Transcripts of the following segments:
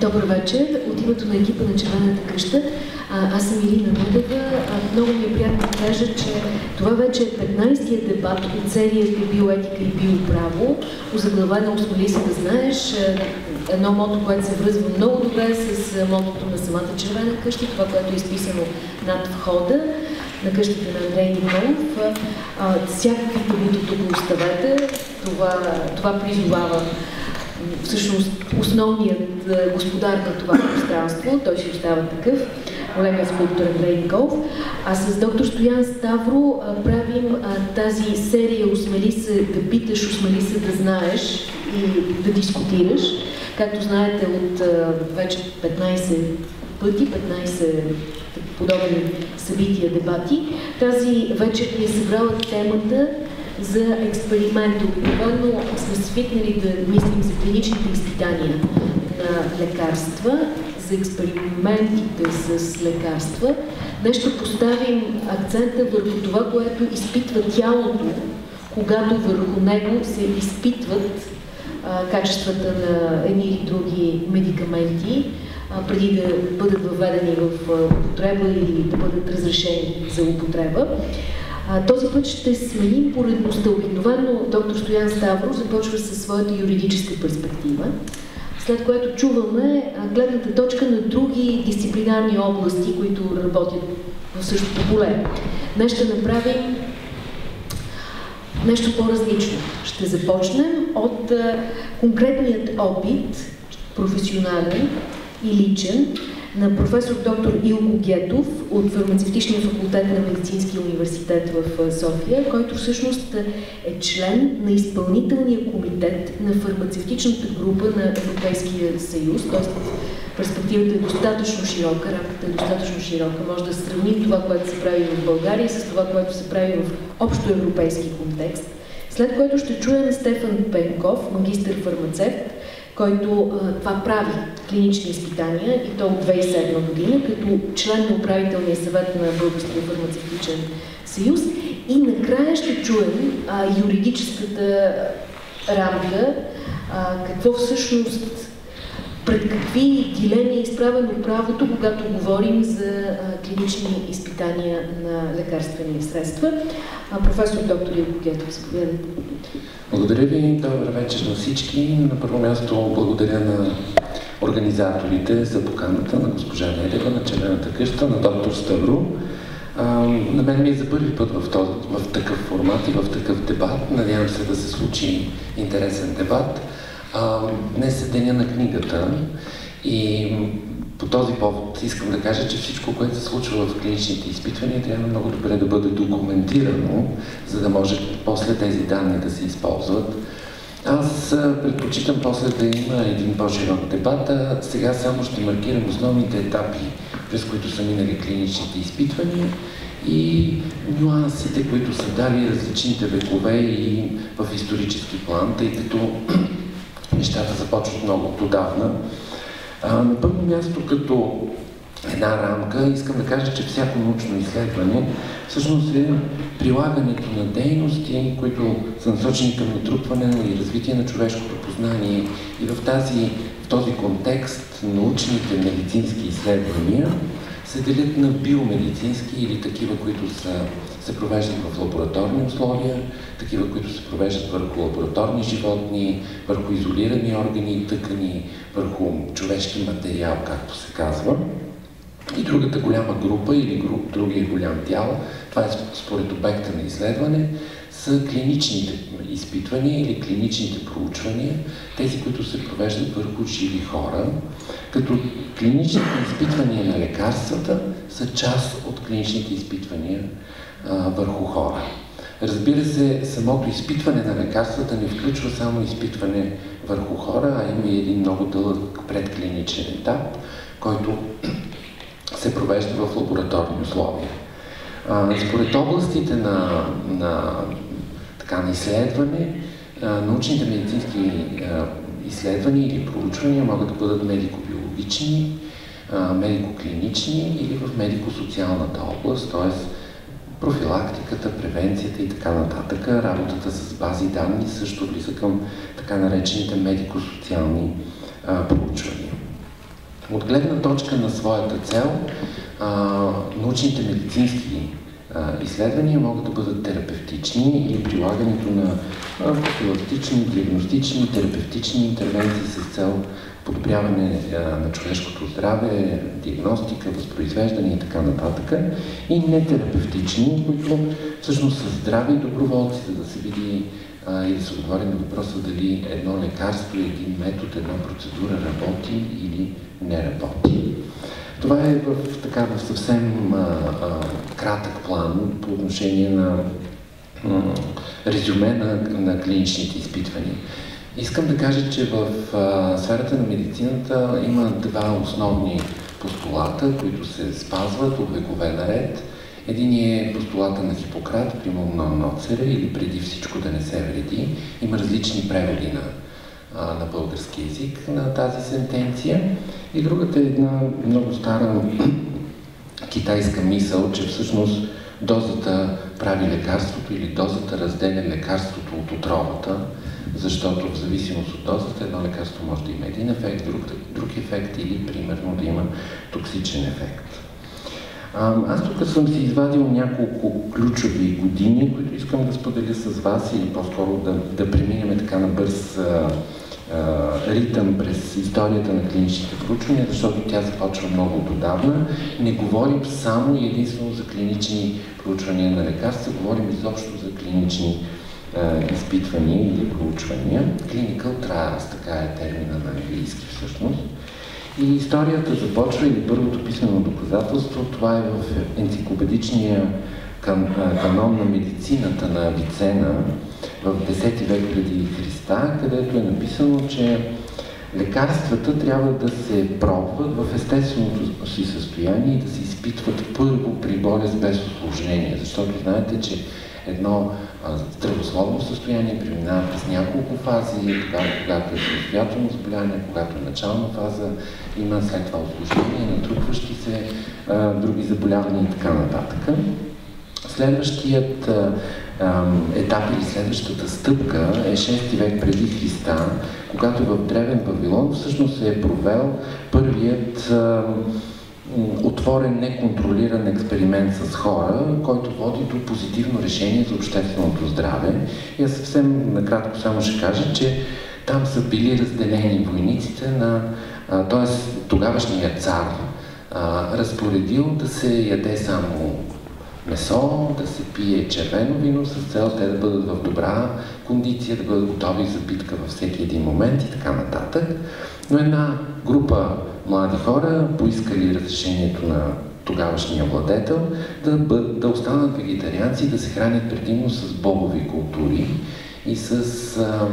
Добър вечер. От името на екипа на Червената къща, а, аз съм Ирина Нудева. Много ми е приятно да кажа, че това вече е 15-тия дебат от серията Биоетика и биоправо, озаглавена Осмали се да знаеш, едно мото, което се връзва много добре с мотото на самата Червена къща, това, което е изписано над входа на къщата на Андрей Николов. Всякакви табута тук оставете. Това, това призовава всъщност основният господар на това пространство, той ще остава такъв, големия скулптор Андрей Николов. А с доктор Стоян Ставро правим тази серия Осмели се да питаш, осмели се да знаеш и да дискутираш. Както знаете от вече 15 пъти, 15 подобни събития, дебати, тази вечер ни е събрала темата за експеримент. Обикновено сме свикнали да мислим за клиничните изпитания на лекарства, за експериментите с лекарства. Днес ще поставим акцента върху това, което изпитва тялото, когато върху него се изпитват а, качествата на едни или други медикаменти, а, преди да бъдат въведени в употреба или да бъдат разрешени за употреба. А, този път ще сменим поредността. Обикновено доктор Стоян Ставро започва със своята юридическа перспектива, след което чуваме гледната точка на други дисциплинарни области, които работят в същото поле. Днес ще направим нещо по-различно. Ще започнем от конкретният опит, професионален и личен, на професор доктор Илко Гетов от фармацевтичния факултет на Медицинския университет в София, който всъщност е член на изпълнителния комитет на фармацевтичната група на Европейския съюз, т.е. перспективата е достатъчно широка, рамката е достатъчно широка. Може да сравним това, което се прави в България с това, което се прави в общо европейски контекст. След което ще чуем Стефан Пенков, магистър фармацевт, който а, това прави клинични изпитания и то от 2007 година, като член на управителния съвет на Българския фармацевтичен съюз. И накрая ще чуем а, юридическата рамка, а, какво всъщност, пред какви дилеми е изправено правото, когато говорим за клинични изпитания на лекарствени средства. Професор доктор Илко Гетов, заповядайте. Благодаря ви. Добър вечер на всички. На първо място благодаря на организаторите за поканата на госпожа Недева, на Червената къща, на доктор Ставро. На мен ми е за първи път в, този, в такъв формат и в такъв дебат. Надявам се да се случи интересен дебат. А, днес е деня на книгата и по този повод искам да кажа, че всичко, което се случва в клиничните изпитвания, трябва много добре да бъде документирано, за да може после тези данни да се използват. Аз предпочитам после да има един по-широк дебат, а сега само ще маркирам основните етапи, през които са минали клиничните изпитвания и нюансите, които са дали различните векове и в исторически план, тъй като нещата започват много отдавна. На първо място, като една рамка, искам да кажа, че всяко научно изследване всъщност е прилагането на дейности, които са насочени към натрупване и развитие на човешкото познание. И в, тази, в този контекст научните медицински изследвания се делят на биомедицински или такива, които са, се провеждат в лабораторни условия, такива, които се провеждат върху лабораторни животни, върху изолирани органи тъкани, върху човешки материал, както се казва. И другата голяма група или груп, другия голям дял, това е според обекта на изследване, са клиничните изпитвания или клиничните проучвания, тези, които се провеждат върху живи хора, като клиничните изпитвания на лекарствата са част от клиничните изпитвания върху хора. Разбира се, самото изпитване на лекарствата не включва само изпитване върху хора, а има и един много дълъг предклиничен етап, който се провежда в лабораторни условия. А, според областите на, на, така, на изследване, а, научните медицински а, изследвания или проучвания могат да бъдат медико-биологични, медико-клинични или в медико-социалната област, т.е. профилактиката, превенцията и така нататък. Работата с бази данни също влиза към така наречените медико-социални проучвания. От гледна точка на своята цел, а, научните медицински а, изследвания могат да бъдат терапевтични или прилагането на профилактични, диагностични, терапевтични интервенции с цел подобряване на човешкото здраве, диагностика, възпроизвеждане и така нататък, и нетерапевтични, които всъщност са здрави доброволци, за да се види а, и да се отговори на въпроса дали едно лекарство, един метод, една процедура работи или не работи. Това е в, така, в съвсем а, а, кратък план по отношение на резюме на, на клиничните изпитвания. Искам да кажа, че в а, сферата на медицината има два основни постулата, които се спазват от векове наред. Един е постулата на Хипократ, примерно на Ноцера, или преди всичко да не се вреди. Има различни преводи на, а, на български язик на тази сентенция. И другата е една много стара китайска мисъл, че всъщност дозата прави лекарството или дозата разделя лекарството от отровата, защото в зависимост от дозата едно лекарство може да има един ефект, друг, друг ефект или примерно да има токсичен ефект. Аз тук съм си извадил няколко ключови години, които искам да споделя с вас или по-скоро да, да преминем така на бърз а, а, ритъм през историята на клиничните проучвания, защото тя започва много отдавна. Не говорим само и единствено за клинични проучвания на лекарства, говорим изобщо за клинични а, изпитвания или проучвания. Clinical trials, така е термина на английски всъщност. И историята започва, или първото писмено доказателство, това е в енциклопедичния кан, канон на медицината на Авицена в 10 век преди Христа, където е написано, че лекарствата трябва да се пробват в естественото си състояние и да се изпитват първо при болест без осложнение, защото знаете, че едно здравословно състояние преминава през няколко фази, тогава, когато е самостоятелно заболяване, когато е начална фаза, има след това осложнение, натрупващи се а, други заболявания и така нататък. Следващият а, етап или следващата стъпка е 6 век преди Христа, когато в Древен Вавилон всъщност се е провел първият а, отворен, неконтролиран експеримент с хора, който води до позитивно решение за общественото здраве. И аз съвсем накратко само ще кажа, че там са били разделени войниците на... т.е. тогавашният цар а, разпоредил да се яде само месо, да се пие червено вино с цел те да бъдат в добра кондиция, да бъдат готови за битка във всеки един момент и така нататък. Но една група млади хора поискали разрешението на тогавашния владетел да, бъд, да останат вегетарианци, да се хранят предимно с бобови култури и, с, а,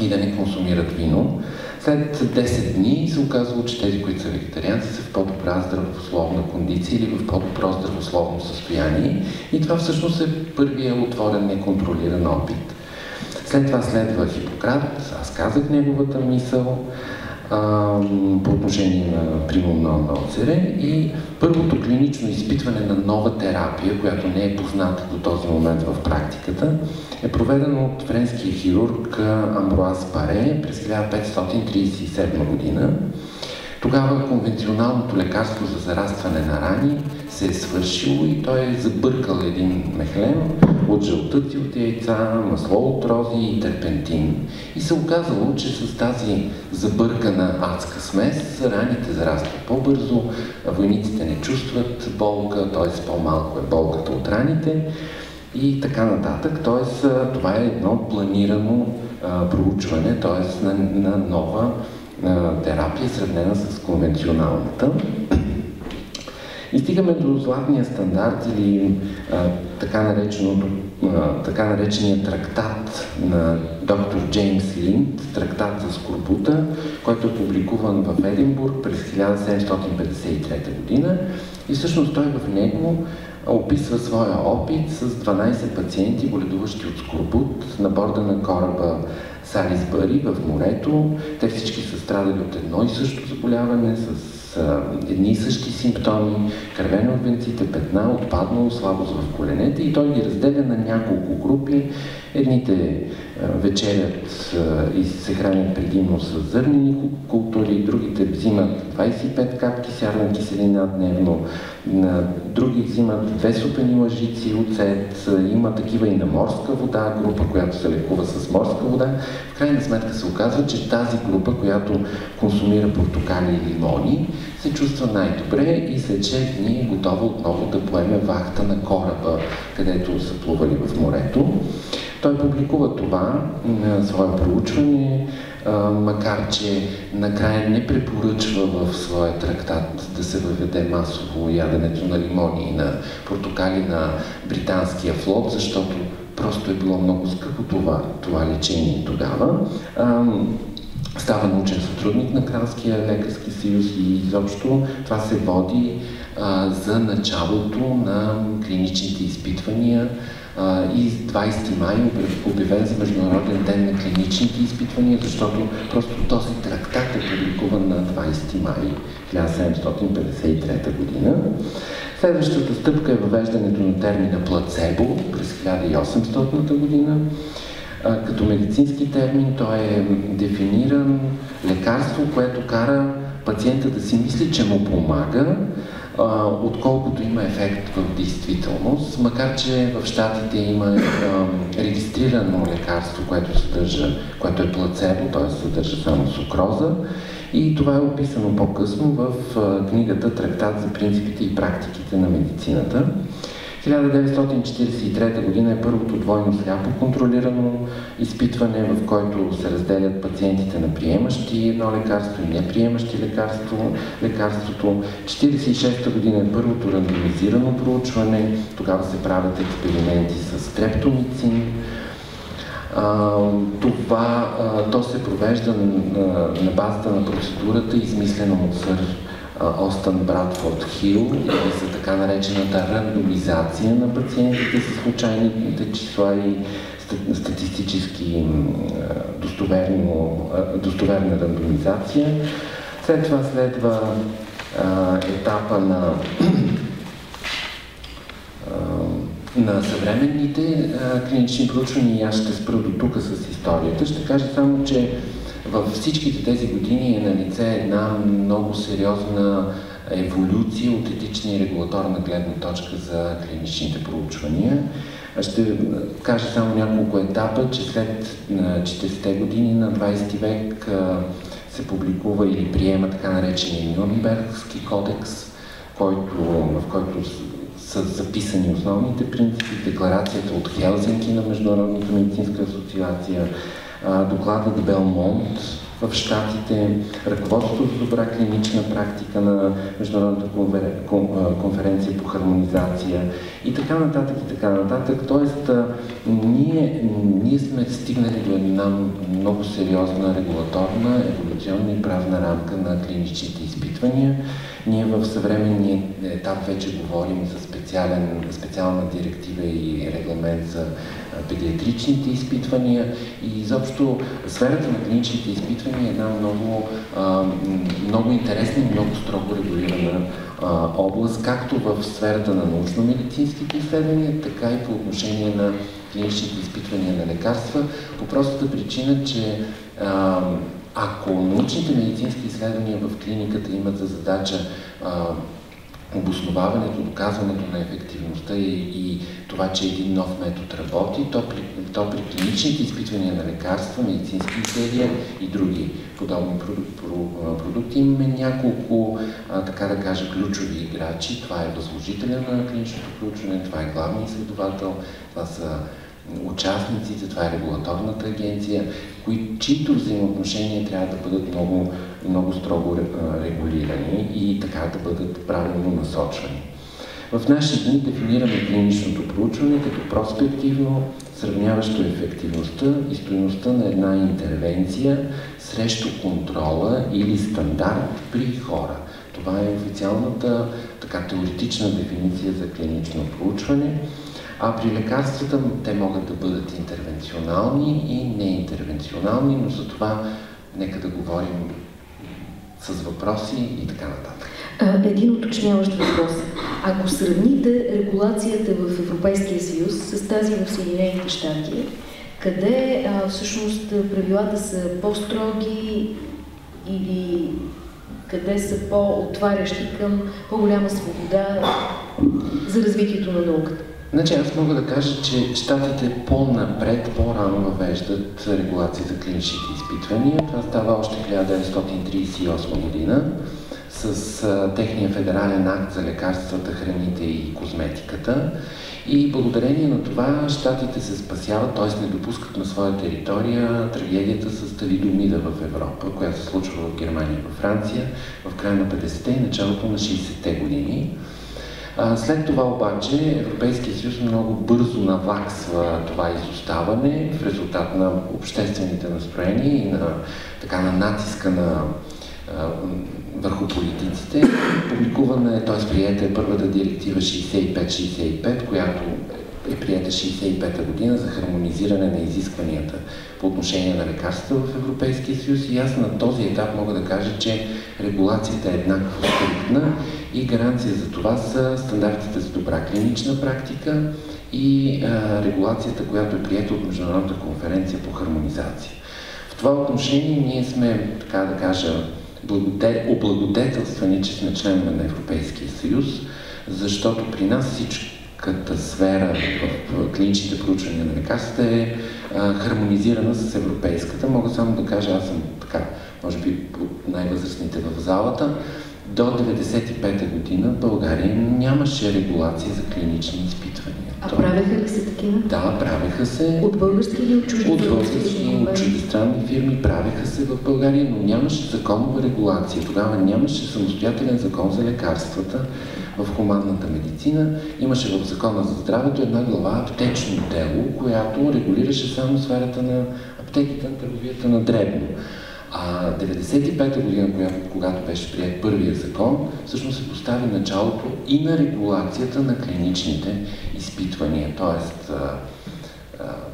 и да не консумират вино. След 10 дни се оказало, че тези, които са вегетарианци, са в по-добра здравословна кондиция или в по-добро здравословно състояние. И това всъщност е първия отворен неконтролиран опит. След това следва Хипократ, аз казах неговата мисъл, по отношение на примумно ОЦР и първото клинично изпитване на нова терапия, която не е позната до този момент в практиката, е проведено от френския хирург Амброаз Паре през 1537 година. Тогава конвенционалното лекарство за зарастване на рани се е свършило и той е забъркал един мехлем от жълтъци от яйца, масло от рози и терпентин. И се оказало, че с тази забъркана адска смес раните зарастват по-бързо, войниците не чувстват болка, т.е. по-малко е болката от раните и така нататък. Т.е. това е едно планирано а, проучване, т.е. На, на нова терапия, сравнена с конвенционалната. И стигаме до златния стандарт или а, така, а, така наречения трактат на доктор Джеймс Линд, трактат за скорбута, който е публикуван в Единбург през 1753 година. И всъщност той в него описва своя опит с 12 пациенти, боледуващи от скорбут на борда на кораба Салисбъри в морето. Те всички са страдали от едно и също заболяване с едни и същи симптоми, кървени от венците, петна, отпаднало, слабост в коленете и той ги разделя на няколко групи. Едните вечерят и се хранят предимно с зърнени култури, другите взимат 25 капки сярна киселина дневно, други взимат две супени лъжици оцет, има такива и на морска вода, група, която се лекува с морска вода. В крайна сметка се оказва, че тази група, която консумира портокали и лимони, се чувства най-добре и след 6 дни е готова отново да поеме вахта на кораба, където са плували в морето. Той публикува това на свое проучване, макар че накрая не препоръчва в своя трактат да се въведе масово яденето на лимони и на портокали на британския флот, защото просто е било много скъпо това, това лечение тогава. Става научен сътрудник на Кралския лекарски съюз и изобщо това се води а, за началото на клиничните изпитвания и 20 май обявен за Международен ден на клиничните изпитвания, защото просто този трактат е публикуван на 20 май 1753 година. Следващата стъпка е въвеждането на термина плацебо през 1800 година. Като медицински термин той е дефиниран лекарство, което кара пациента да си мисли, че му помага, отколкото има ефект в действителност, макар че в щатите има регистрирано лекарство, което, съдържа, което е плацебо, т.е. съдържа само сукроза. И това е описано по-късно в книгата Трактат за принципите и практиките на медицината. 1943 година е първото двойно сляпо контролирано изпитване, в който се разделят пациентите на приемащи едно лекарство и неприемащи лекарство, лекарството. 1946 година е първото рандомизирано проучване, тогава се правят експерименти с трептомицин. А, това, а, то се провежда на, на базата на процедурата, измислена от сър Остън Братфорд Хил или за така наречената рандомизация на пациентите с случайните числа и статистически достоверно, достоверна рандомизация. След това следва етапа на, на съвременните клинични проучвания и аз ще спра до тук с историята. Ще кажа само, че във всичките тези години е на лице една много сериозна еволюция от етична и регулаторна гледна точка за клиничните проучвания. Ще кажа само няколко етапа, че след 40-те години на 20 век се публикува или приема така наречения Нюрнбергски кодекс, който, в който са записани основните принципи, декларацията от Хелзинки на Международната медицинска асоциация, докладът Белмонт в Штатите, ръководството добра клинична практика на Международната конференция по хармонизация и така нататък и така нататък. Тоест, ние, ние сме стигнали до една много сериозна регулаторна, еволюционна и правна рамка на клиничните изпитвания. Ние в съвременния етап вече говорим за специален, специална директива и регламент за педиатричните изпитвания. И изобщо сферата на клиничните изпитвания е една много, много интересна и много строго регулирана област, както в сферата на научно-медицинските изследвания, така и по отношение на клиничните изпитвания на лекарства, по простата причина, че ако научните медицински изследвания в клиниката имат за задача обосноваването, доказването на ефективността и, и това, че един нов метод работи, то при, то при клиничните изпитвания на лекарства, медицински изделия и други подобни продукти имаме няколко, а, така да кажа, ключови играчи. Това е възложителя на клиничното проучване, това е главният изследовател, това са участниците, това е регулаторната агенция, кои, чието взаимоотношения трябва да бъдат много, много строго регулирани и така да бъдат правилно насочвани. В наши дни дефинираме клиничното проучване като проспективно, сравняващо ефективността и стоеността на една интервенция срещу контрола или стандарт при хора. Това е официалната така теоретична дефиниция за клинично проучване. А при лекарствата те могат да бъдат интервенционални и неинтервенционални, но за това нека да говорим с въпроси и така нататък. Един уточняващ въпрос. Ако сравните регулацията в Европейския съюз с тази в Съединените щати, къде а, всъщност правилата са по-строги или къде са по-отварящи към по-голяма свобода за развитието на науката? Значи аз мога да кажа, че щатите по-напред, по-рано въвеждат регулации за клиничните изпитвания. Това става още 1938 година с а, техния федерален акт за лекарствата, храните и козметиката. И благодарение на това щатите се спасяват, т.е. не допускат на своя територия трагедията с талидомида в Европа, която се случва в Германия и в Франция в края на 50-те и началото на 60-те години. След това обаче Европейския съюз много бързо наваксва това изоставане в резултат на обществените настроения и на, така, на натиска на върху политиците. Публикувана е, т.е. приета е първата директива 65-65, която е прията 65-та година за хармонизиране на изискванията по отношение на лекарства в Европейския съюз и аз на този етап мога да кажа, че регулацията е еднакво стриктна и гаранция за това са стандартите за добра клинична практика и а, регулацията, която е прията от Международната конференция по хармонизация. В това отношение ние сме, така да кажа, облагодетелствани, че сме членове на Европейския съюз, защото при нас всичката сфера в клиничните проучвания на лекарствата е а, хармонизирана с европейската. Мога само да кажа, аз съм така, може би от най-възрастните в залата, до 1995 година в България нямаше регулация за клинични изпитвания. А правеха ли се такива? Да, правеха се. От български или от чужди От български от чуждестранни фирми правеха се в България, но нямаше законова регулация. Тогава нямаше самостоятелен закон за лекарствата в хуманната медицина. Имаше в Закона за здравето една глава аптечно дело, която регулираше само сферата на аптеките на търговията на дребно. А 95-та година, когато, беше прият първия закон, всъщност се постави началото и на регулацията на клиничните изпитвания, т.е.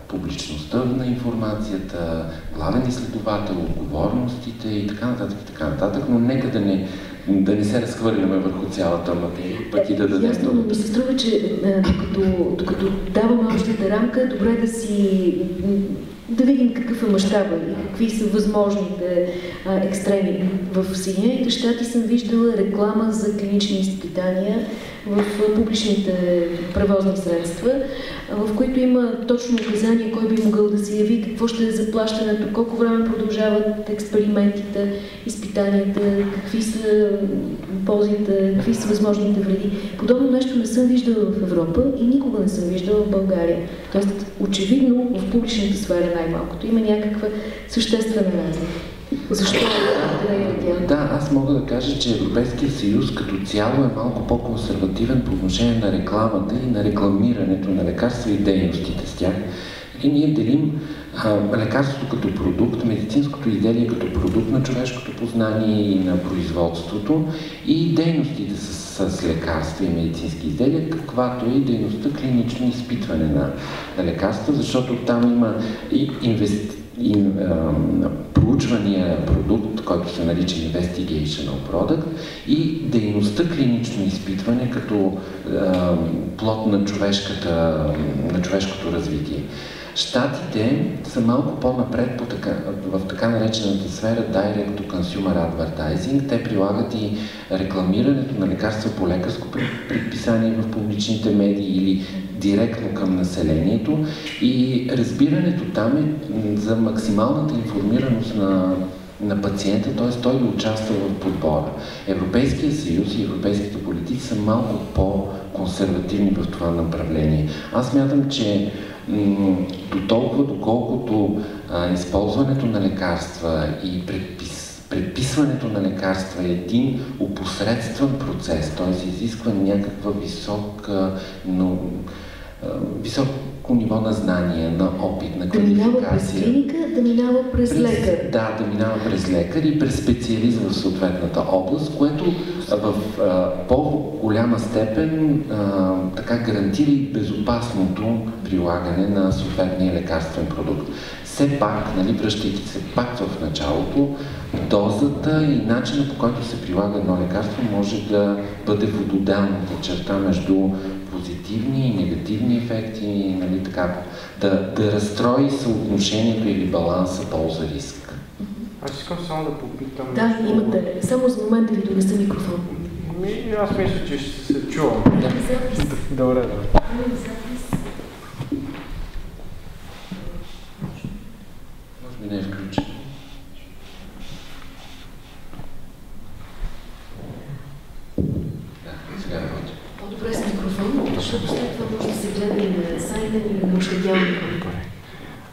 публичността на информацията, главен изследовател, отговорностите и така нататък, и така нататък, но нека да не, да не се разхвърляме върху цялата материя, пък и да дадем Ясно, но ми се струва, че докато, докато даваме общата рамка, е добре да си да видим какъв е мащаба и какви са възможните а, екстреми. В Съединените щати съм виждала реклама за клинични изпитания в публичните превозни средства, в които има точно указание кой би могъл да се яви, какво ще е заплащането, колко време продължават експериментите, изпитанията, какви са ползите, какви са възможните вреди. Подобно нещо не съм виждала в Европа и никога не съм виждала в България. Тоест, очевидно в публичната сфера най-малкото има някаква съществена разлика. Защо Да, аз мога да кажа, че Европейския съюз като цяло е малко по-консервативен по отношение на рекламата и на рекламирането на лекарства и дейностите с тях. И ние делим а, лекарството като продукт, медицинското изделие като продукт на човешкото познание и на производството и дейностите с, с лекарства и медицински изделия, каквато е дейността клинично изпитване на, на лекарства, защото там има и инвести и, а, проучвания продукт, който се нарича Investigational Product и дейността клинично изпитване като а, плод на, човешката, на човешкото развитие. Штатите са малко по-напред по така, в така наречената сфера Direct to Consumer Advertising. Те прилагат и рекламирането на лекарства по лекарско предписание в публичните медии или директно към населението и разбирането там е за максималната информираност на на пациента, т.е. той да участва в подбора. Европейския съюз и европейските политици са малко по-консервативни в това направление. Аз мятам, че до толкова, доколкото а, използването на лекарства и предпис, предписването на лекарства е един опосредствен процес, т.е. изисква някаква висока, но високо ниво на знания, на опит, на квалификация. Да минава през клиника, да минава през, през лекар. Да, да минава през лекар и през специалист в съответната област, което в по-голяма степен а, така гарантира и безопасното прилагане на съответния лекарствен продукт. Все пак, нали, връщайки се пак в началото, дозата и начина по който се прилага едно лекарство може да бъде вододелната черта между позитивни и негативни ефекти, нали, така, да, да разстрои съотношението или баланса полза-риск. Аз искам само да попитам. Да, имате. Само за момент да ви донеса микрофон. Ми, аз мисля, че ще се чувам. Да. Добре, да. Може би не е включен. Да, сега работи. По-добре с микрофон, защото след това може да се гледа и на сайта или на ощетяване.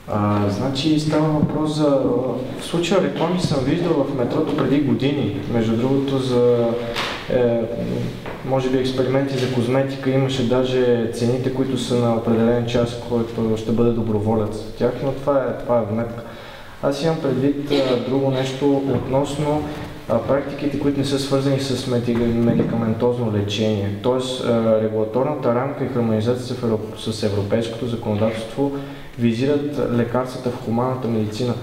А, значи става въпрос за... В случая реклами съм виждал в метрото преди години. Между другото за... Е, може би експерименти за козметика имаше даже цените, които са на определен час, който ще бъде доброволец за тях, но това е, това е вметка. Аз имам предвид а, друго нещо относно практиките, които не са свързани с меди- медикаментозно лечение. Тоест, регулаторната рамка и хармонизацията с европейското законодателство визират лекарствата в хуманната медицина,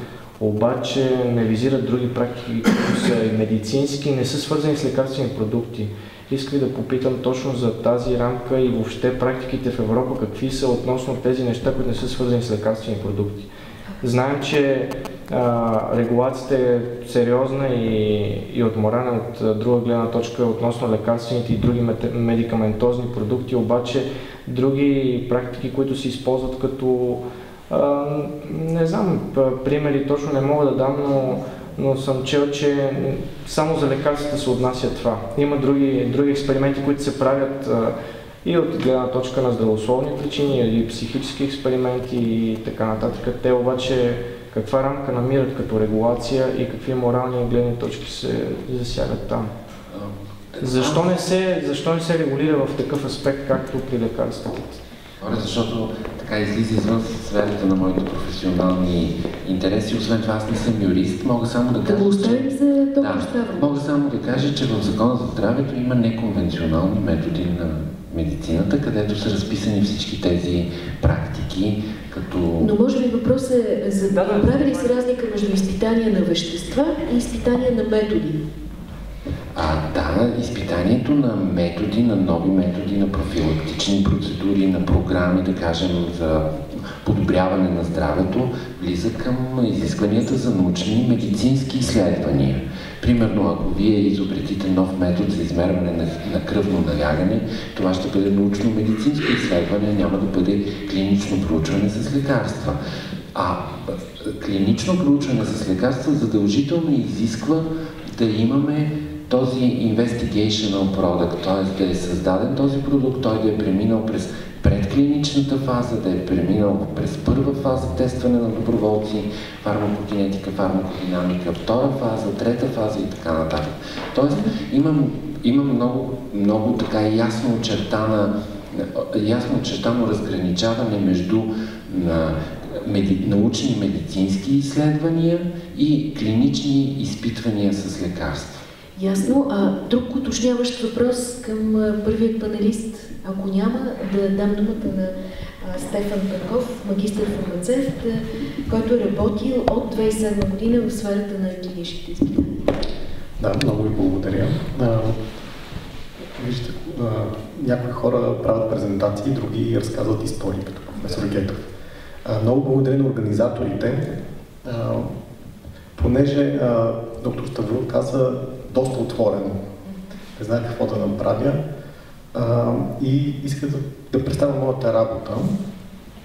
обаче не визират други практики, които са и медицински, не са свързани с лекарствени продукти. Исках да попитам точно за тази рамка и въобще практиките в Европа, какви са относно тези неща, които не са свързани с лекарствени продукти. Знаем, че а, регулацията е сериозна и, и от от друга гледна точка относно лекарствените и други медикаментозни продукти, обаче други практики, които се използват като а, не знам, примери точно не мога да дам, но, но съм чел, че само за лекарствата се отнася това. Има други, други експерименти, които се правят а, и от гледна точка на здравословни причини, или психически експерименти и така нататък. Те обаче каква рамка намират като регулация и какви морални гледни точки се засягат там? Защо не се, защо не се регулира в такъв аспект, както при лекарствата? Защото така излиза извън сферата на моите професионални интереси. Освен това, аз не съм юрист, мога само да кажа, доктор Да, мога само да кажа, че в Закона за здравето има неконвенционални методи на медицината, където са разписани всички тези практики, като... Но може би въпросът е за Да, да. прави ли се разлика между изпитания на вещества и изпитания на методи? А, да, изпитанието на методи, на нови методи, на профилактични процедури, на програми, да кажем, за подобряване на здравето, влиза към изискванията за научни и медицински изследвания. Примерно, ако вие изобретите нов метод за измерване на, на кръвно налягане, това ще бъде научно-медицинско изследване, няма да бъде клинично проучване с лекарства. А клинично проучване с лекарства задължително изисква да имаме този investigational product, т.е. да е създаден този продукт, той да е преминал през предклиничната фаза, да е преминал през първа фаза тестване на доброволци, фармакокинетика, фармакодинамика, втора фаза, трета фаза и така нататък. Тоест имам, имам много, много така ясно очертана ясно очертано разграничаване между на, меди, научни медицински изследвания и клинични изпитвания с лекарства. Ясно. А друг уточняващ въпрос към първият панелист, ако няма, да дам думата на Стефан Пенков, магистър фармацевт, който е работил от 2007 година в сферата на клиничните изпитания. Да, много ви благодаря. А, вижте, а, някои хора правят презентации, други разказват истории, като професор Гетов. А, много благодаря на организаторите, а, понеже а, доктор Ставров каза доста отворено. Не знае какво да направя и иска да, да представя моята работа.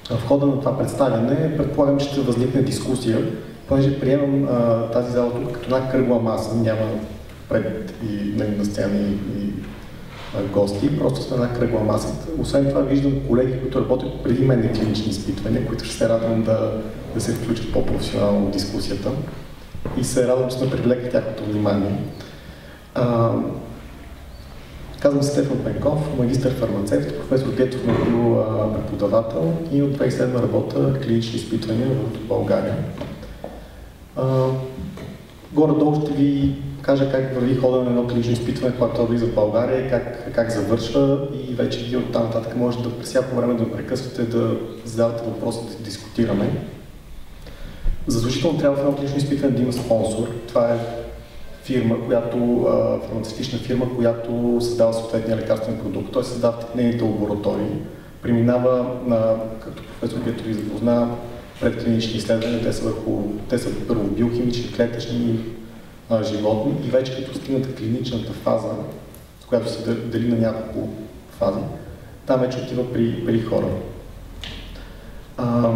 В хода на това представяне предполагам, че ще възникне дискусия, понеже приемам а, тази зала тук като една кръгла маса, няма пред и нали, на сцена и, и а, гости, просто сме една кръгла маса. Освен това виждам колеги, които работят преди мен на клинични изпитвания, които ще се радвам да, да се включат по-професионално в дискусията и се радвам, че сме привлекли тяхното внимание. А, Казвам се Стефан Пенков, магистър фармацевт, професор Гетов ме бил а, преподавател и от 2007 работа клинични изпитвания в България. Горе-долу ще ви кажа как върви хода на едно клинично изпитване, когато то влиза в България, как, как завършва и вече вие от там нататък може да през всяко време да прекъсвате, да задавате въпроси, да дискутираме. Задължително трябва в едно клинично изпитване да има спонсор. Това е фирма, която, фармацевтична фирма, която създава съответния лекарствен продукт. Той създава нейните лаборатории, преминава на, като професор Гето ви запозна, предклинични изследвания, те са, върху, те са първо биохимични, клетъчни а, животни и вече като стигнат клиничната фаза, която се дели на няколко фази, там вече отива при, при хора. А,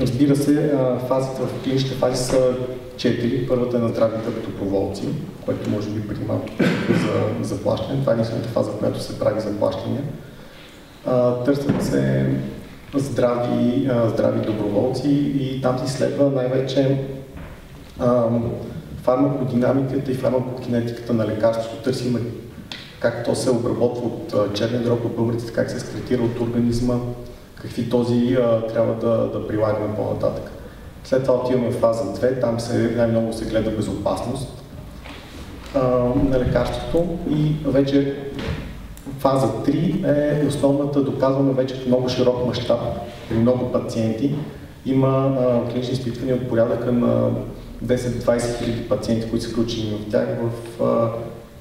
разбира се, фазите в клиничните фази са четири. Първата е на здравите доброволци, което може би преди малко за заплащане. Това е единствената фаза, в която се прави заплащане. Търсят се здрави, здрави доброволци и там се изследва най-вече фармакодинамиката и фармакокинетиката на лекарството. Търсим как то се обработва от черния дроб от бъбриците, как се скретира от организма, какви този а, трябва да, да прилагаме по-нататък. След това отиваме в фаза 2, там се, най-много се гледа безопасност а, на лекарството и вече фаза 3 е основната, доказваме вече в много широк мащаб при много пациенти. Има а, клинични изпитвания от порядъка на 10-20 хиляди пациенти, които са включени в тях в а,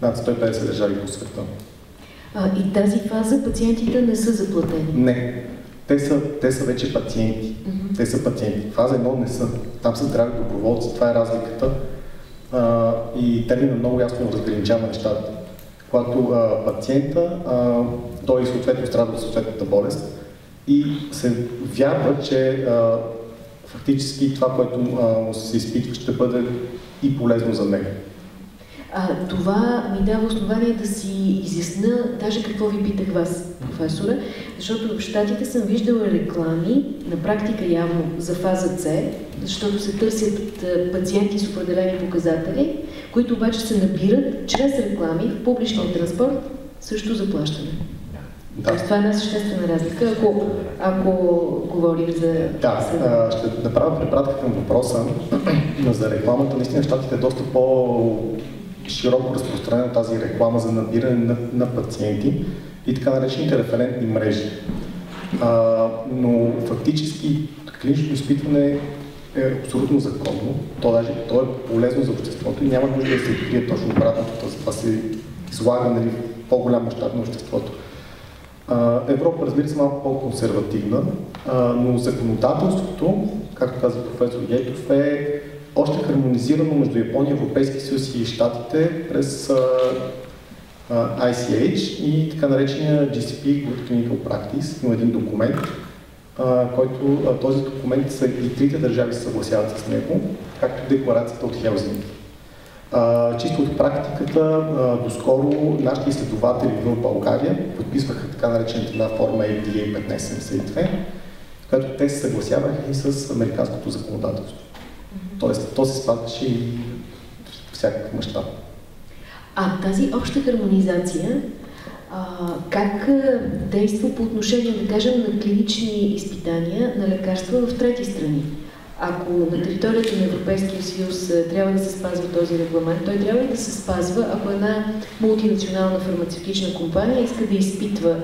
над 150 държави по света. А, и тази фаза пациентите не са заплатени? Не. Те са, те са вече пациенти. Mm-hmm. Те са пациенти. Фаза 1 не са. Там са здрави доброволци. Това е разликата. А, и терминът много ясно разграничава нещата. Когато а, пациента, а, той съответно страда от съответната болест и се вярва, че а, фактически това, което а, се изпитва, ще бъде и полезно за него. А, това ми дава основание да си изясна даже какво ви питах вас, професора, защото в Штатите съм виждала реклами, на практика явно за фаза С, защото се търсят пациенти с определени показатели, които обаче се набират чрез реклами в публичния транспорт също заплащане. Да. Тоест, това е една съществена разлика, ако, ако говорим за... Да, ще направя препратка към въпроса за рекламата. Наистина в щатите е доста по широко разпространена тази реклама за набиране на, на пациенти и така наречените референтни мрежи. А, но фактически клинично изпитване е абсолютно законно, то, даже, то е полезно за обществото и няма нужда да се крие точно обратното, това се излага нали, в по-голям мащаб на обществото. А, Европа, разбира се, малко по-консервативна, но законодателството, както каза професор Гейтов, е още хармонизирано между Япония, Европейски съюз и Штатите през ICH и така наречения GCP, Good Clinical Practice. Има един документ, който този документ са, и трите държави се съгласяват с него, както декларацията от Хелзинки. Чисто от практиката, доскоро нашите изследователи в България подписваха така наречената една форма FDA 1572, в която те се съгласяваха и с американското законодателство. Тоест, то се спазваше и всякакъв мащаб. А тази обща хармонизация а, как действа по отношение, да кажем, на клинични изпитания на лекарства в трети страни? Ако на територията на Европейския съюз трябва да се спазва този регламент, той трябва и да се спазва, ако една мултинационална фармацевтична компания иска да изпитва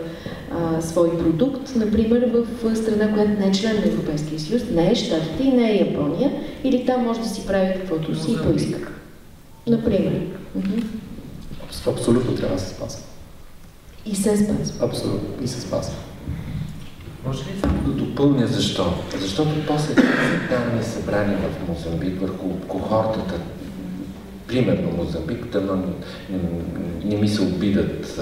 а, свой продукт, например в страна, която не е член на Европейския съюз, не е Штатите и не е Япония, или там може да си прави каквото си и поиска. Например. Абсолютно трябва да се спазва. И се спазва. Абсолютно. И се спазва. Може ли само да допълня защо? Защото после тези данни събрани в Мозамбик върху кохортата, примерно Мозамбик, да не, не ми се обидат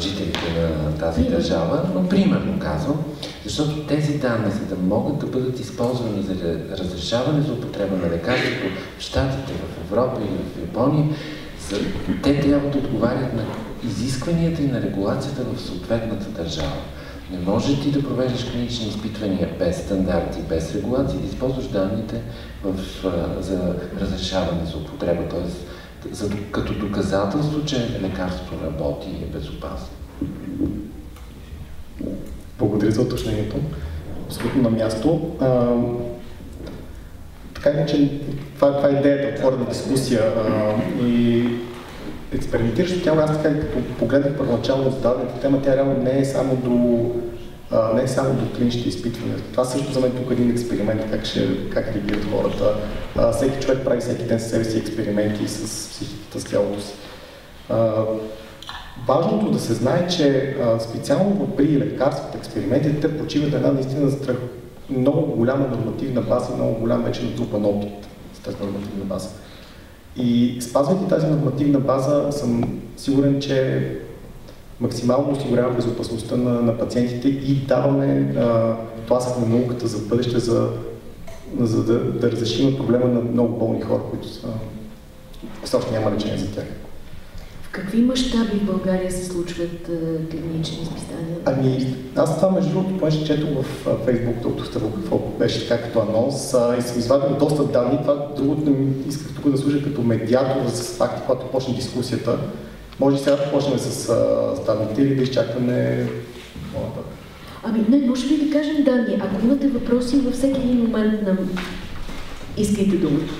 жителите на тази държава, но примерно казвам, защото тези данни, за да могат да бъдат използвани за разрешаване за употреба на лекарството в Штатите, в Европа или в Япония, те трябва да отговарят на изискванията и на регулацията в съответната държава. Не може ти да провеждаш клинични изпитвания без стандарти, без регулации, да използваш данните в, за разрешаване за употреба, т.е. За, като доказателство, че лекарството работи и е безопасно. Благодаря за уточнението. Абсолютно на място. А, така че това, това е идеята, отворена дискусия а, и експериментираща тя, аз така като погледнах първоначално зададената тема, тя реално не е само до не само до клиничните изпитвания. Това също за мен тук е един експеримент, как, ще, как реагират хората. А, всеки човек прави всеки ден със себе си експерименти с психиката, с тялото си. А, важното да се знае, че а, специално при лекарствата, експериментите, те почиват една наистина страх, много голяма нормативна база и много голям вече натрупан опит с тази нормативна база. И спазвайки тази нормативна база, съм сигурен, че максимално осигурява безопасността на, на пациентите и даваме а, тласък на науката за бъдеще, за, за да, да разрешим проблема на много болни хора, които са, все още няма лечение за тях. В какви мащаби в България се случват а, клинични изпитания? Ами, аз това между другото, понеже четох в Фейсбук, доктор Ставро, какво беше така като анонс, а, и съм извадил доста данни. Това другото исках тук да служа като медиатор с факти, когато почне дискусията. Може сега да почнем с данните или да по-нататък. Ами не, може ли да кажем данни? Ако имате въпроси във всеки един момент нам искайте думата.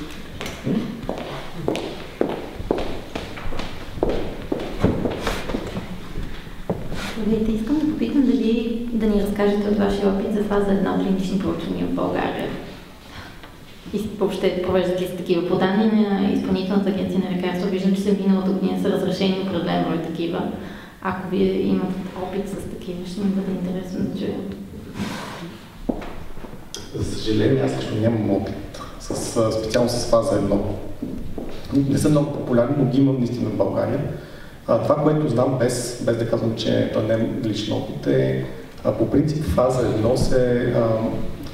Здравейте, искам да попитам дали да ни разкажете от вашия опит за фаза една клинични проучвания в България. И въобще провеждат ли се такива? По данни на Изпълнителната агенция на лекарства, виждам, че се миналата година са разрешени определен брой такива. Ако вие имате опит с такива, ще ми бъде интересно да чуя. За съжаление, аз лично нямам опит с, специално с фаза 1. Не са много популярни, но ги имам наистина в България. А, това, което знам, без, без да казвам, че това не е личен опит, е а, по принцип фаза 1 се, а,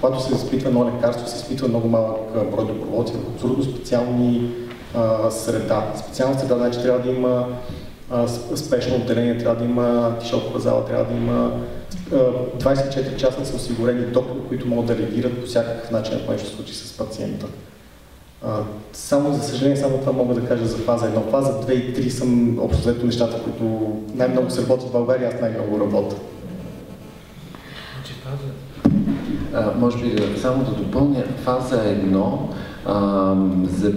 когато се изпитва едно лекарство, се изпитва много малък брой доброволци в абсолютно специални а, среда. Специална среда, значи трябва да има спешно отделение, трябва да има тишокова зала, трябва да има 24 часа са осигурени доктори, които могат да реагират по всякакъв начин, ако нещо случи с пациента. Само, за съжаление, само това мога да кажа за фаза 1. Фаза 2 и 3 съм общо взето нещата, които най-много се работят в България, аз най-много работя. А, може би само да допълня, фаза 1 а, за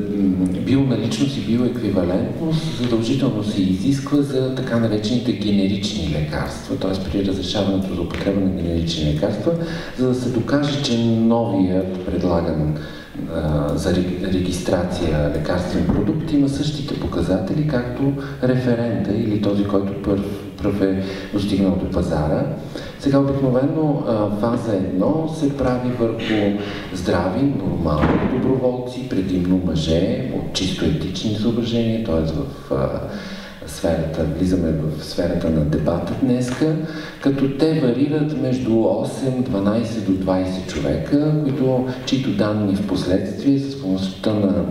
бионаличност и биоеквивалентност задължително се изисква за така наречените генерични лекарства, т.е. при разрешаването за употреба на генерични лекарства, за да се докаже, че новият предлаган за регистрация лекарствен продукт има същите показатели, както референта или този, който първ, първ е достигнал до пазара. Сега обикновено фаза 1 се прави върху здрави, нормални доброволци, предимно мъже, от чисто етични съображения, т.е. в сферата, влизаме в сферата на дебата днеска, като те варират между 8, 12 до 20 човека, които, чието данни в последствие с помощта на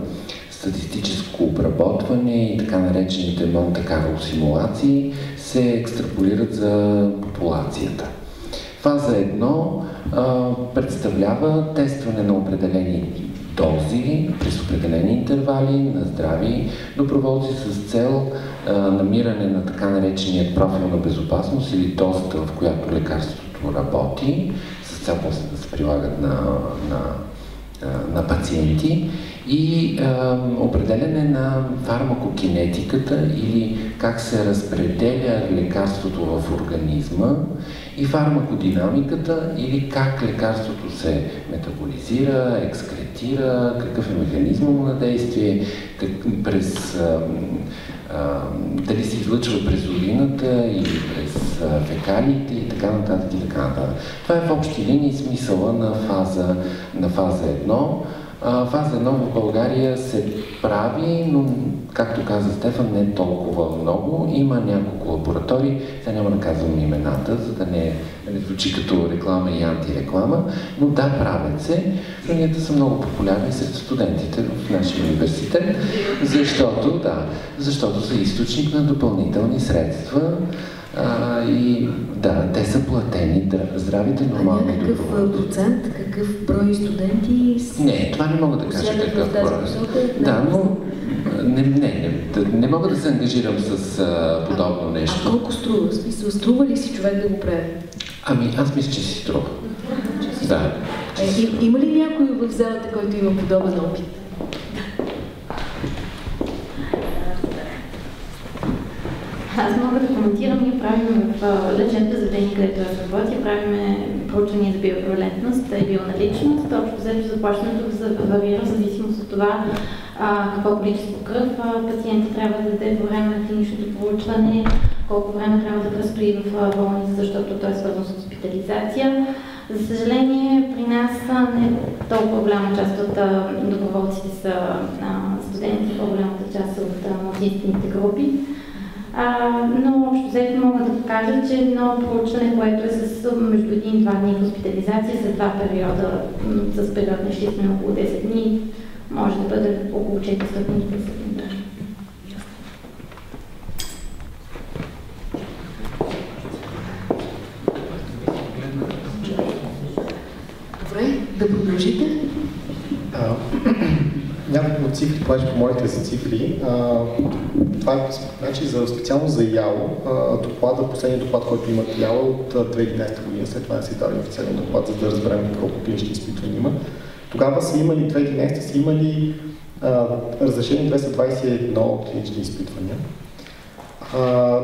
статистическо обработване и така наречените Монте Карло симулации се екстраполират за популацията. Фаза 1 а, представлява тестване на определени дози през определени интервали на здрави доброволци с цел а, намиране на така наречения профил на безопасност или дозата, в която лекарството работи, с цел да се прилагат на, на, на пациенти и а, определене на фармакокинетиката или как се разпределя лекарството в организма и фармакодинамиката или как лекарството се метаболизира, екскретира, какъв е механизма на действие, как, през, а, а, дали се излъчва през урината или през а, фекалиите и така нататък и така нататък. Това е в общи линии смисъла на фаза, на фаза 1. Фаза 1 в България се прави, но, както каза Стефан, не толкова много. Има няколко лаборатории, сега няма да казвам имената, за да не, звучи като реклама и антиреклама, но да, правят се. Хранията са много популярни сред студентите в нашия университет, защото, да, защото са източник на допълнителни средства, а, и да, те са платени, здравите нормални а какъв процент, какъв брой студенти? Не, това не мога да кажа какъв брой. Да, но не, не, не, не мога да се ангажирам с а, подобно нещо. А колко струва? Смисъл, струва ли си човек да го прави? Ами, аз мисля, че си струва. Да. Е, има ли някой в залата, който има подобен опит? Аз мога да коментирам. Ние правим в лечебното заведение, където аз работя, правим проучвания за биоеквивалентност и бионаличност. Общо взето заплащането варира в зависимост от това а, какво количество кръв пациента трябва да даде по време на клиничното проучване, колко време трябва да престои в болница, защото той е свързан с хоспитализация. За съжаление, при нас не толкова голяма част от доброволците са студенти, по-голямата част от младсинствените групи. А, но общо взето мога да кажа, че едно проучване, което е с между един и два дни хоспитализация за два периода, с период на изчистване около 10 дни, може да бъде около 410 дни. Добре, да продължите. Няколко цифри, това ще помолите за цифри. Това е значи, за, специално за ЯО. доклада, последният доклад, който имат ЯО от 2011 година, след това се издаде официален доклад, за да разберем колко клинични изпитвания има. Тогава са имали, 2011 са имали а, разрешени 221 клинични изпитвания. А,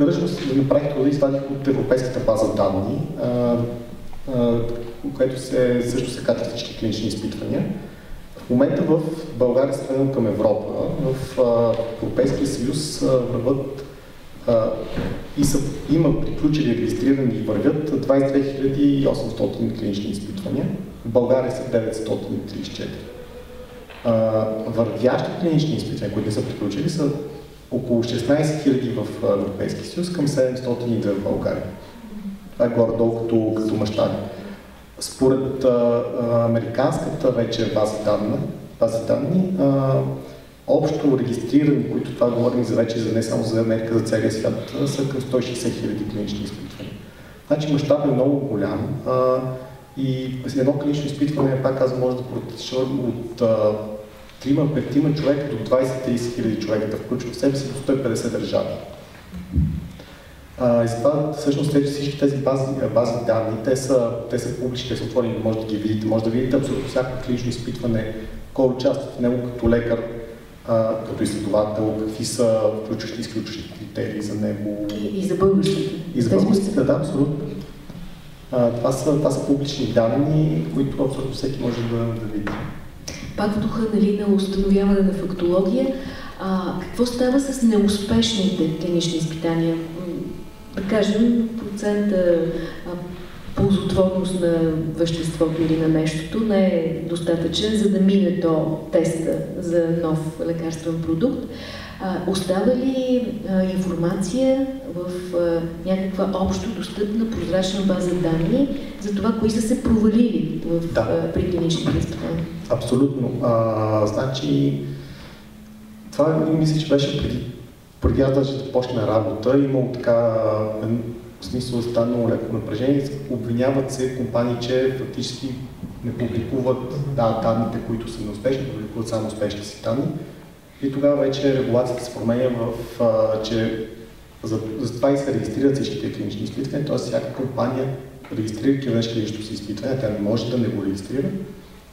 Ръчно да направих това да извадих от Европейската база данни, а, а, което се, също се казва всички клинични изпитвания. В момента в България, средно към Европа, в Европейския съюз върват и са, има приключили, регистрирани и вървят 22 800 клинични изпитвания. В България са 934. Вървящи клинични изпитвания, които не са приключили, са около 16 000 в Европейския съюз към 702 в България. Това е горе-долу като, като мащаби. Според а, американската вече база данни, база данни а, общо регистрирани, които това говорим за вече за не само за Америка, за целия свят, са към 160 хиляди клинични изпитвания. Значи мащаб е много голям а, и едно клинично изпитване, пак казвам, може да протече от 3-5 човека до 20-30 хиляди човека, да включва в себе си до 150 държави. А, и затова всъщност тези, всички тези бази, бази данни, те са, те са публични, те са отворени, може да ги видите, може да видите абсолютно всяко клинично изпитване, кой участва в него като лекар, а, като изследовател, какви са включващи и изключващи критерии за него. И за българските. И за българските, да, абсолютно. А, това, са, това са публични данни, които абсолютно всеки може да, да види. Пак в духа нали, на установяване на фактология, а, какво става с неуспешните клинични изпитания? Да кажем, процента ползотворност на веществото или на нещото не е достатъчен, за да мине то теста за нов лекарствен продукт. А, остава ли а, информация в а, някаква общо достъпна прозрачна база данни за това, кои са се провалили в, да. а, при клиничните изпитания? Абсолютно. А, значи, това мисля, че беше преди преди аз даже да работа, имало така в смисъл станало леко напрежение, обвиняват се компании, че фактически не публикуват да, данните, които са неуспешни, публикуват само успешни си данни. И тогава вече регулацията се променя в, а, че за, за това и се регистрират всичките клинични изпитвания, т.е. всяка компания, регистрирайки веднъж клиничното си изпитване, тя не може да не го регистрира,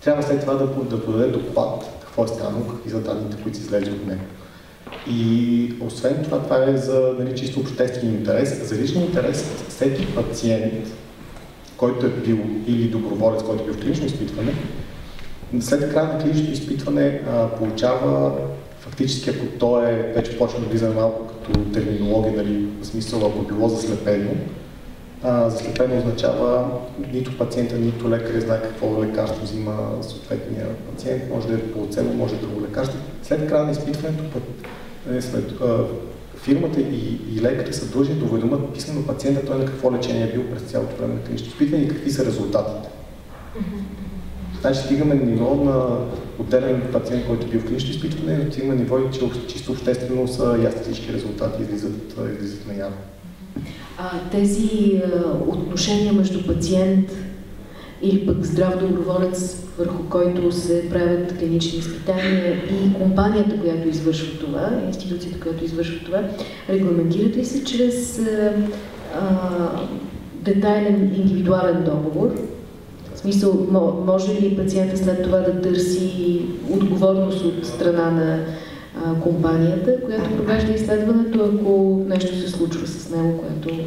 трябва след това да, да подаде доклад какво е станало, какви са данните, които са излезли от него. И освен това, това е за нали, чисто обществен интерес. За личен интерес всеки пациент, който е бил или доброволец, който е бил в клинично изпитване, след края на клиничното изпитване а, получава фактически, ако то е, вече почва да влиза малко като терминология, нали, в смисъл, ако било заслепено, а, заслепено означава нито пациента, нито лекаря знае какво лекарство взима съответния пациент, може да е по може да е друго лекарство. След края на изпитването е, след, а, фирмата и, и лекарите са длъжни да уведомят писмено пациента той на какво лечение е бил през цялото време на клинично изпитване и какви са резултатите. Значи стигаме ниво на отделен пациент, който е бил в клинично изпитване, стигаме ниво, че чисто обществено са ясни всички резултати излизат, излизат на яво. А, тези отношения между пациент или пък здрав доброволец, върху който се правят клинични изпитания и компанията, която извършва това, институцията, която извършва това, регламентират ли се чрез а, а, детайлен индивидуален договор? В смисъл, може ли пациента след това да търси отговорност от страна на а, компанията, която провежда изследването, ако нещо се случва с него, което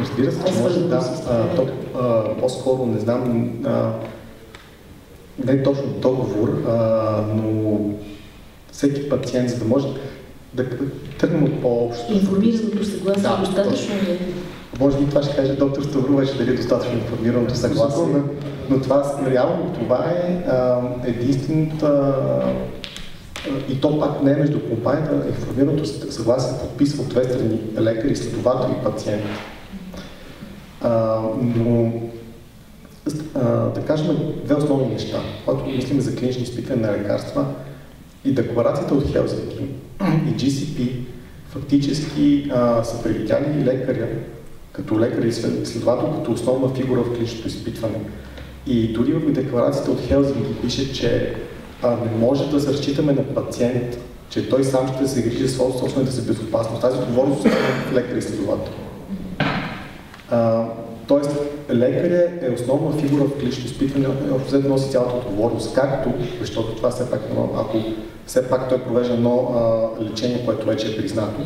Разбира се, може да. А, то, а, по-скоро не знам, а, не е точно договор, а, но всеки пациент, за да може да тръгнем от по-общо. Информираното съгласие да, достатъчно ли? Може би това ще каже доктор Ставрович, дали е достатъчно информираното съгласие, но това, реално това е а, единствената и то пак не е между компанията, информираното съгласие подписва от две страни, лекари, следователи и пациенти. А, но а, да кажем две основни неща. Когато мислим за клинични изпитвания на лекарства и декларацията от Хелзинки и GCP фактически а, са привидяли лекаря като лекар и следовател, като основна фигура в клиничното изпитване. И дори в декларацията от Хелзинки пише, че а, не може да се разчитаме на пациент, че той сам ще се грижи за собствената си безопасност. Тази отговорност е лекар и тоест, лекаря е основна фигура в клинично изпитване, общо носи цялата отговорност, както, защото това все пак, ако все пак той провежда едно а, лечение, което вече е признато,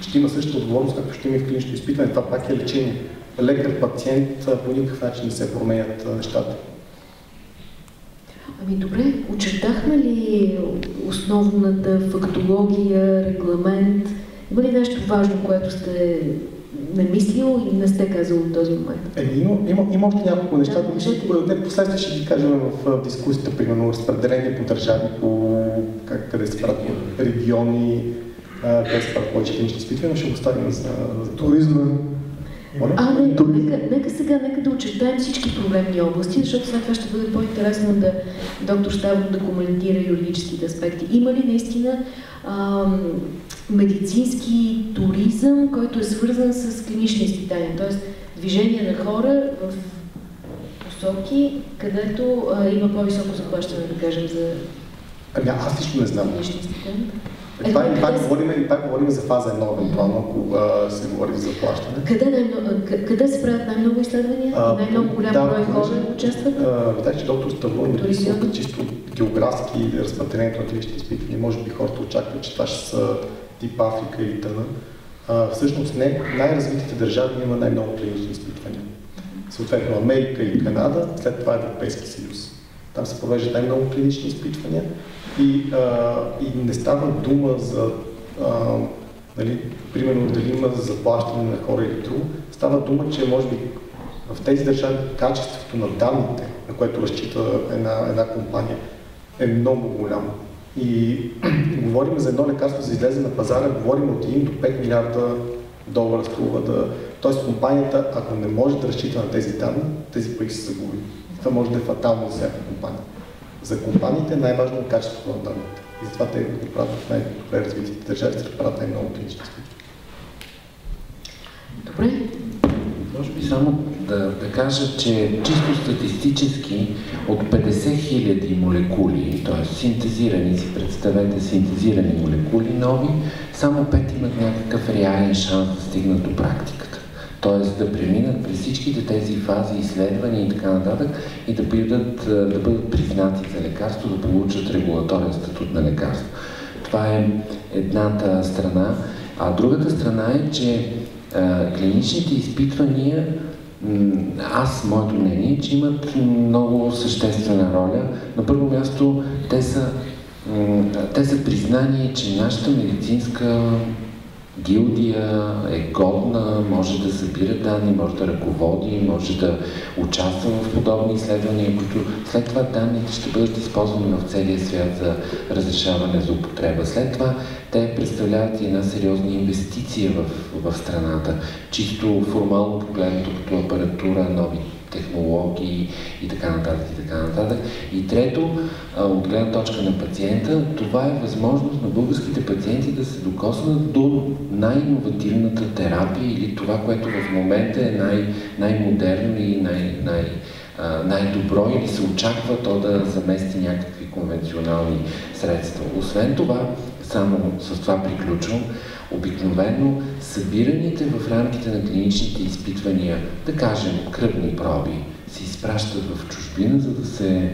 ще има същата отговорност, както ще има и в клинично изпитване. Това пак е лечение. Лекар, пациент, по никакъв начин не се променят нещата. Ами добре, очертахме ли основната фактология, регламент? Има ли нещо важно, което сте намислил и не сте казал в този момент? Е, има, има, има още няколко неща, да, които не последствие ще ги кажем в, дискусията, примерно разпределение по държави, по как, къде се правят региони, къде се правят повече клинични изпитвания, ще го оставим за, за туризма. А, не, нека, нека сега, нека да очертаем всички проблемни области, защото след това ще бъде по-интересно да доктор Ставро да коментира юридическите аспекти. Има ли наистина ам, медицински туризъм, който е свързан с клинични изпитания, т.е. движение на хора в посоки, където а, има по-високо заплащане, да кажем, за Ами аз лично не знам. клинични изпитания? И и пак, говорим, и пак говорим за фаза 1, евентуално, ако а, се говори за заплащане. Къде, най- къде се правят най-много изследвания? Най-много голям да, брой хора участват? Видях, че доктор Ставро ми рисува чисто географски разпределението на клиничните изпитвания. Може би хората очакват, че това ще са тип Африка или тъна. Всъщност не, най-развитите държави има най-много клинични изпитвания. Съответно Америка и Канада, след това Европейски съюз. Там се провеждат най-много клинични изпитвания и, а, и не става дума за, а, нали, примерно, дали има заплащане на хора или друго, става дума, че може би в тези държави качеството на данните, на което разчита една, една компания, е много голямо. И говорим за едно лекарство за излезе на пазара, говорим от 1 до 5 милиарда долара струва да... Тоест компанията, ако не може да разчита на тези данни, тези пари се загуби. Това може да е фатално за всяка компания. За компаниите най-важно е качеството на данните. И затова те го правят в най-добре развитите държави, се правят най-много клинични Добре. Може би само да, да кажа, че чисто статистически от 50 хиляди молекули, т.е. синтезирани си, представете синтезирани молекули нови, само 5 имат някакъв реален шанс да стигнат до практиката т.е. да преминат през всичките тези фази, изследвания и така нататък и да бъдат, да бъдат признати за лекарство, да получат регулаторен статут на лекарство. Това е едната страна. А другата страна е, че клиничните изпитвания, аз, моето мнение, е, че имат много съществена роля. На първо място, те са, те са признание, че нашата медицинска гилдия е годна, може да събира данни, може да ръководи, може да участва в подобни изследвания, които след това данните ще бъдат използвани в целия свят за разрешаване за употреба. След това те представляват и една сериозна инвестиция в, в страната, чисто формално погледнато като апаратура, нови технологии и така нататък и така нататък. И трето, от гледна точка на пациента, това е възможност на българските пациенти да се докоснат до най-инновативната терапия или това, което в момента е най- най-модерно и най- най- най-добро или се очаква то да замести някакви конвенционални средства. Освен това, само с това приключвам, Обикновено събираните в рамките на клиничните изпитвания, да кажем кръвни проби, се изпращат в чужбина, за да се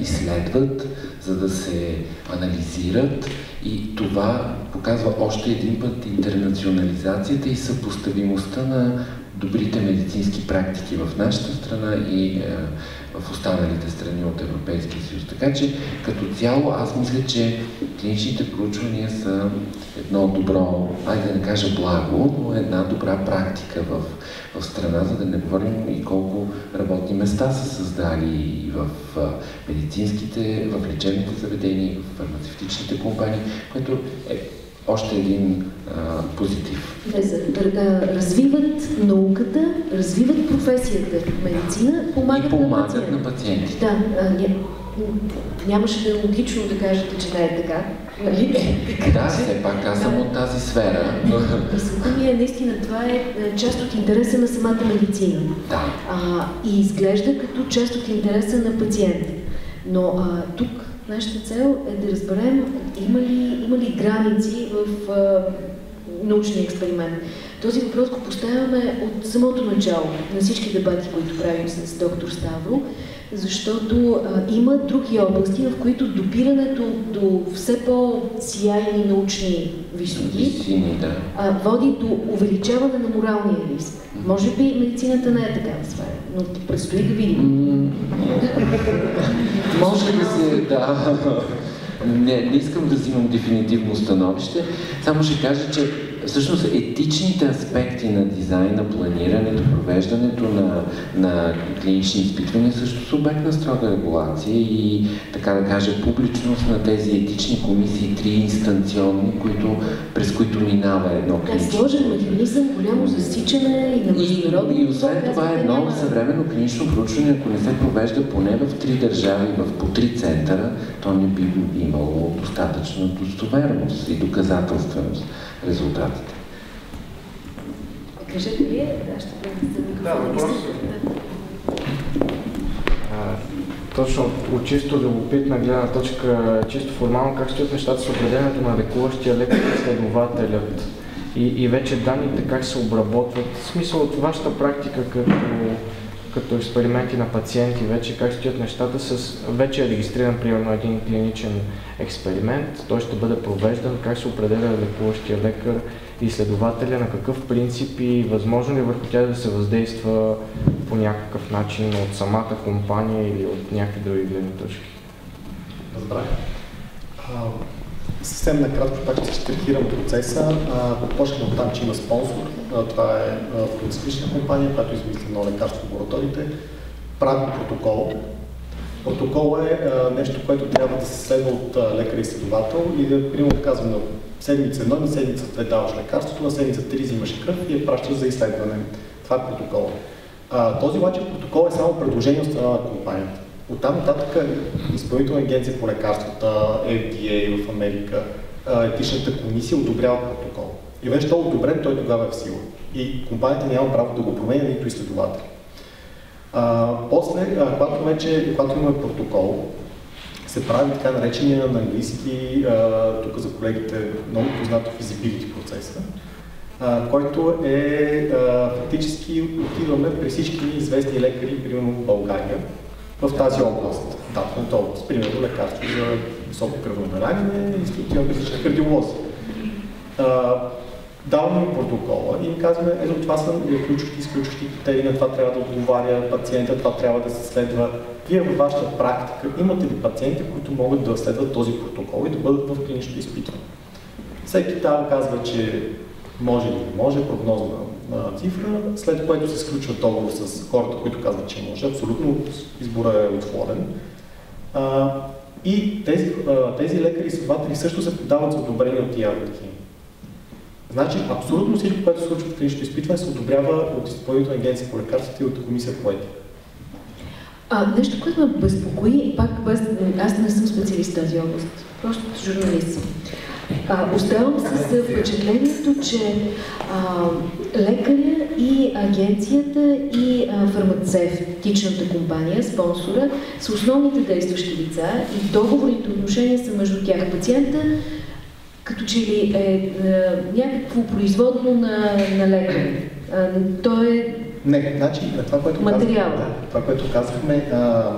изследват, за да се анализират и това показва още един път интернационализацията и съпоставимостта на добрите медицински практики в нашата страна и е, в останалите страни от Европейския съюз. Така че като цяло аз мисля, че клиничните проучвания са едно добро, айде да не кажа благо, но една добра практика в, в страна, за да не говорим и колко работни места са създали и в медицинските, в лечебните заведения, в фармацевтичните компании, което е още един а, позитив. Развиват науката, развиват професията в медицина, помагат, и помагат на пациентите. На пациентите. Да, а, ня, нямаше да е логично да кажете, че не е така. Нали? Да, все пак аз съм от тази сфера. Мисълта ми е, наистина, това е част от интереса на самата медицина. Да. А, и изглежда като част от интереса на пациента. Но а, тук Нашата цел е да разберем има ли, има ли граници в а, научния експеримент. Този въпрос го поставяме от самото начало на всички дебати, които правим с доктор Ставро, защото а, има други области, в които допирането до все по-сияйни научни висоти да. а, води до увеличаване на моралния риск. Може би медицината не е такава сфера, но предстои да видим. Може би се, да. Не, не искам да взимам дефинитивно становище, само ще кажа, че всъщност етичните аспекти на дизайна, планирането, провеждането на, на клинични изпитвания също са обект на строга регулация и така да кажа публичност на тези етични комисии, три инстанционни, които, през които минава едно клинично. Да, сложен механизъм, голямо засичане и на международно. И, и освен това е едно съвременно клинично проучване, ако не се провежда поне в три държави, в по три центъра, то не би имало достатъчно достоверност и доказателственост резултатите. Кажете вие, да, ще да, въпрос. Точно от чисто любопитна гледна точка, чисто формално, как стоят нещата с определенето на лекуващия лекар и следователят и, и вече данните как се обработват. В смисъл от вашата практика като като експерименти на пациенти, вече как стоят нещата с вече е регистриран примерно един клиничен експеримент, той ще бъде провеждан, как се определя лекуващия лекар и следователя, на какъв принцип и възможно ли е върху тях да се въздейства по някакъв начин от самата компания или от някакви други гледни точки. Разбрах. Съвсем накратко пак ще стартирам процеса. Почнем от там, че има спонсор. Това е фармацевтична компания, която измисля едно лекарство в лабораториите. Прави протокол. Протокол е нещо, което трябва да се следва от лекар и следовател и да, примерно казвам, на седмица едно, на седмица две даваш лекарството, на седмица три взимаш кръв и я пращаш за изследване. Това е протокол. този обаче протокол е само предложение от страна на компанията. Оттам нататък Изпълнителна агенция по лекарствата, FDA в Америка, етичната комисия одобрява протокол. И вече то одобрен, той тогава е в сила. И компанията няма право да го променя, нито изследователи. А, после, а, когато вече, когато имаме протокол, се прави така наречения на английски, а, тук за колегите много познато feasibility процеса, а, който е а, фактически отиваме при всички известни лекари, примерно в България, в тази област, датната област, примерно лекарство за високо кръвонамалягане и всички кардиолози. Даваме им протокола и им казваме, ето това са включващи изключващи критерии, на това трябва да отговаря пациента, това трябва да се следва. Вие във вашата практика имате ли пациенти, които могат да следват този протокол и да бъдат в клинично изпитване? Всеки там казва, че може или не може, прогнозна цифра, след което се сключва договор с хората, които казват, че може. Абсолютно избора е отворен. А, и тези, а, тези лекари и следователи също се подават за одобрение от ИАРТХИМ. Значи, абсолютно всичко, което се случва в клиничното изпитване, се одобрява от Изпълнителна агенция по лекарствата и от комисия по етика. А, нещо, което ме безпокои, пак аз не съм специалист в тази област, просто журналист съм. А, оставам с впечатлението, че а, лекаря и агенцията и а, фармацевтичната компания, спонсора, са основните действащи лица и договорите отношения са между тях. Пациента като че ли е, е някакво производно на, на лекаря. Той е не, значи това, което материал. Казах, да, това, което казахме, а,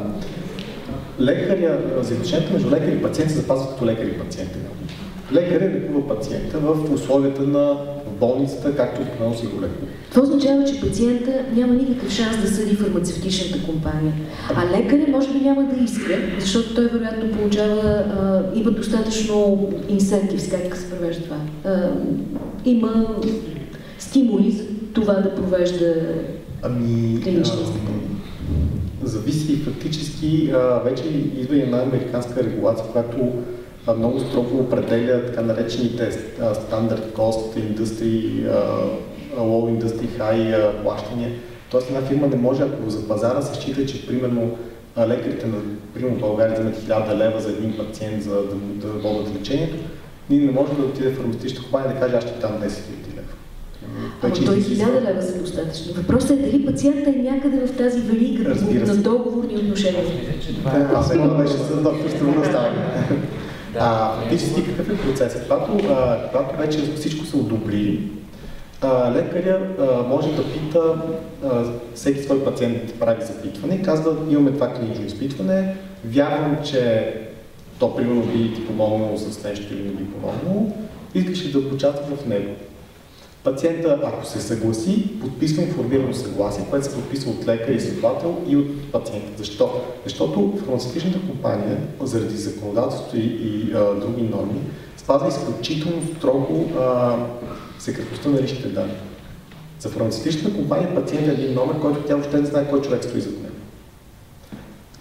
лекаря, взаимоотношенията между лекар и пациент се запазват като лекар и пациент. Лекаря лекува пациента в условията на болницата, както обикновено си го лекува. Това означава, че пациента няма никакъв шанс да съди фармацевтичната компания. А лекаря може би няма да иска, защото той вероятно получава, а, има достатъчно инсентивс, как се превежда това. А, има стимули за това да провежда ами, клинични Зависи и фактически а, вече идва една американска регулация, която много строго определя така наречените стандарт кост, индустрии, low industry, high плащания. Тоест една фирма не може, ако за пазара се счита, че примерно лекарите на примерно България вземат 1000 лева за един пациент за да, да водят лечението, ние не можем да отиде в фармацевтична компания да каже аз ще там 10 000 лева. Ама той 1000 лева са достатъчно. Въпросът е дали пациента е някъде в тази верига на договорни отношения. Това сега беше с доктор Струмна А, фактически какъв е процесът? Когато, когато вече всичко се одобри, лекаря може да пита всеки свой пациент прави запитване и казва, имаме това клинично изпитване, вярвам, че то примерно би ти помогнало с нещо или не би помогнало, искаш ли да участваш в него. Пациента, ако се съгласи, подписва информирано съгласие, което се подписва от лекар следовател и от пациента. Защо? Защото фармацевтичната компания, заради законодателството и, и а, други норми, спазва изключително строго а, секретността на личните данни. За фармацевтичната компания пациент е един номер, който тя въобще не знае кой човек стои зад него.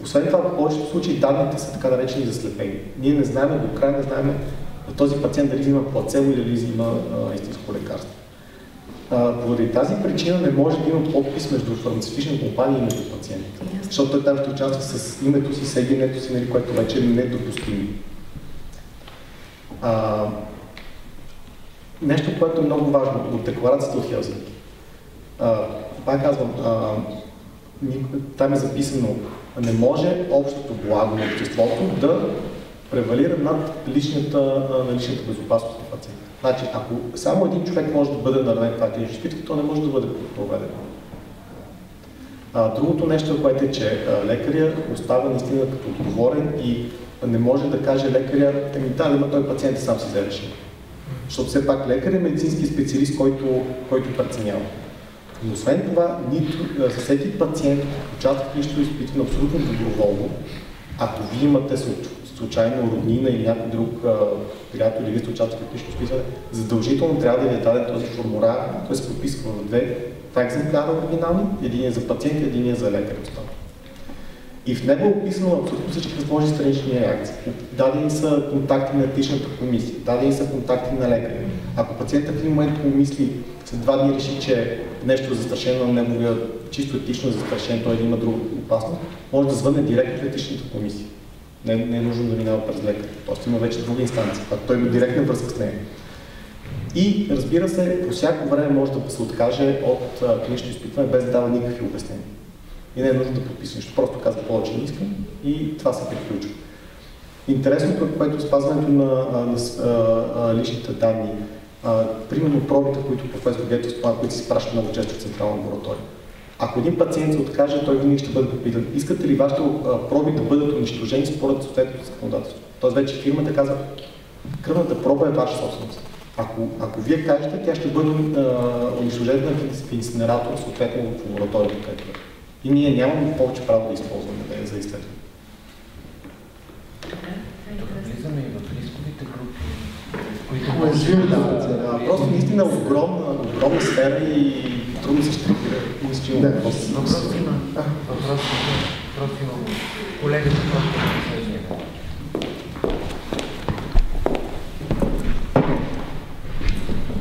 Освен това, в повечето случаи данните са така наречени заслепени. Ние не знаем, до края не знаем този пациент дали взима плацебо или дали взима истинско лекарство. Поради тази причина не може да има подпис между фармацевтична компания и между пациента. Защото той там ще участва с името си, с егенето си, нали, което вече е недопустимо. А, нещо, което е много важно от декларацията от Хелзинки. Пак казвам, а, там е записано, не може общото благо на обществото да превалира над личната, на личната безопасност на пациента. Значи, ако само един човек може да бъде наранен това клинично изпитване, то не може да бъде проведено. Другото нещо, което е, че лекаря остава наистина като отговорен и не може да каже лекаря, ами да, има той пациент сам си взе. Защото все пак лекар е медицински специалист, който, който преценява. Но освен това, нито, за всеки пациент участва в нищо изпитване абсолютно доброволно. Ако вие имате случайно роднина или някой друг приятел или вие сте участвали в клинично изпитване, задължително трябва да ви е даден този формуляр, той се подписва в две два екземпляра оригинални, един е за пациент, един е за лекар. И в него е описано абсолютно всички възможни странични реакции. Дадени са контакти на етичната комисия, дадени са контакти на лекари. Ако пациентът в един момент помисли, след два дни реши, че нещо е застрашено на неговия чисто етично застрашен, той да има друга опасност, може да звънне директно в етичната комисия. Не, не е нужно да минава през лекар. Тоест има вече друга инстанция, когато той има директна връзка с нея. И разбира се, по всяко време може да се откаже от клинично изпитване без да дава никакви обяснения и не е нужно да подписа нищо, просто казва повече не искам и това се приключва. Интересното е, което спазването на, на, на личните данни, а, примерно пробите, които професор Гетов които се изпращат много често в централна лаборатория. Ако един пациент се откаже, той винаги ще бъде попитан, искате ли вашите проби да бъдат унищожени според съответното законодателство? Тоест вече фирмата казва, кръвната проба е ваша собственост. Ако, ако вие кажете, тя ще бъде унищожена в инсинератор, съответно в лабораторията, където е и ние нямаме повече право да използваме нея за изследване. Влизаме и в рисковите групи, които да, Просто наистина огромна, огромна сфера и трудно се ще Мисля, че има въпрос. Въпрос има. Въпрос има. Колегата, който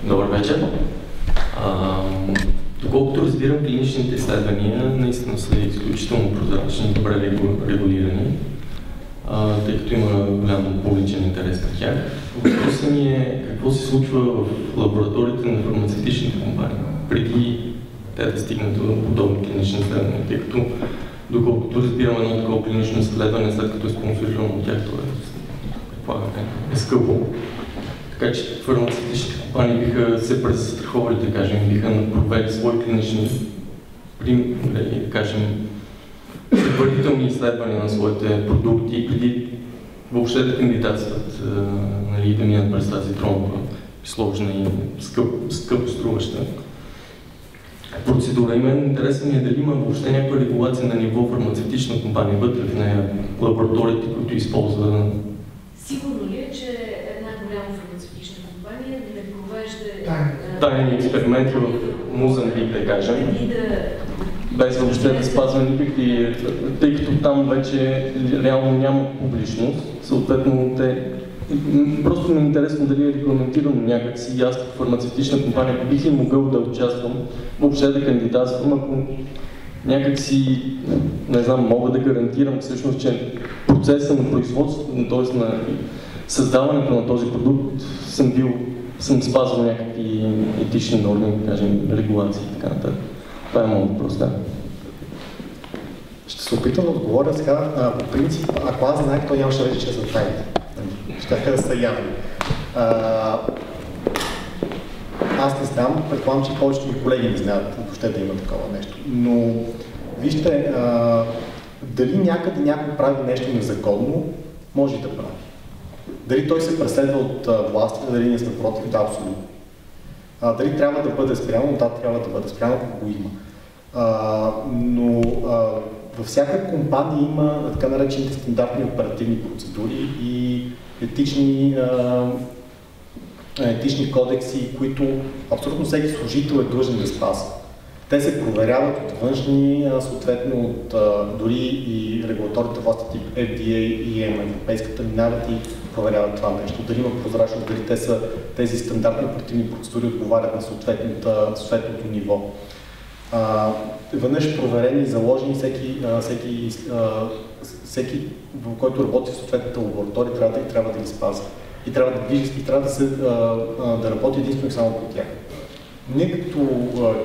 Добър вечер. Доколкото разбирам, клиничните изследвания наистина са изключително прозрачни, добре регулирани, а, тъй като има голям публичен интерес на тях. Въпросът ми е какво се случва в лабораториите на фармацевтичните компании, преди те да стигнат до подобни клинични изследвания, тъй като доколкото разбирам едно такова клинично изследване, след като е спонсорирано от тях, то е, е скъпо. Така че фармацевтичните компании биха се презастраховали, да кажем, биха провели свои клинични, нали, да кажем, предварителни изследвания на своите продукти преди въобще да кандидатстват нали, и да минат през тази тромба сложна и скъп, скъпо струваща процедура. И мен интересен ми е дали има въобще някаква регулация на ниво фармацевтична компания вътре в нея, лабораториите, които използва. Сигурно ли е, че една голяма фармацевтична компания не провежда тайни експерименти в Музамбик, да кажем, без въобще да спазва никакви, тъй като там вече реално няма публичност, съответно те Просто ми е интересно дали е регламентирано някакси. Аз като фармацевтична компания бих ли могъл да участвам, въобще да кандидатствам, ако някакси, не знам, мога да гарантирам всъщност, че процеса на производството, т.е. на създаването на този продукт съм бил, съм спазвал някакви етични норми, да кажем, регулации и така нататък. Това е моят въпрос, да. Ще се опитам да отговоря сега. по принцип, ако аз знаех, то нямаше вече че са тайни ще да са явни. Аз не знам, предполагам, че повечето ми колеги не знаят въобще да има такова нещо. Но вижте, а, дали някъде някой прави нещо незаконно, може да прави. Дали той се преследва от властите, дали ние сме против, да, абсолютно. А, дали трябва да бъде спрямо, да, трябва да бъде спрямо, ако го има. А, но а, във всяка компания има така наречените стандартни оперативни процедури и етични, етични кодекси, които абсолютно всеки служител е длъжен да спазва. Те се проверяват от външни, съответно от дори и регулаторните власти тип FDA и EMA, Европейската минават и проверяват това нещо. Дали има прозрачност, дали те са, тези стандартни оперативни процедури отговарят на съответното ниво. А, веднъж проверени заложени, всеки, всеки всеки, в който работи в съответната лаборатория, трябва да, трябва да ги спазва. И трябва да движи, и трябва да, се, да работи единствено и само по тях. Ние като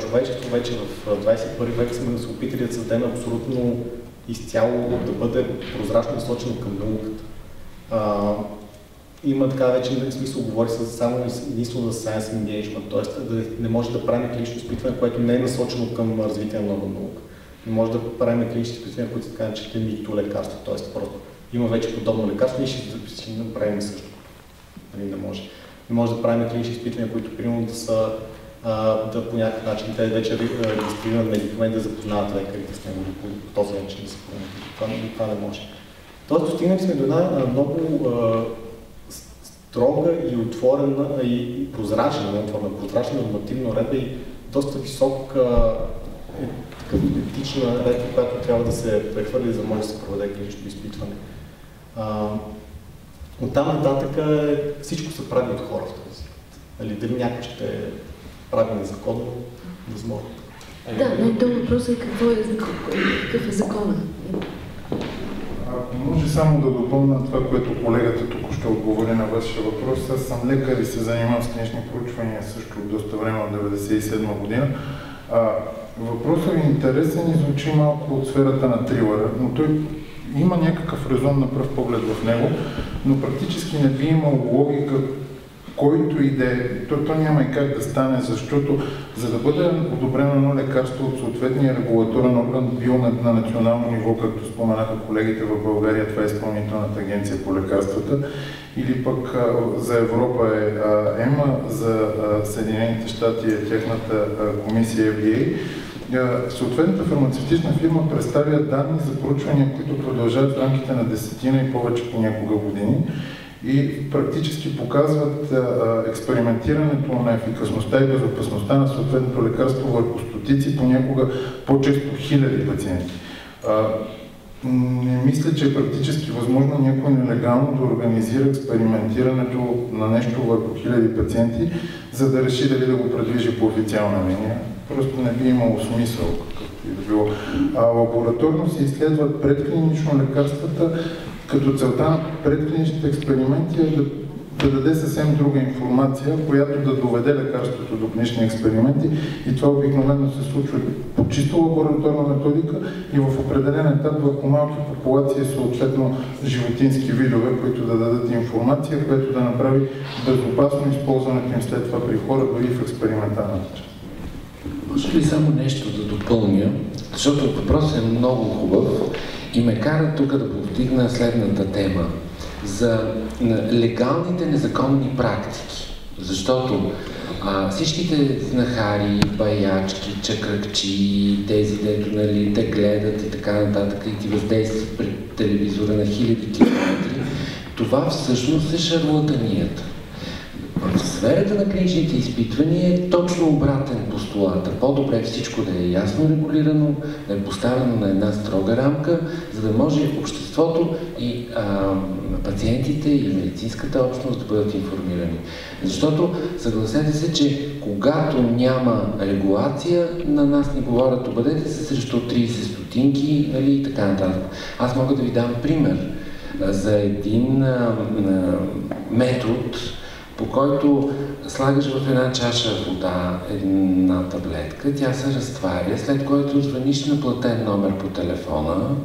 човечество вече в 21 век сме да се опитали да създадем абсолютно изцяло да бъде прозрачно насочено към науката. А, има така вече смисъл говори се само единствено за science engagement, т.е. да не може да правим клинично изпитване, което не е насочено към развитие на нова наука не може да правим клинични изпитвания, които са така наречените мито лекарства, т.е. просто има вече подобно лекарство, ние ще, ще направим също. Нали, не може. Не може да правим клинични изпитвания, които примерно да са а, да по някакъв начин те вече регистрират медикамент да запознават лекарите с него по, този начин да се променят. Това, това не може. Тоест, достигнали сме до една много а, строга и отворена и прозрачна, не отворена, прозрачна нормативна уредба и доста висок а, етична ретка, която трябва да се прехвърли, за да може да се проведе клинично изпитване. от там нататък всичко се прави от хора в този свят. Нали, дали някой ще прави незаконно, възможно. Да, най-то въпрос е какво е, какъв е закона. Ако може само да допълна това, което колегата тук ще отговори на вашия въпрос. Аз съм лекар и се занимавам с клинични проучвания също доста време от 1997 година. А, въпросът е интересен и звучи малко от сферата на трилъра, но той има някакъв резон на пръв поглед в него, но практически не би имал логика, който и да е, то, то няма и как да стане, защото за да бъде одобрено едно лекарство от съответния регулаторен орган, било на, на национално ниво, както споменаха колегите в България, това е изпълнителната агенция по лекарствата, или пък а, за Европа е а, ЕМА, за а, Съединените щати е тяхната комисия FDA, съответната фармацевтична фирма представя данни за проучвания, които продължават в рамките на десетина и повече понякога години и практически показват експериментирането на ефикасността и безопасността на съответното лекарство върху стотици, понякога по-често хиляди пациенти. Не мисля, че е практически възможно някой нелегално да организира експериментирането на нещо върху хиляди пациенти, за да реши дали да го предвижи по официална линия. Просто не би имало смисъл, както и да било. А лабораторно се изследват предклинично лекарствата, като целта на предклиничните експерименти е да, да даде съвсем друга информация, която да доведе лекарството до клинични експерименти и това обикновено се случва по чисто лабораторна методика и в определен етап върху малки популации, съответно животински видове, които да дадат информация, която да направи безопасно използването им след това при хора, дори в експерименталната част. Може ли само нещо да допълня, защото въпросът е много хубав И ме кара тук да повдигна следната тема за легалните незаконни практики. Защото а, всичките знахари, баячки, чакръкчи, тези, дето нали, те гледат и така нататък и ти въздействат пред телевизора на хиляди километри, това всъщност е шарлатанията. В сферата на клиничните изпитвания е точно обратен постулат. По-добре всичко да е ясно регулирано, да е поставено на една строга рамка, за да може обществото и а, пациентите и медицинската общност да бъдат информирани. Защото съгласете се, че когато няма регулация, на нас ни говорят, обадете се срещу 30 стотинки нали, и така нататък. Аз мога да ви дам пример за един а, а, метод, по който слагаш в една чаша вода една таблетка, тя се разтваря, след което звъниш на платен номер по телефона,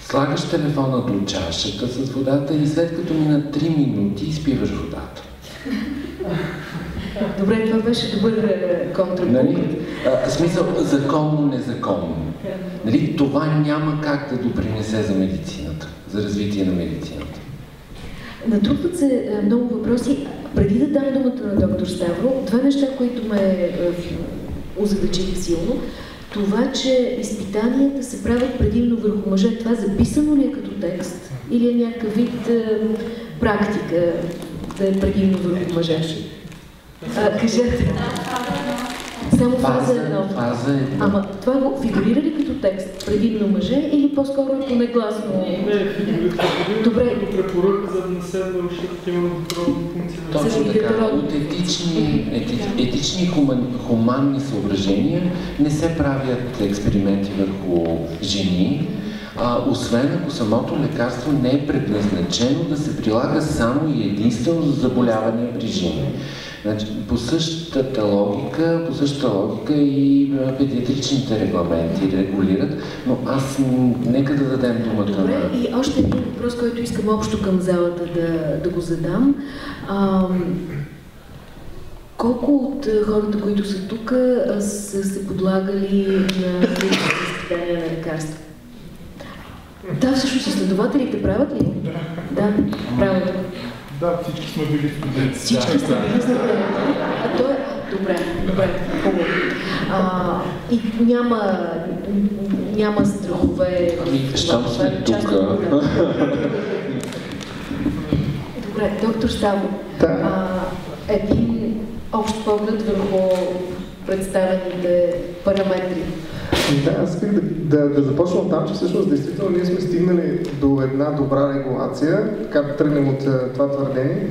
слагаш телефона до чашата с водата и след като мина 3 минути изпиваш водата. Добре, това беше добър е, контрапункт. Нали? А, смисъл, законно, незаконно. Нали? Това няма как да допринесе за медицината, за развитие на медицината. Натрупват се е, много въпроси. Преди да дам думата на доктор Ставро, два неща, които ме е, озадачиха силно. Това, че изпитанията се правят предимно върху мъже, това записано ли е като текст? Или е някакъв вид е, практика да е предимно върху мъже? А, кажете. Само фаза едно. Фаза едно. Ама това го фигурира ли като текст? Предимно мъже или по-скоро ако негласно? Не, Добре. като препоръка, за да не се наруши такива функции. Точно така. От етични, ети, етични хуман, хуманни съображения не се правят експерименти върху жени, а, освен ако самото лекарство не е предназначено да се прилага само и единствено за заболявания при жени. Значи, по същата логика, по същата логика и педиатричните регламенти регулират, но аз нека да дадем думата Добре, на... и още един въпрос, който искам общо към залата да, да го задам. А, колко от хората, които са тук, са се подлагали на изпитания на лекарства? Да, всъщност изследователите правят ли? Да. Да, правят. Да, всички сме били студенти. Всички сме били студенти. А то е... Добре, добре, хубаво. А, и няма, няма страхове. Ами, щом сме тук. Добре, доктор Ставо. Да. А, един общ поглед върху представените параметри. Да, аз исках да, да, да започна от там, че всъщност действително ние сме стигнали до една добра регулация, да тръгнем от това твърдение,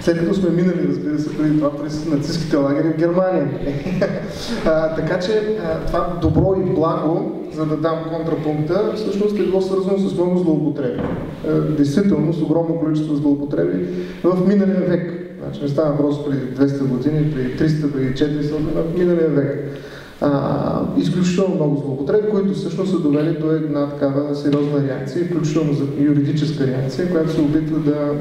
след като сме минали, разбира се, преди това през нацистските лагери в Германия. а, така че а, това добро и благо, за да дам контрапункта, всъщност е било свързано с много злоупотреби. Действително, с огромно количество злоупотреби в миналия век. Значи не става въпрос преди 200 години, преди 300, преди 400, а в миналия век а, изключително много злоупотреби, които всъщност са довели до една такава сериозна реакция, включително юридическа реакция, която се опитва да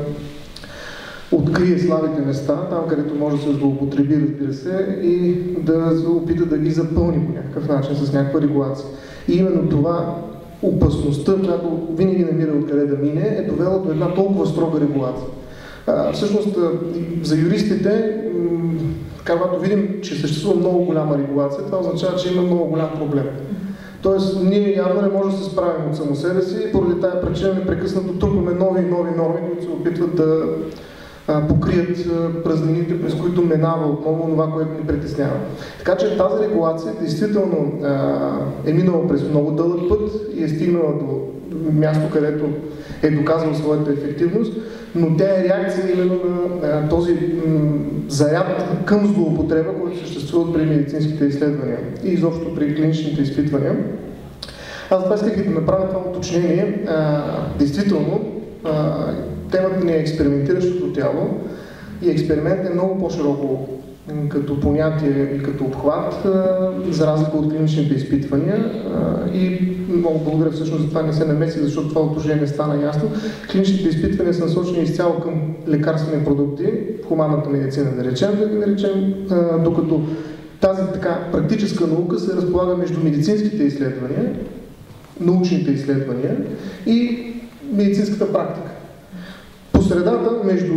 открие слабите места, там където може да се злоупотреби, разбира се, и да се опита да ги запълни по някакъв начин с някаква регулация. И именно това опасността, която винаги намира откъде да мине, е довела до една толкова строга регулация. А, всъщност, за юристите, така, когато видим, че съществува много голяма регулация, това означава, че има много голям проблем. Тоест, ние явно не можем да се справим от само себе си и поради тази причина непрекъснато трупаме нови и нови норми, които се опитват да покрият празнините, през които минава отново това, което ни притеснява. Така че тази регулация действително е минала през много дълъг път и е стигнала до място, където е доказала своята ефективност, но тя е реакция именно на този заряд към злоупотреба, който съществува при медицинските изследвания и изобщо при клиничните изпитвания. Аз това исках да направя това уточнение. Действително, темата ни е експериментиращото тяло и експеримент е много по-широко като понятие и като обхват, за разлика от клиничните изпитвания. И много благодаря всъщност за това не се намеси, защото това уточнение стана ясно. Клиничните изпитвания са насочени изцяло към лекарствени продукти, хуманната медицина да речем, да ги наречем, докато тази така практическа наука се разполага между медицинските изследвания научните изследвания и медицинската практика. По средата между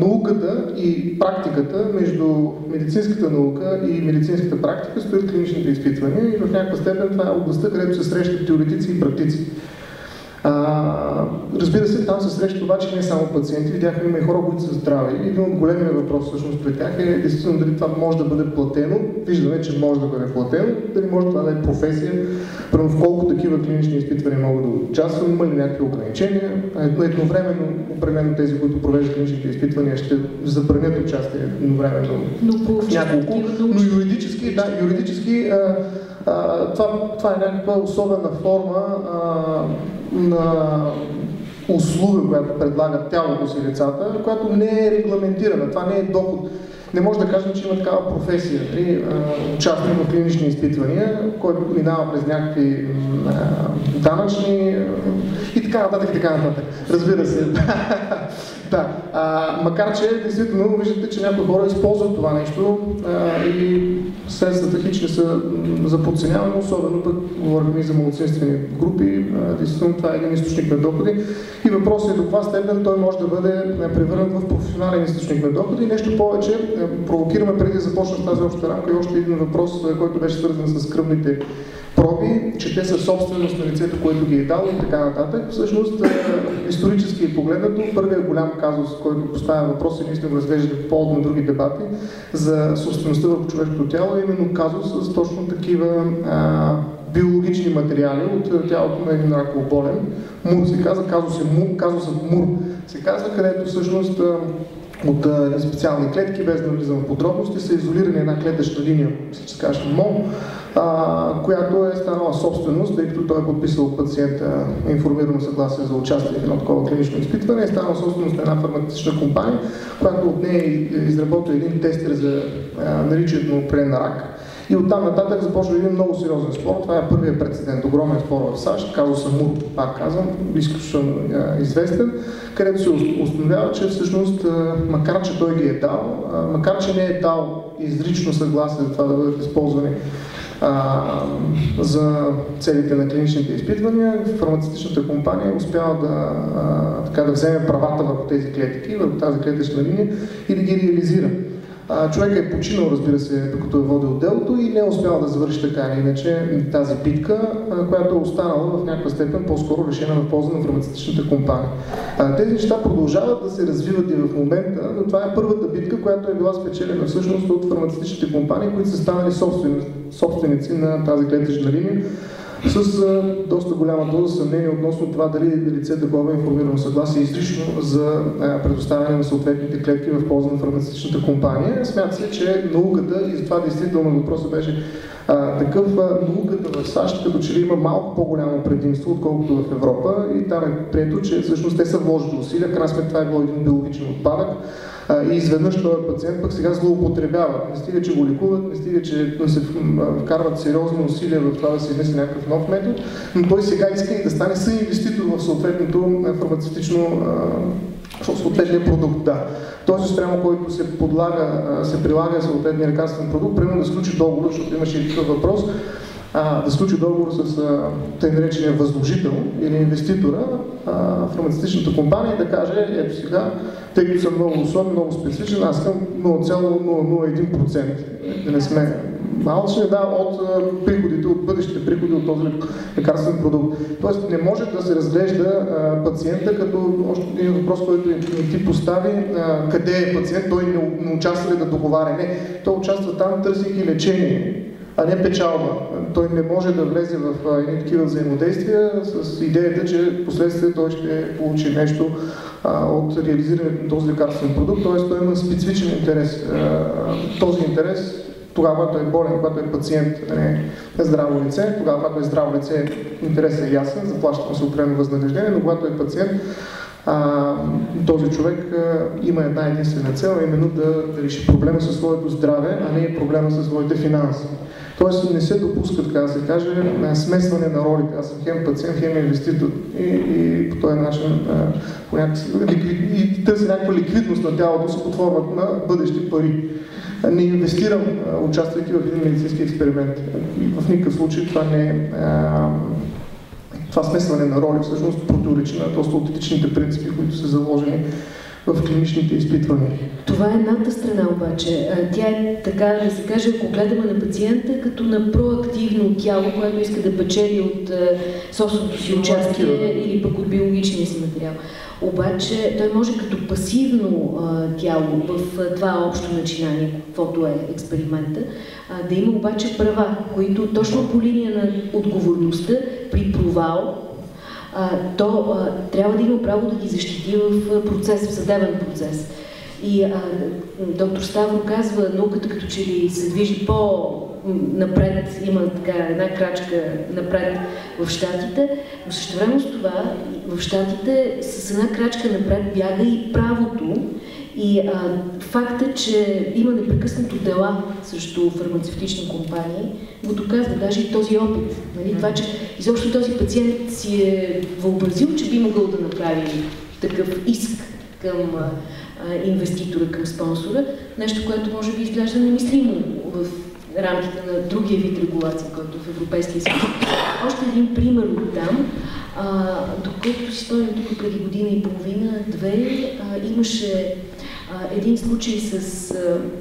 науката и практиката, между медицинската наука и медицинската практика стоят клиничните изпитвания и в някаква степен това е областта, където се срещат теоретици и практици. А, разбира се, там се срещат обаче не само пациенти, видяхме има и хора, които са здрави. Един от големия въпрос всъщност при тях е действително дали това може да бъде платено. Виждаме, че може да бъде платено, дали може това да е професия, първо в колко такива клинични изпитвания могат да участват, има ли някакви ограничения. Едновременно, определено тези, които провеждат клиничните изпитвания, ще забранят участие едновременно в няколко. Но юридически, да, юридически а, а, това, това е някаква особена форма а, на услуга, която предлагат тялото си лицата, която не е регламентирана. Това не е доход. Не може да кажем, че има такава професия. Нали? Участие в клинични изпитвания, който минава през някакви данъчни и така нататък, и така нататък. Разбира се. да. А, макар, че действително виждате, че някои хора използват това нещо а, и средствата хич не са за подценяване, особено пък говорим и за малоцинствени групи. Действително това е един източник на доходи. И въпросът е до каква степен той може да бъде превърнат в професионален източник на доходи. И нещо повече, провокираме преди да започна тази обща рамка и още един въпрос, който беше свързан с кръвните проби, че те са собственост на лицето, което ги е дало и така нататък. Всъщност, исторически погледнато, първият голям казус, който поставя въпрос и наистина го разглеждате по повод на други дебати за собствеността върху човешкото тяло, е именно казус с точно такива а, биологични материали от тялото на един раков болен. Мур се казва, казус е Мур, казусът Мур се казва, където всъщност от специални клетки, без да влизам в подробности, са изолирани една клетъчна линия, се каже МО, а, която е станала собственост, тъй като той е подписал пациента информирано съгласие за участие в едно такова клинично изпитване, е станала собственост на една фармацевтична компания, която от нея изработва един тестер за наричането му прен рак. И оттам нататък започва един много сериозен спор. Това е първият прецедент, огромен спор в САЩ, казва Мур, пак казвам, изключително известен, където се установява, че всъщност, макар че той ги е дал, макар че не е дал изрично съгласие за това да бъдат използвани а, за целите на клиничните изпитвания, фармацевтичната компания успява да, а, така, да вземе правата върху тези клетки, върху тази клетъчна линия и да ги реализира. А, човек е починал, разбира се, докато е водил делото и не е успял да завърши така или иначе тази битка, която е останала в някаква степен по-скоро решена в полза на фармацевтичната компания. Тези неща продължават да се развиват и в момента, но това е първата битка, която е била спечелена всъщност от фармацевтичните компании, които са станали собственици на тази клетъчна линия с а, доста голяма доза съмнение относно това дали лице такова е информирано съгласие излишно за а, предоставяне на съответните клетки в полза на фармацевтичната компания. Смята се, че науката, и за това действително въпросът беше а, такъв, а, науката в САЩ като че ли има малко по-голямо предимство, отколкото в Европа. И там е прието, че всъщност те са вложили усилия, крайна сметка това е било един биологичен отпадък, и изведнъж този пациент пък сега злоупотребява. Не стига, че го лекуват, не стига, че се вкарват сериозни усилия в това да се изнесе някакъв нов метод, но той сега иска и да стане съинвеститор в съответното фармацевтично съответния продукт. Да. Този спрямо, който се подлага, се прилага съответния лекарствен продукт, примерно да сключи договор, защото имаше и такъв въпрос, а, да сключи договор с тъй наречения възложител или инвеститора, а, фармацевтичната компания и да каже, ето сега, тъй като съм много особен, много специфичен, аз съм 0,001%. Да не сме малъчни, да, от приходите, от бъдещите приходи от този лекарствен продукт. Тоест не може да се разглежда а, пациента като още един въпрос, който не ти постави а, къде е пациент, той не, не участва ли да договаря. Не, той участва там, търсейки лечение а не печалба. Той не може да влезе в едни такива взаимодействия с идеята, че последствие той ще получи нещо от реализирането на този лекарствен продукт, т.е. той има специфичен интерес. Този интерес тогава, когато е болен, когато е пациент, не е здраво лице, тогава, когато е здраво лице, интересът е ясен, заплаща му се определено възнаграждение, но когато е пациент, а, този човек а, има една единствена цел, именно да, да реши проблема със своето здраве, а не проблема със своите финанси. Тоест не се допуска, така да се каже, смесване на ролите. Аз съм хем пациент, хем инвеститор. И, и по този начин по търси някаква ликвидност на тялото си под формата на бъдещи пари. Не инвестирам, участвайки в един медицински експеримент. В никакъв случай това не е това смесване на роли всъщност противоречи на доста от етичните принципи, които са заложени в клиничните изпитвания. Това е едната страна обаче. Тя е така да се каже, ако гледаме на пациента като на проактивно тяло, което иска да печели от собственото си участие или пък от биологичния си материал. Обаче той може като пасивно а, тяло в а, това общо начинание, каквото е експеримента, а, да има обаче права, които точно по линия на отговорността при провал то трябва да има право да ги защити в процес, в съдебен процес. И а, доктор Ставро казва, науката като че ли се движи по-напред, има така една крачка напред в Штатите, но също време с това в Штатите с една крачка напред бяга и правото и а, факта, че има непрекъснато дела срещу фармацевтични компании, го доказва даже и този опит. Нали? Това, че изобщо този пациент си е въобразил, че би могъл да направи такъв иск към а, инвеститора, към спонсора, нещо, което може би изглежда немислимо в рамките на другия вид регулация, който в Европейския съюз. Още един пример от там. А, доколкото си спомням тук преди година и половина, две, а, имаше един случай с,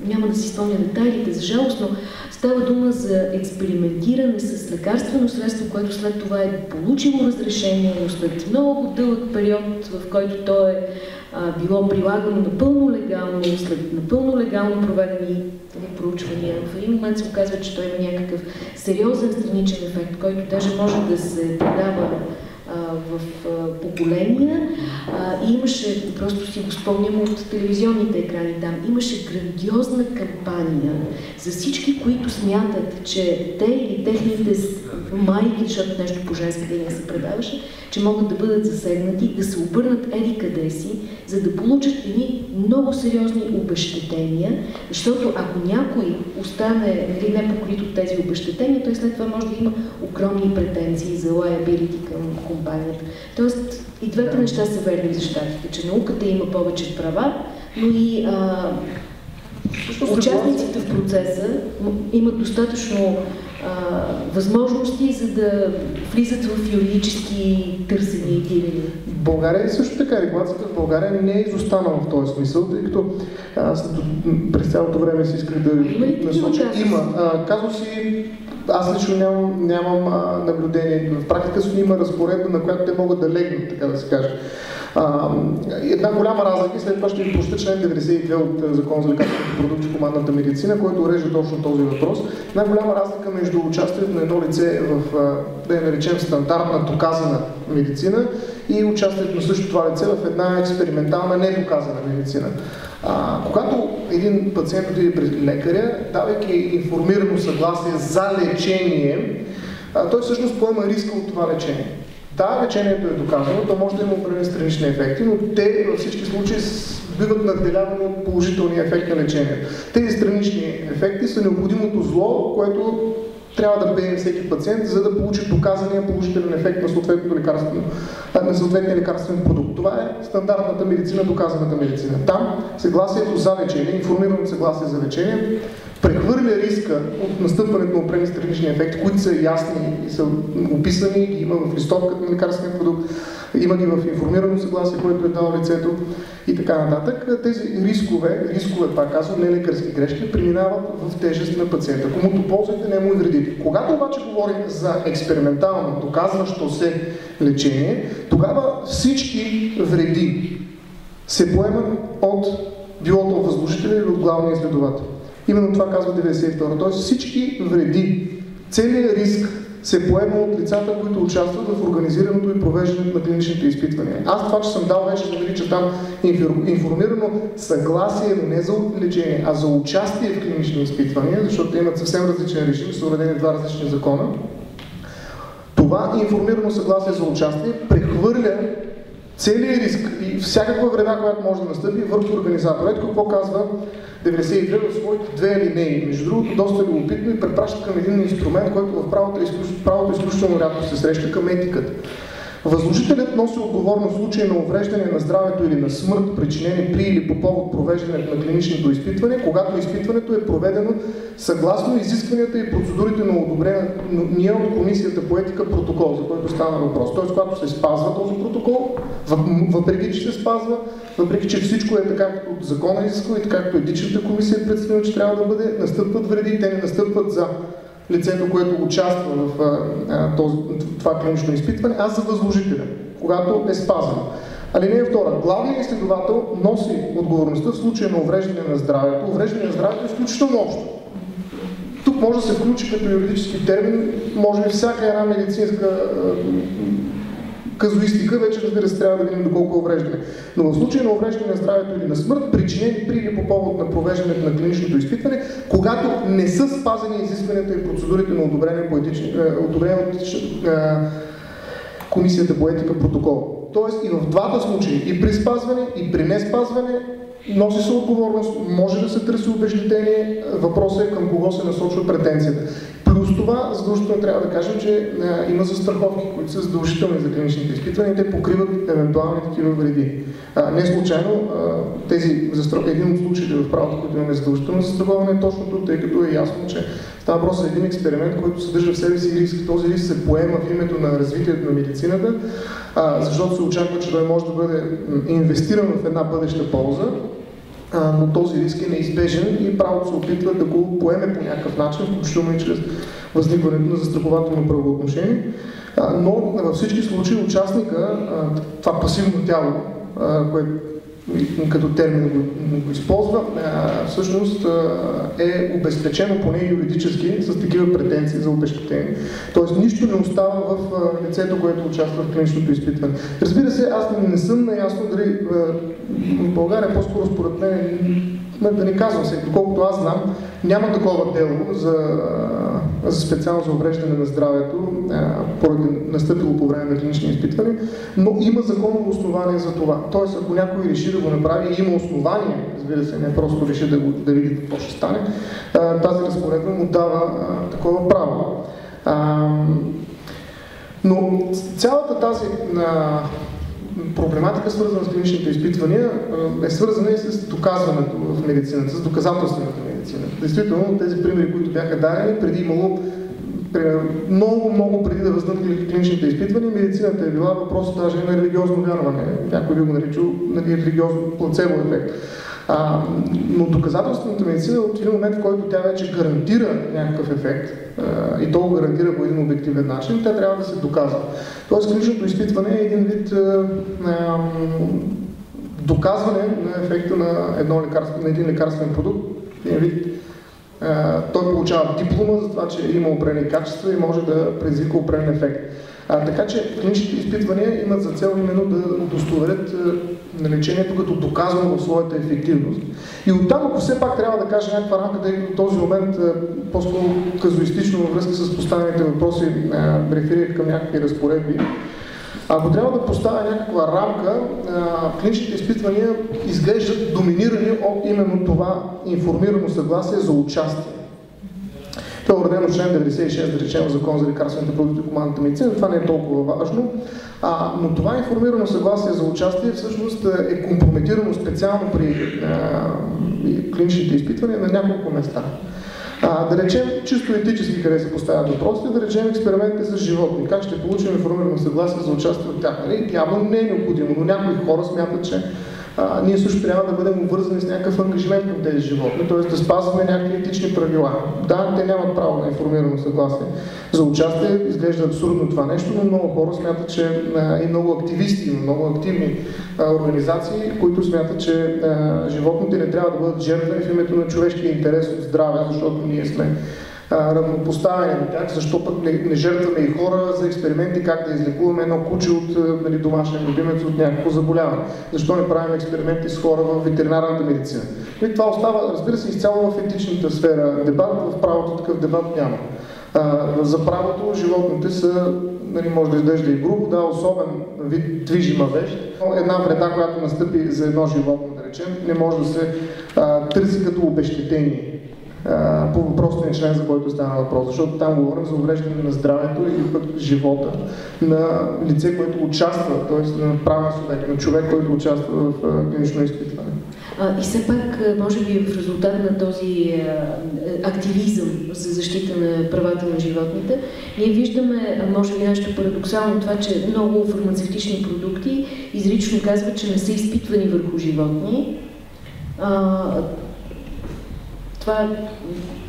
няма да си спомня детайлите, за жалост, но става дума за експериментиране с лекарствено средство, което след това е получило разрешение, но след много дълъг период, в който то е а, било прилагано напълно легално, след напълно легално проведени проучвания, в един момент се оказва, че той има някакъв сериозен страничен ефект, който даже може да се предава в поколения. Имаше, просто си го спомням от телевизионните екрани там, имаше грандиозна кампания за всички, които смятат, че те или техните майки, защото нещо по женска линия се предаваше, че могат да бъдат засегнати, да се обърнат еди къде си, за да получат едни много сериозни обещетения, защото ако някой остане нали, не покрит от тези обещетения, той след това може да има огромни претензии за liability към компанията. Тоест и двете неща са верни за щатите, че науката има повече права, но и а, участниците в процеса имат достатъчно а, възможности, за да влизат в юридически търсени и дилени. България е също така. Регулацията в България не е изостанала в този смисъл, тъй като аз през цялото време си исках да насоча. Има. А, казуси, аз лично нямам, нямам а, наблюдение. В практика си има разпоредба, на която те могат да легнат, така да се каже. А, една голяма разлика, след това ще ви прочета член 92 от Закон за лекарствените продукти в хуманната медицина, който урежда точно този въпрос. Една голяма разлика между участието на едно лице в, да я наречем, стандартна доказана медицина и участието на същото това лице в една експериментална недоказана медицина. А, когато един пациент отиде при лекаря, давайки информирано съгласие за лечение, а, той всъщност поема риска от това лечение. Да, лечението е доказано, то може да има определени странични ефекти, но те във всички случаи биват надделявани от положителния ефект на лечението. Тези странични ефекти са необходимото зло, което трябва да пее всеки пациент, за да получи доказания положителен ефект на съответното лекарствено, на съответния лекарствен продукт. Това е стандартната медицина, доказаната медицина. Там съгласието за лечение, информирано съгласие за лечение, прехвърля риска от настъпването на определени странични ефекти, които са ясни и са описани, ги има в листовката на лекарствения продукт, има ги в информирано съгласие, което е дало лицето и така нататък. Тези рискове, рискове, пак казвам, не лекарски грешки, преминават в тежест на пациента. Комуто ползвате, не му и вредите. Когато обаче говорим за експериментално, доказващо се лечение, тогава всички вреди се поемат от билото възложителя или от главния изследовател. Именно това казва 92. Т.е. всички вреди, целият риск се поема от лицата, които участват в организираното и провеждането на клиничните изпитвания. Аз това, че съм дал вече да нарича там информирано съгласие, но не за лечение, а за участие в клинични изпитвания, защото те имат съвсем различен режим, са уредени два различни закона. Това информирано съгласие за участие прехвърля целият риск и всякаква вреда, която може да настъпи върху организатора. Ето какво казва 92 в своите две линеи. Между другото, доста любопитно и препраща към един инструмент, който в е правото изключително рядко се среща към етиката. Възложителят носи отговорност в случай на увреждане на здравето или на смърт, причинени при или по повод провеждането на клиничното изпитване, когато изпитването е проведено съгласно изискванията и процедурите на одобрение ние от Комисията по етика протокол, за който стана въпрос. Тоест, когато се спазва този протокол, въпреки че се спазва, въпреки че всичко е така, както закона изисква и така, както етичната комисия е представила, че трябва да бъде, настъпват вреди, те не настъпват за лицето, което участва в а, този, това клинично изпитване, а за възложителя, когато е спазано. Алинея втора. Главният изследовател носи отговорността в случая на увреждане на здравето. Увреждане на здравето е изключително общо. Тук може да се включи като юридически термин, може би всяка една медицинска казуистика, вече разбира се трябва да видим доколко е увреждане. Но в случай на увреждане на здравето или на смърт, причинени при или по повод на провеждането на клиничното изпитване, когато не са спазени изискванията и процедурите на одобрение, по етични, е, одобрение от е, Комисията по етика протокол. Тоест и в двата случаи, и при спазване, и при не спазване, носи се отговорност, може да се търси обещетение, въпросът е към кого се насочва претенцията. Плюс това, задължително трябва да кажем, че а, има застраховки, които са задължителни за клиничните изпитвания и те покриват евентуални такива вреди. А, не случайно а, тези застрах... един от случаите в правото, които имаме задължително застраховане е точното, тъй като е ясно, че става въпрос за един експеримент, който съдържа в себе си риск. Този риск се поема в името на развитието на медицината, а, защото се очаква, че той може да бъде инвестиран в една бъдеща полза, но този риск е неизбежен и правото се опитва да го поеме по някакъв начин, включително и чрез възникването на застрахователно правоотношение. Но във всички случаи участника, това пасивно тяло, което като термин го, го използва, всъщност е обезпечено поне юридически с такива претенции за обещетение. Тоест нищо не остава в лицето, което участва в клиничното изпитване. Разбира се, аз не съм наясно дали в България по-скоро според мен да не казвам се, доколкото аз знам, няма такова дело за, за специално за увреждане на здравето, поради настъпило по време на клинични изпитвания, но има законово основание за това. Тоест, ако някой реши да го направи има основание, разбира се, не просто реши да, го, да види какво ще стане, тази разпоредба му дава такова право. Но цялата тази проблематика, свързана с клиничните изпитвания, е свързана и с доказването в медицината, с доказателствената медицина. Действително, тези примери, които бяха дадени, преди имало много, много преди да възникнат клиничните изпитвания, медицината е била въпрос даже на религиозно вярване. Някой би го наричал нали, религиозно плацебо ефект. А, но доказателствената медицина от един момент, в който тя вече гарантира някакъв ефект а, и то го гарантира по един обективен начин, тя трябва да се доказва. Тоест клиничното изпитване е един вид а, а, доказване на ефекта на, едно лекарство, на един лекарствен продукт, един вид той получава диплома за това, че има определени качества и може да предизвика определен ефект. А, така че клиничните изпитвания имат за цел именно да удостоверят на лечението като доказано в своята ефективност. И оттам, ако все пак трябва да кажа някаква рамка, тъй като този момент по-скоро казуистично във връзка с поставените въпроси реферирах към някакви разпоредби, ако трябва да поставя някаква рамка, клиничните изпитвания изглеждат доминирани от именно това информирано съгласие за участие. Това е в член 96, да речем, в Закон за лекарствените продукти и командната медицина. Това не е толкова важно. А, но това информирано съгласие за участие всъщност е компрометирано специално при а, клиничните изпитвания на няколко места. А, да речем, чисто етически къде се поставят въпросите, да речем експериментите с животни. Как ще получим информирано съгласие за участие от тях? Нали? Явно не е необходимо, но някои хора смятат, че а, ние също трябва да бъдем обвързани с някакъв ангажимент към тези животни, т.е. да спазваме някакви етични правила. Да, те нямат право на информирано съгласие за участие. Изглежда абсурдно това нещо, но много хора смятат, че а, и много активисти, много активни а, организации, които смятат, че а, животните не трябва да бъдат жертвани в името на човешкия интерес от здраве, защото ние сме равнопоставяне на тях, защо пък не, не жертваме и хора за експерименти как да излекуваме едно куче от нали, домашен любимец от някакво заболяване. Защо не правим експерименти с хора в ветеринарната медицина. И това остава, разбира се, изцяло в етичната сфера дебат, в правото такъв дебат няма. А, за правото животните са, нали, може да изглежда и грубо, да, особен вид движима вещ. Една вреда, която настъпи за едно животно, да речем, не може да се а, търси като обещетение по въпросния член, за който стана въпрос, защото там говорим за увреждане на здравето или пък живота на лице, което участва, т.е. на правен субект, на човек, който участва в клинично изпитване. И все пак, може би в резултат на този активизъм за защита на правата на животните, ние виждаме, може би нещо парадоксално, това, че много фармацевтични продукти изрично казват, че не са изпитвани върху животни. Това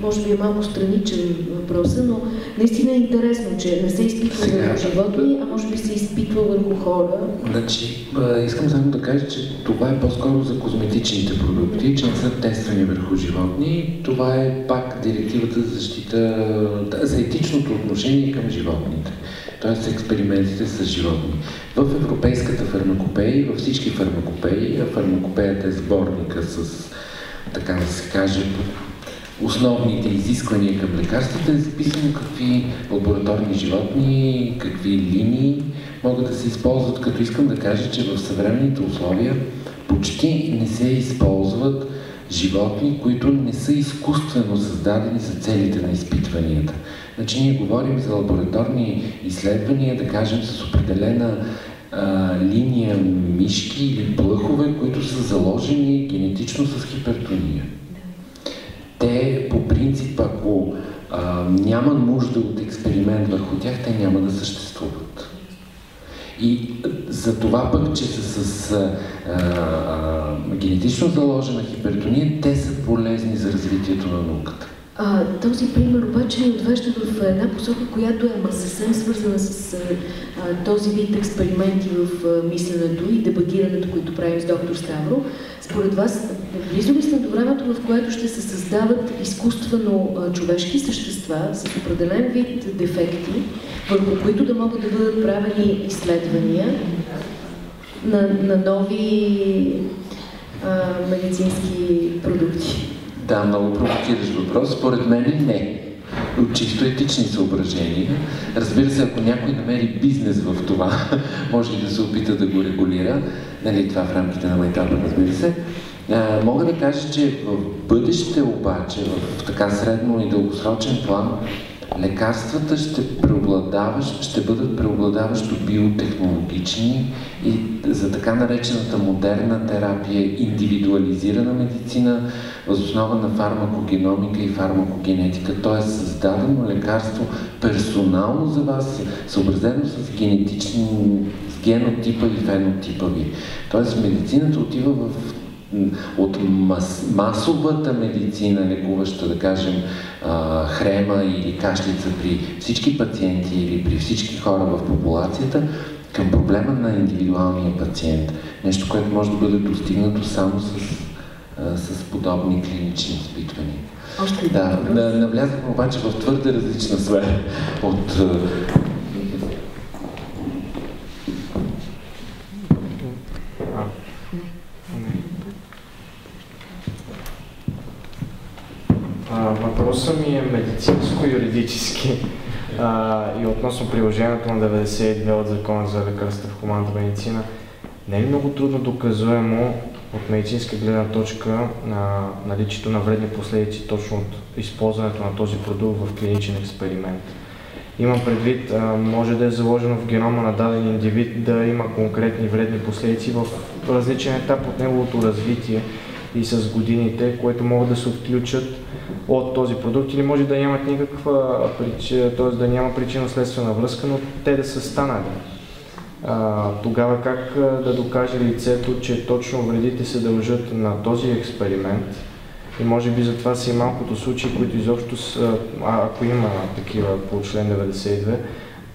може би е малко страничен въпрос, но наистина е интересно, че не се изпитва Сега, върху животни, а може би се изпитва върху хора. Значи, искам само да кажа, че това е по-скоро за козметичните продукти, че не са тествани върху животни. Това е пак директивата за защита, за етичното отношение към животните т.е. експериментите с животни. В европейската фармакопея във всички фармакопеи, а фармакопеята е сборника с, така да се каже, основните изисквания към лекарствата е записано какви лабораторни животни, какви линии могат да се използват, като искам да кажа, че в съвременните условия почти не се използват животни, които не са изкуствено създадени за целите на изпитванията. Значи ние говорим за лабораторни изследвания, да кажем, с определена линия мишки или плъхове, които са заложени генетично с хипертония те по принцип, ако а, няма нужда от експеримент върху тях, те няма да съществуват. И за това пък, че са с а, а, генетично заложена хипертония, те са полезни за развитието на науката. А, този пример обаче ни отвежда в една посока, която е съвсем свързана с а, този вид експерименти в а, мисленето и дебатирането, които правим с доктор Ставро. Според вас, близо ли сте до времето, в което ще се създават изкуствено а, човешки същества с определен вид дефекти, върху които да могат да бъдат правени изследвания на, на нови а, медицински продукти? Да, много провокираш въпрос. Според мен не. От чисто етични съображения. Разбира се, ако някой намери бизнес в това, може и да се опита да го регулира. Нали, това в рамките на майтапа, разбира се. А, мога да кажа, че в бъдеще обаче, в така средно и дългосрочен план, лекарствата ще, преобладаващ, ще бъдат преобладаващо биотехнологични и за така наречената модерна терапия, индивидуализирана медицина, възоснова на фармакогеномика и фармакогенетика, т.е. създадено лекарство персонално за вас, съобразено с генетични, генотипа и фенотипа ви. Т.е. медицината отива в от мас, масовата медицина, лекуваща, да кажем, а, хрема или кашлица при всички пациенти или при всички хора в популацията, към проблема на индивидуалния пациент. Нещо, което може да бъде достигнато само с, а, с подобни клинични изпитвания. Още да, навлязахме обаче в твърде различна сфера от Въпросът ми е медицинско-юридически и относно приложението на 92 от Закона за лекарства в хуманната медицина. Не е ли много трудно доказуемо от медицинска гледна точка на наличието на вредни последици точно от използването на този продукт в клиничен експеримент? Имам предвид, може да е заложено в генома на даден индивид да има конкретни вредни последици в различен етап от неговото развитие и с годините, които могат да се отключат от този продукт или може да нямат никаква причина, т.е. да няма причинно-следствена връзка, но те да са станали. А, тогава как да докаже лицето, че точно вредите се дължат на този експеримент и може би затова са и малкото случаи, които изобщо са, а, ако има такива по член 92,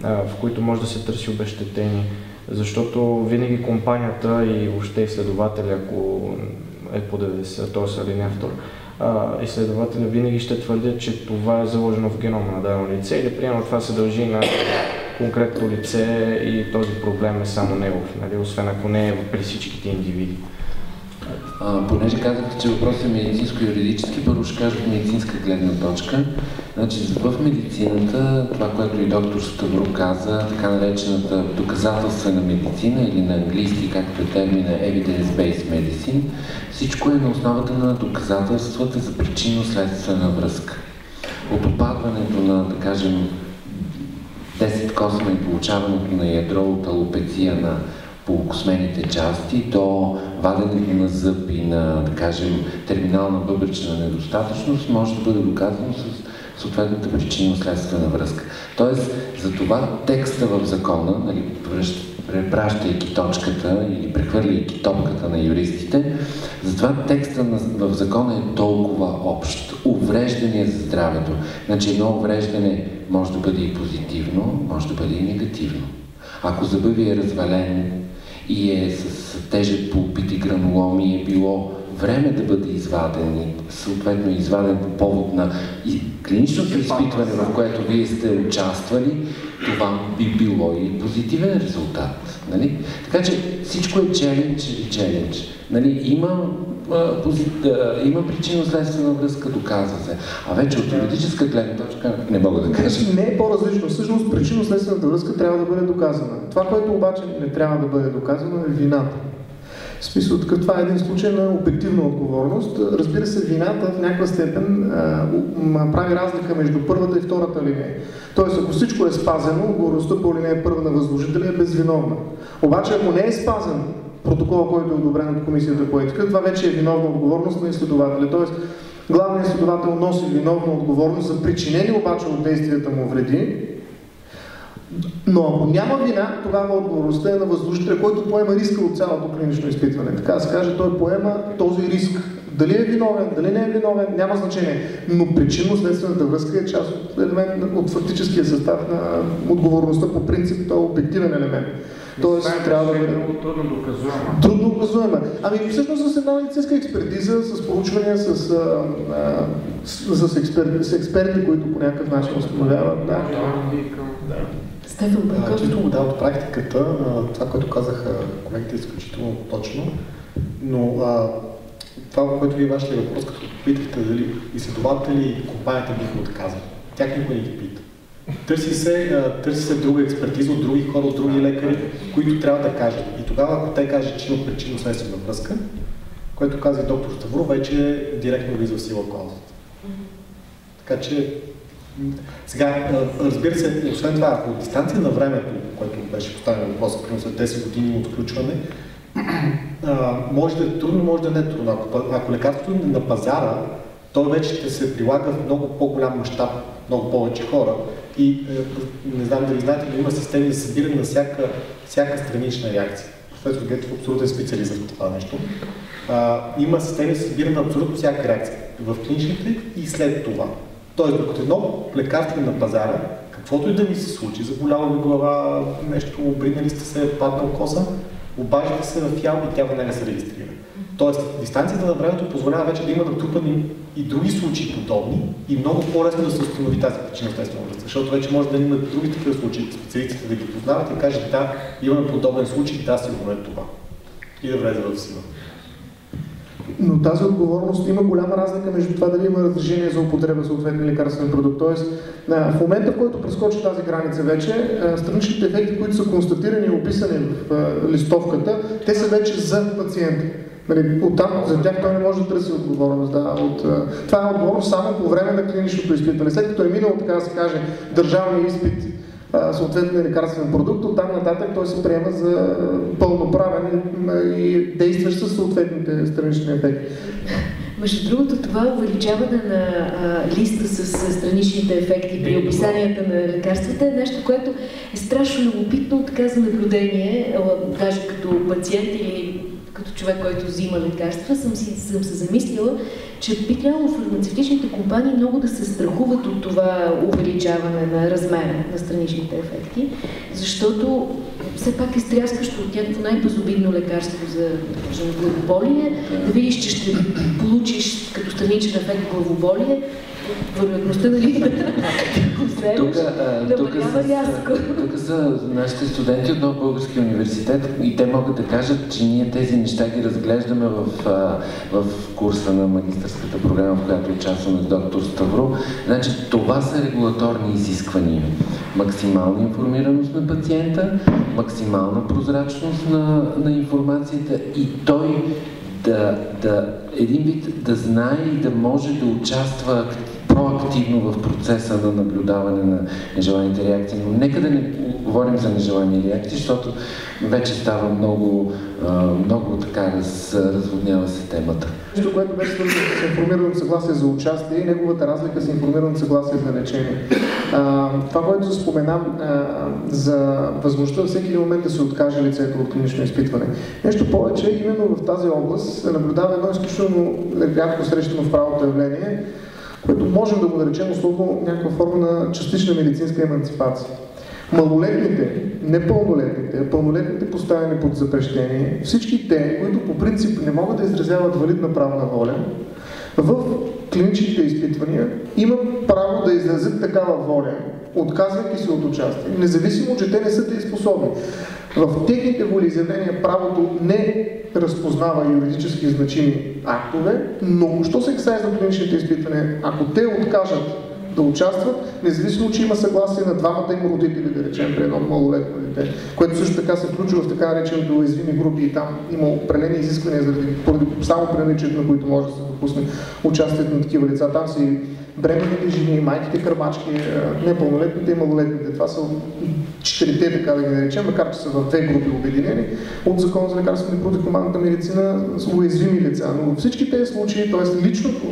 а, в които може да се търси обещетение. Защото винаги компанията и въобще изследователя, ако е по 90, т.е. алинея 2, изследователя винаги ще твърдят, че това е заложено в генома на дадено лице или примерно това се дължи на конкретно лице и този проблем е само негов, нали? освен ако не е при всичките индивиди. А, понеже казахте, че въпросът е медицинско-юридически, първо ще кажа от медицинска гледна точка. Значи, в медицината, това, което и доктор Ставро каза, така наречената доказателствена медицина или на английски, както е термина Evidence-Based Medicine, всичко е на основата на доказателствата за причинно-следствена връзка. От опадването на, да кажем, 10 косма и получаването на ядро от алопеция на полукосмените части до ваденето на зъб и на, да кажем, терминална бъбречна недостатъчност може да бъде доказано с съответната причинно-следствена връзка. Тоест, за това текста в закона, нали, препращайки точката или прехвърляйки топката на юристите, затова текста в закона е толкова общ. Увреждане за здравето. Значи едно увреждане може да бъде и позитивно, може да бъде и негативно. Ако зъбъви е развален и е с тежък пулпит и грануломи, е било време да бъде изваден и съответно изваден по повод на и клиничното изпитване, в което вие сте участвали, това би било и позитивен резултат. Нали? Така че всичко е челендж или челендж. Нали? Има, има причинно-следствена връзка, доказва се. А вече от юридическа гледна точка не мога да кажа. Не е по-различно. Всъщност причинно-следствената връзка трябва да бъде доказана. Това, което обаче не трябва да бъде доказано е вината. В смисъл, така, това е един случай на обективна отговорност. Разбира се, вината в някаква степен а, прави разлика между първата и втората линия. Тоест, ако всичко е спазено, отговорността по линия първа на възложителя е безвиновна. Обаче, ако не е спазен протокола, който е одобрен от комисията по етика, това вече е виновна отговорност на изследователя. Тоест, главният изследовател носи виновна отговорност за причинени обаче от действията му вреди, но ако няма вина, тогава отговорността е на възложителя, който поема риска от цялото клинично изпитване. Така да се каже, той поема този риск. Дали е виновен, дали не е виновен, няма значение. Но причинно-следствената връзка е част от елемент от фактическия състав на отговорността по принцип, той е обективен елемент. Тоест, трябва да бъде много трудно доказуема. Трудно доказуема. Ами всъщност с една медицинска експертиза, с проучвания, с, а, а, с, с, експерти, с експерти, които по някакъв начин установяват. Да. Да. Стефан. Чисто да, от практиката, това, което казаха колегите е изключително точно, но а, това, което вие вашия въпрос, като питахте дали изследователи и компанията биха отказали. Тях никой не ги пита. Търси се, търси се друга експертиза от други хора, от други лекари, които трябва да кажат. И тогава, ако те кажат, че има причинно-следствена връзка, което каза и доктор Ставро, вече директно влиза в сила клаузата. Така че, сега, разбира се, освен това, ако дистанция на времето, което беше поставено въпрос, примерно след 10 години от включване, може да е трудно, може да не е трудно. Ако, ако лекарството е на пазара, той вече ще се прилага в много по-голям мащаб, много повече хора. И е, не знам дали знаете, но има системи за събиране на всяка, всяка странична реакция. Професор Гетов е специалист в това нещо. А, има системи за събиране на абсолютно всяка реакция в клиничните и след това. Тоест, докато едно лекарство е на пазара, каквото и да ви се случи, заболява ви глава, нещо, обринали сте се, паднал коса, обаждате се в ФИАЛ и тя веднага се регистрира. Тоест, дистанцията на времето позволява вече да има натрупани и други случаи подобни и много по-лесно да се установи тази причина естествено връзка, защото вече може да има други такива случаи, специалистите да ги познават и кажат да, имаме подобен случай, да, сигурно е това. И да влезе в сила. Но тази отговорност има голяма разлика между това дали има разрешение за употреба съответния лекарствен продукт. Тоест, в момента, в който прескочи тази граница вече, страничните ефекти, които са констатирани и описани в листовката, те са вече за пациента. Нали, оттам, за тях той не може да търси отговорност. Да, от, това е отговорност само по време на клиничното изпитване. След като е минал, така да се каже, държавния изпит, съответния лекарствен продукт, оттам нататък той се приема за пълноправен и действащ със съответните странични ефекти. Между другото, това увеличаване на а, листа с, с страничните ефекти при описанията на лекарствата е нещо, което е страшно любопитно така за наблюдение, даже като пациент или като човек, който взима лекарства, съм, си, съм се замислила, че би трябвало фармацевтичните компании много да се страхуват от това увеличаване на размера на страничните ефекти, защото все пак е стряскащо от някакво най-безобидно лекарство за главоболие, да видиш, че ще получиш като страничен ефект главоболие, вероятността нали, да го вземеш, тук, рязко. Тук са нашите студенти от Нов Български университет и те могат да кажат, че ние тези неща ги разглеждаме в, в курса на магистърската програма, в която участваме с доктор Ставро. Значи това са регулаторни изисквания. Максимална информираност на пациента, максимална прозрачност на, на информацията и той да, да един вид да знае и да може да участва проактивно в процеса на наблюдаване на нежеланите реакции. Но нека да не говорим за нежелани реакции, защото вече става много, много така раз, разводнява се темата. Нещо, което беше свързано с информирано съгласие за участие и неговата разлика с информирано съгласие за лечение. А, това, което споменам а, за възможността всеки един момент да се откаже лицето от клинично изпитване. Нещо повече, именно в тази област се наблюдава едно изключително рядко срещано в правото явление, което можем да го наречем условно някаква форма на частична медицинска емансипация. Малолетните, непълнолетните, пълнолетните поставени под запрещение, всички те, които по принцип не могат да изразяват валидна правна воля, в клиничните изпитвания имат право да изразят такава воля, отказвайки се от участие, независимо, че те не са дееспособни. В техните волеизявления правото не разпознава юридически значими актове, но що се касае за клиничните изпитвания, ако те откажат да участват, независимо, че има съгласие на двамата им родители, да речем, при едно малолетно дете, което също така се включва в така наречените уязвими групи и там има определени изисквания заради поради само приличието, на които може да се допусне участието на такива лица. Там са и бременните жени, майките кърмачки, непълнолетните и малолетните. Това са четирите, така да ги наречем, макар че са в две групи обединени от Закона за лекарствени продукти хуманната медицина уязвими лица. Но във всички тези случаи, т.е. личното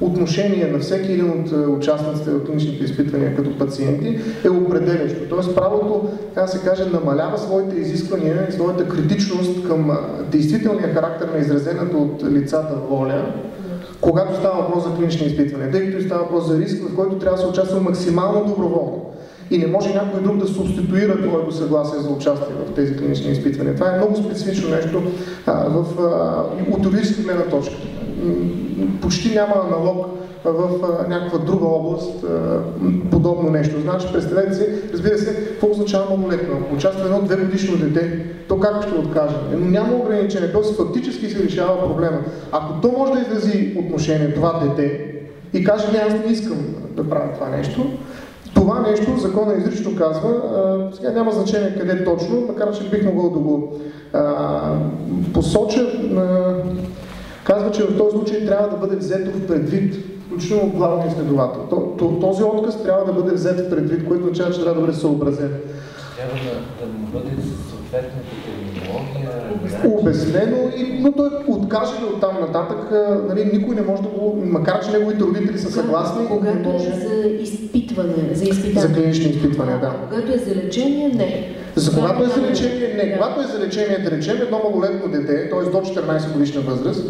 отношение на всеки един от участниците в клиничните изпитвания като пациенти е определящо. Т.е. правото, така да се каже, намалява своите изисквания и своята критичност към действителния характер на изразената от лицата воля, когато става въпрос за клинични изпитвания, тъй като става въпрос за риск, в който трябва да се участва максимално доброволно. И не може някой друг да субституира твоето съгласие за участие в тези клинични изпитвания. Това е много специфично нещо а, в, а, от юридическа гледна точка. Почти няма аналог в някаква друга област подобно нещо. Значи, представете си, разбира се, какво означава малолетно? Ако участва едно две годишно дете, то как ще откаже? Но няма ограничение, т.е. фактически се решава проблема. Ако то може да изрази отношение това дете и каже, не, аз не искам да правя това нещо, това нещо закона изрично казва, а, сега няма значение къде точно, макар че бих могъл да го а, посоча, а, казва, че в този случай трябва да бъде взето в предвид, включително от главния изследовател. Този отказ трябва да бъде взет предвид, което означава, че трябва да бъде съобразен. Трябва да, да бъде съответната терминология. Обяснено, и, но той откаже ли от там нататък, нали, никой не може да го, макар че неговите родители са съгласни. Когато може... е за изпитване, за изпитание. За клинични изпитвания, да. Когато е за лечение, не. За когато е за лечение, не. Когато е за лечение, да речем едно малолетно дете, т.е. до 14 годишна възраст,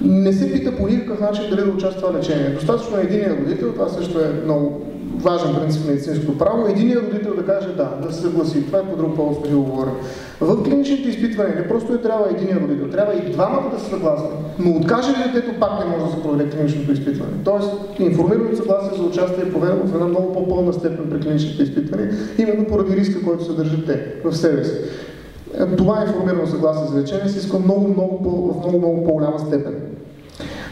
не се пита по никакъв начин дали да участва в лечение. Достатъчно е един родител, това също е много важен принцип на медицинското право, единият родител да каже да, да се съгласи. Това е по друг повод, да говорим. В клиничните изпитвания не просто е трябва един родител, трябва и двамата да са съгласни. Но откаже ли детето, пак не може да се проведе клиничното изпитване. Тоест, информирано съгласие за участие е поведено в една много по-пълна степен при клиничните изпитвания, именно поради риска, който се държат те в себе си. Това информирано съгласие за лечение се иска много, много, в много, много по-голяма степен.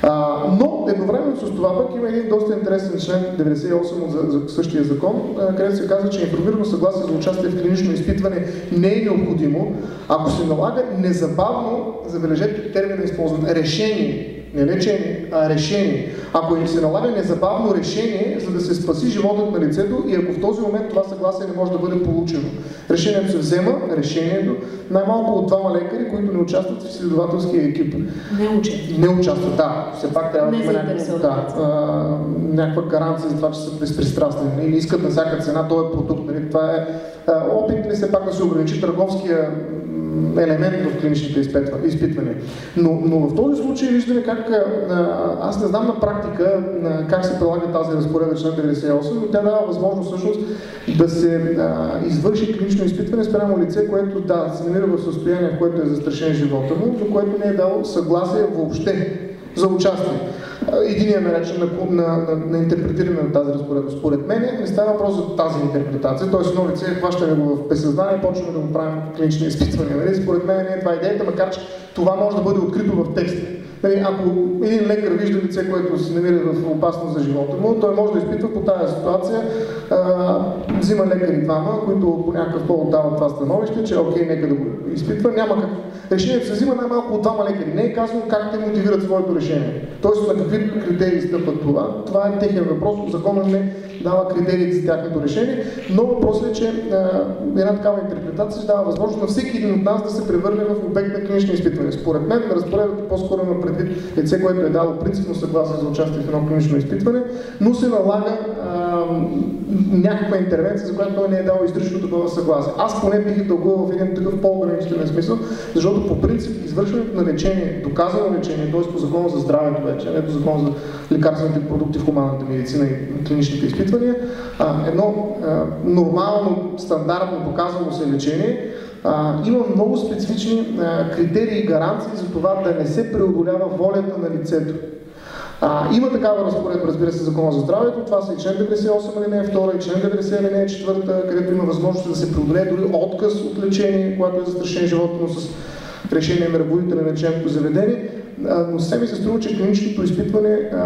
А, но едновременно с това пък има един доста интересен член 98 от за, за същия закон, където се казва, че информирано съгласие за участие в клинично изпитване не е необходимо, ако се налага незабавно, забележете термина използван, решение не лечение, а решение. Ако им се налага незабавно решение, за да се спаси животът на лицето и ако в този момент това съгласие не може да бъде получено. Решението се взема, решението, най-малко от двама лекари, които не участват в изследователския екип. Не участват. Не участват, да. Все пак трябва да има някаква, да, някаква гаранция за това, че са безпристрастни. Или нали, искат на всяка цена този продукт. Нали? Това е опит ли нали, все пак да се ограничи търговския елемент в клиничните изпитвания. Но, но в този случай виждаме как, аз не знам на практика как се прилага тази разпоредба член 98, но тя дава възможност всъщност да се извърши клинично изпитване спрямо лице, което да, се намира в състояние, в което е застрашен живота му, но което не е дало съгласие въобще за участие. единия начин на, на, на, на интерпретиране на тази разпоредба. Според мен не става въпрос за тази интерпретация, т.е. едно лице хващаме го в безсъзнание почваме да го правим клинични изпитвания. Нали? Според мен не е това идеята, макар че това може да бъде открито в текста. Нали, ако един лекар вижда лице, което се намира в опасност за живота му, той може да изпитва по тази ситуация, а, взима лекари двама, които по някакъв повод дават това становище, че окей, нека да го изпитва. Няма как. Решението се взима най-малко от двама лекари. Не е казано как те мотивират своето решение. Тоест на какви критерии стъпват това. Това е техен въпрос. Законът не дава критериите за тяхното решение, но въпросът е, че а, една такава интерпретация дава възможност на всеки един от нас да се превърне в обект на клинични изпитвания. Според мен, разпоредбата по-скоро има предвид лице, което е дало принципно съгласие за участие в едно клинично изпитване, но се налага а, някаква интервенция, за която той не е дал изрично такова съгласие. Аз поне бих тълкувал в един такъв по-ограничителен смисъл, защото по принцип извършването на лечение, доказано лечение, т.е. по закона за здравето вече, не по закона за лекарствените продукти в хуманната медицина и клиничните изпитвания, а, едно а, нормално, стандартно доказано се лечение, има много специфични критерии и гаранции за това да не се преодолява волята на лицето. А, има такава разпоредба, разбира се, Закона за здравето. Това са и член 98 алинея 2 и член 90 алинея 4, където има възможност да се преодолее дори отказ от лечение, когато е застрашен живота му с решение на ръководителя на лечебното заведение. А, но все ми се струва, че клиничното изпитване а,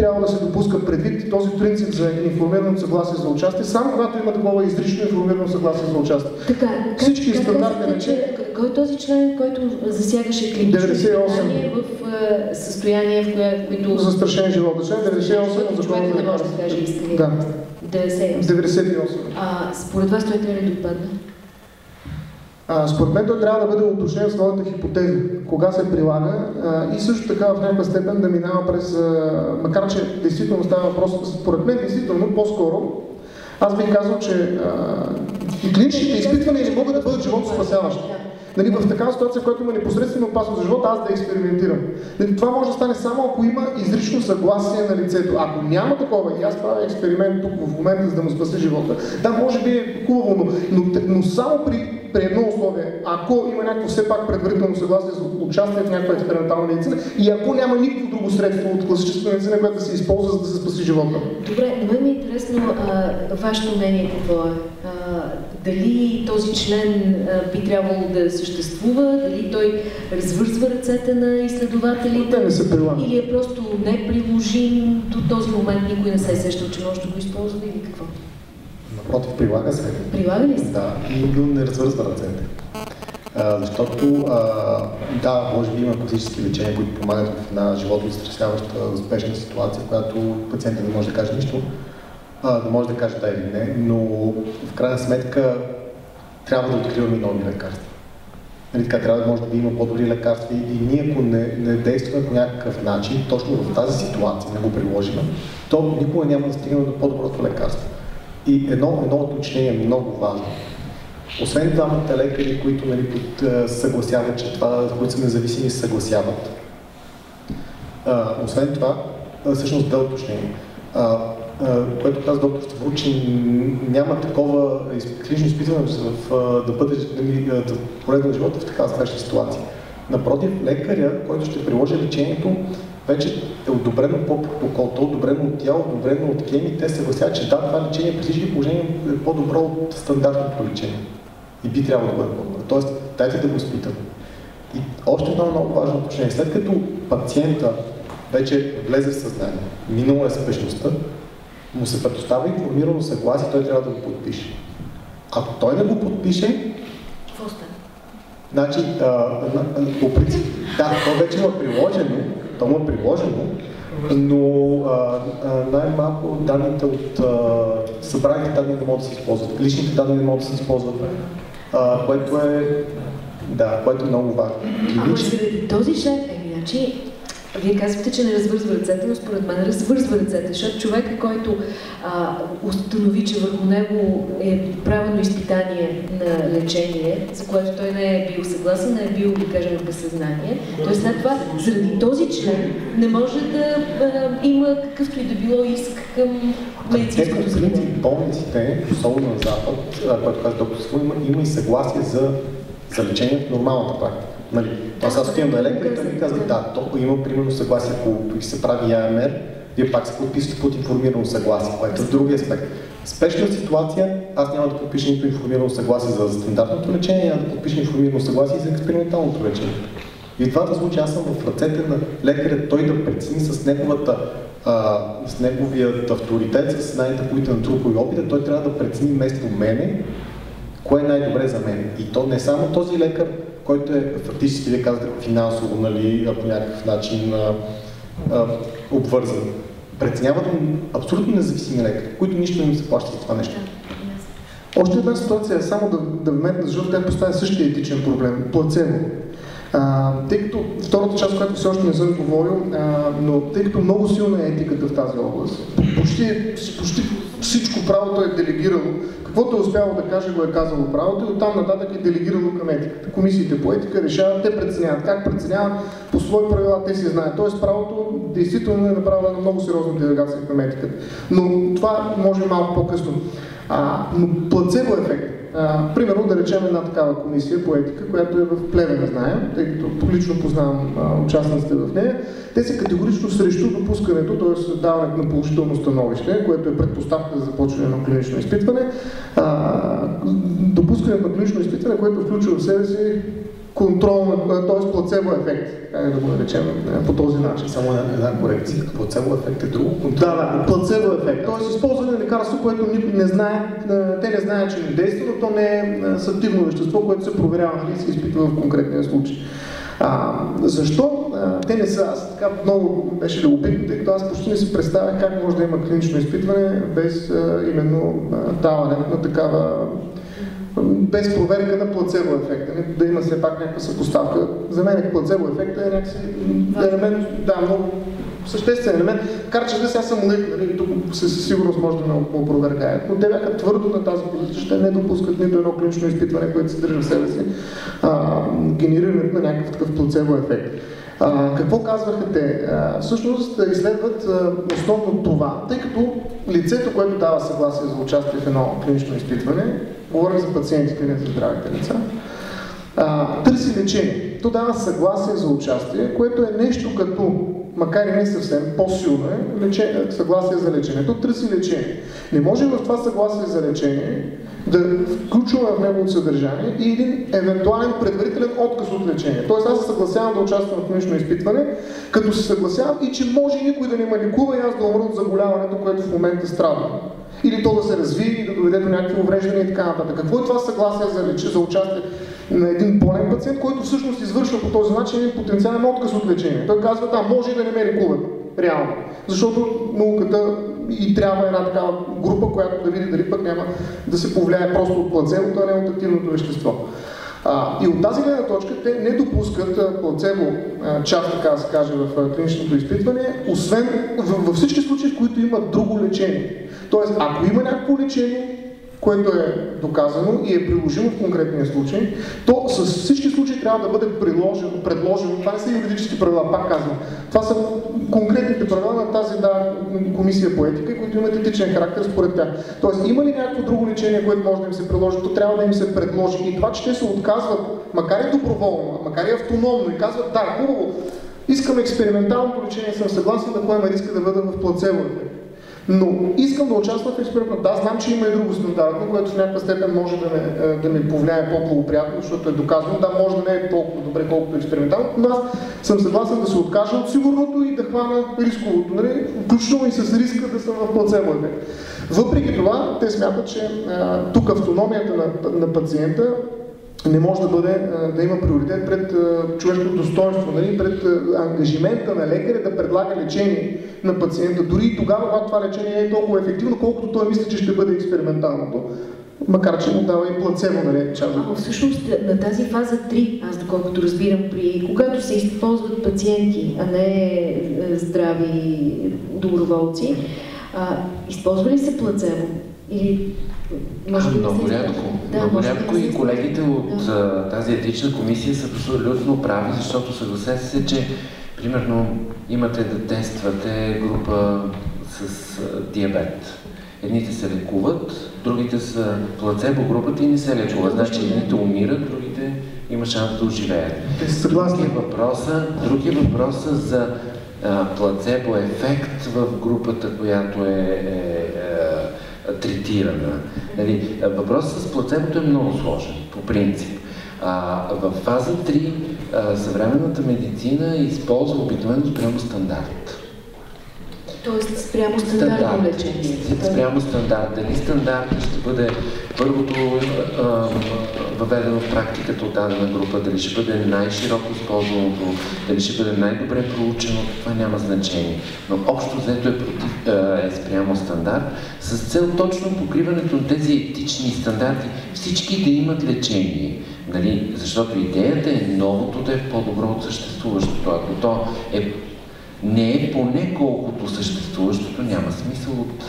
трябвало да се допуска предвид този принцип за информирано съгласие за участие, само когато има такова изрично информирано съгласие за участие. Така, Всички как, стандартни рече... Кой е този член, който засягаше клинично изпитание в uh, състояние, в. Които... Застрашен живот. Член 98 от закона за да. Да. 98. 98. А според вас той трябва да отпадне? Според мен той трябва да бъде уточнен в своята хипотеза, кога се прилага и също така в някаква степен да минава през, макар че действително става въпрос, според мен действително по-скоро, аз бих казал, че а, клиничните изпитвания не могат да бъдат живото спасяващи. Нали, в такава ситуация, в която има непосредствено опасност за живота, аз да експериментирам. Нали, това може да стане само ако има изрично съгласие на лицето. Ако няма такова и аз правя експеримент тук в момента, за да му спася живота, да, може би е хубаво, но, но, но само при при едно условие, ако има някакво все пак предварително съгласие за участие в някаква експериментална медицина и ако няма никакво друго средство от класическата медицина, което да се използва, за да се спаси живота. Добре, но ми е интересно а, вашето мнение какво е. А, дали този член а, би трябвало да съществува, дали той развързва ръцете на изследователите, не се прилага. или е просто неприложим до този момент, никой не се е сещал, че може да го използва или какво? Напротив, прилага се. Прилага ли се? Да, но не развързва ръцете. А, защото, а, да, може би има класически лечения, които помагат в една живото изтресяваща успешна ситуация, в която пациентът не може да каже нищо, а, да може да каже да или не, но в крайна сметка трябва да откриваме нови лекарства. Нали, така трябва да може да има по-добри лекарства и, и ние ако не, не действаме по някакъв начин, точно в тази ситуация, не го приложим, то никога няма да стигнем до по-доброто лекарство. И едно, едно уточнение е много важно. Освен двамата лекари, които нали, под, съгласяват, че това, които са независими, съгласяват. А, освен това, всъщност две уточнения. А, което каза доктор Ставро, че няма такова клинично изпитване в, да бъде да, да полезна живота в такава страшна ситуация. Напротив, лекаря, който ще приложи лечението, вече е одобрено по протокол, то е одобрено от тяло, одобрено от кеми, те се гласят, че да, това лечение при всички положения е по-добро от стандартното лечение. И би трябвало да бъде по-добро. Тоест, дайте да го изпитаме. И още едно много важно отношение. След като пациента вече влезе в съзнание, минало е спешността, му се предоставя информирано съгласие, той трябва да го подпише. Ако той не го подпише, какво? Значи, а, по принцип, да, то вече е приложено, то му е приложено, но най-малко данните от събраните данни не могат да се използват, личните данни не могат да се използват, а, което е, да, което е много важно. Ама този член, еми, значи, вие казвате, че не развързва ръцете, но според мен развързва ръцете, защото човека, който а, установи, че върху него е правено изпитание на лечение, за което той не е бил съгласен, не е бил, да кажем, без съзнание, т.е. след това, заради този член, не може да а, има какъвто и да било иск към медицинското заведение. болниците, особено на Запад, което каза доктор има, има и съгласие за, за лечение в нормалната практика. Нали? Аз аз отивам на лекар и той ми казва, да, то има примерно съгласие, ако се прави АМР, вие пак се подписвате под информирано съгласие, което е другия аспект. Спешна ситуация, аз няма да подпиша нито информирано съгласие за стандартното лечение, няма да подпиша информирано съгласие за експерименталното лечение. И в двата случая аз съм в ръцете на лекаря, той да прецени с неговата а, с неговият авторитет, с знаете, които натрупа и опита, той трябва да прецени вместо мене, кое е най-добре за мен. И то не само този лекар, който е фактически, да казвате, финансово, нали, по някакъв начин а, а, обвързан. Преценяват абсолютно независими лекари, които нищо не им се плащат за това нещо. Още една ситуация е само да, да вметна, защото тя поставя същия етичен проблем. Плацебо. Тъй като втората част, която все още не съм говорил, а, но тъй като много силна е етиката в тази област, почти, почти всичко правото е делегирало, каквото е успяло да каже, го е казало правото и оттам нататък е делегирало към етиката. Комисиите по етика решават, те преценяват. Как преценяват? По свои правила те си знаят. Тоест правото действително е направено на много сериозна делегация към етиката. Но това може малко по-късно. А, но плацебо ефект. А, примерно да речем една такава комисия по етика, която е в Плевен, знаем, тъй като лично познавам а, участниците в нея, те са категорично срещу допускането, т.е. даването на положително становище, което е предпоставка за започване на клинично изпитване. А, допускането на клинично изпитване, което включва в себе си контрол, т.е. плацебо ефект, как да го наречем по този начин. Само една, една корекция. Плацебо ефект е друго. Да, да, плацебо ефект. Т.е. използване на лекарство, което никой не знае, те не знаят, че не действа, но то не е с активно вещество, което се проверява нали, и се изпитва в конкретния случай. А, защо а, те не са? Аз така много беше любопитно, тъй като аз почти не си представях как може да има клинично изпитване без а, именно а, даване на такава без проверка на плацебо ефекта, да има все пак някаква съпоставка. За мен плацебо ефекта е някакси елемент, да, много съществен елемент. Кар че да сега съм лек, нали, тук със сигурност може да ме опровергаят, но те бяха твърдо на тази позиция, ще не допускат нито едно клинично изпитване, което съдържа в себе си а, генерирането на някакъв такъв плацебо ефект. Какво казваха те? Всъщност изследват основно това, тъй като лицето, което дава съгласие за участие в едно клинично изпитване, говорим за пациентите, не за здравите лица, търси лечение. То дава съгласие за участие, което е нещо като, макар и не съвсем, по-силно е съгласие за лечение. То търси лечение. Не може в това съгласие за лечение да включваме в неговото съдържание и един евентуален предварителен отказ от лечение. Тоест аз се съгласявам да участвам в клинично изпитване, като се съгласявам и че може никой да не ме ликува и аз да умра от заболяването, което в момента страдам. Или то да се развие и да доведе до някакви увреждания и така нататък. Какво е това съгласие за, лече, за участие на един болен пациент, който всъщност извършва по този начин един потенциален отказ от лечение? Той казва, да, може и да не ме ликуват. Реално. Защото науката и трябва една такава група, която да види дали пък няма да се повлияе просто от плацебото, а не от активното вещество. А, и от тази гледна точка те не допускат плацебо част, така да се каже, в клиничното изпитване, освен във всички случаи, в които има друго лечение. Тоест, ако има някакво лечение, което е доказано и е приложимо в конкретния случай, то с всички случаи трябва да бъде приложено, предложено. Това не са юридически правила, пак казвам. Това са конкретните правила на тази да, комисия по етика, които имат етичен характер според тях. Тоест, има ли някакво друго лечение, което може да им се приложи, то трябва да им се предложи. И това, че те се отказват, макар и доброволно, макар и автономно, и казват, да, хубаво, искам експерименталното лечение, съм съгласен да поема риска да бъда в плацебо но искам да участвам в експеримента. Да, знам, че има и друго стандартно, което в някаква степен може да ме, да ми повлияе по-благоприятно, защото е доказано. Да, може да не е толкова добре, колкото експериментално, но аз съм съгласен да се откажа от сигурното и да хвана рисковото, нали? включително и с риска да съм в плацебо. Въпреки това, те смятат, че а, тук автономията на, на пациента не може да бъде, да има приоритет пред човешкото достоинство, нали, пред ангажимента на лекаря да предлага лечение на пациента, дори и тогава, когато това лечение не е толкова ефективно, колкото той мисли, че ще бъде експерименталното. Макар, че му дава и плацебо, нали, част от... Всъщност на тази фаза 3, аз доколкото разбирам, при когато се използват пациенти, а не здрави доброволци, а, използва ли се плацебо? Или може би много рядко. Да, много рядко и колегите от да. тази етична комисия са абсолютно прави, защото съгласете се, че примерно имате да тествате група с диабет. Едните се лекуват, другите са плацебо групата и не се лекуват. Значи едните умират, другите има шанс да оживеят. Съгласни. Други е въпроса за а, плацебо ефект в групата, която е, е, е третирана. Нали, въпросът с плацебото е много сложен, по принцип. А, в фаза 3 а, съвременната медицина използва обикновено спрямо стандарт. Тоест спрямо стандартно лечение. Спрямо стандарт. Дали стандарт ще бъде първото а, въведено в практиката от дадена група, дали ще бъде най-широко използваното, дали ще бъде най-добре проучено, това няма значение. Но общо взето е, против, а, е спрямо стандарт, с цел точно покриването на тези етични стандарти, всички да имат лечение. Нали? Защото идеята е новото да е по-добро от съществуващото. Ако то е не е поне колкото съществуващото, няма смисъл от...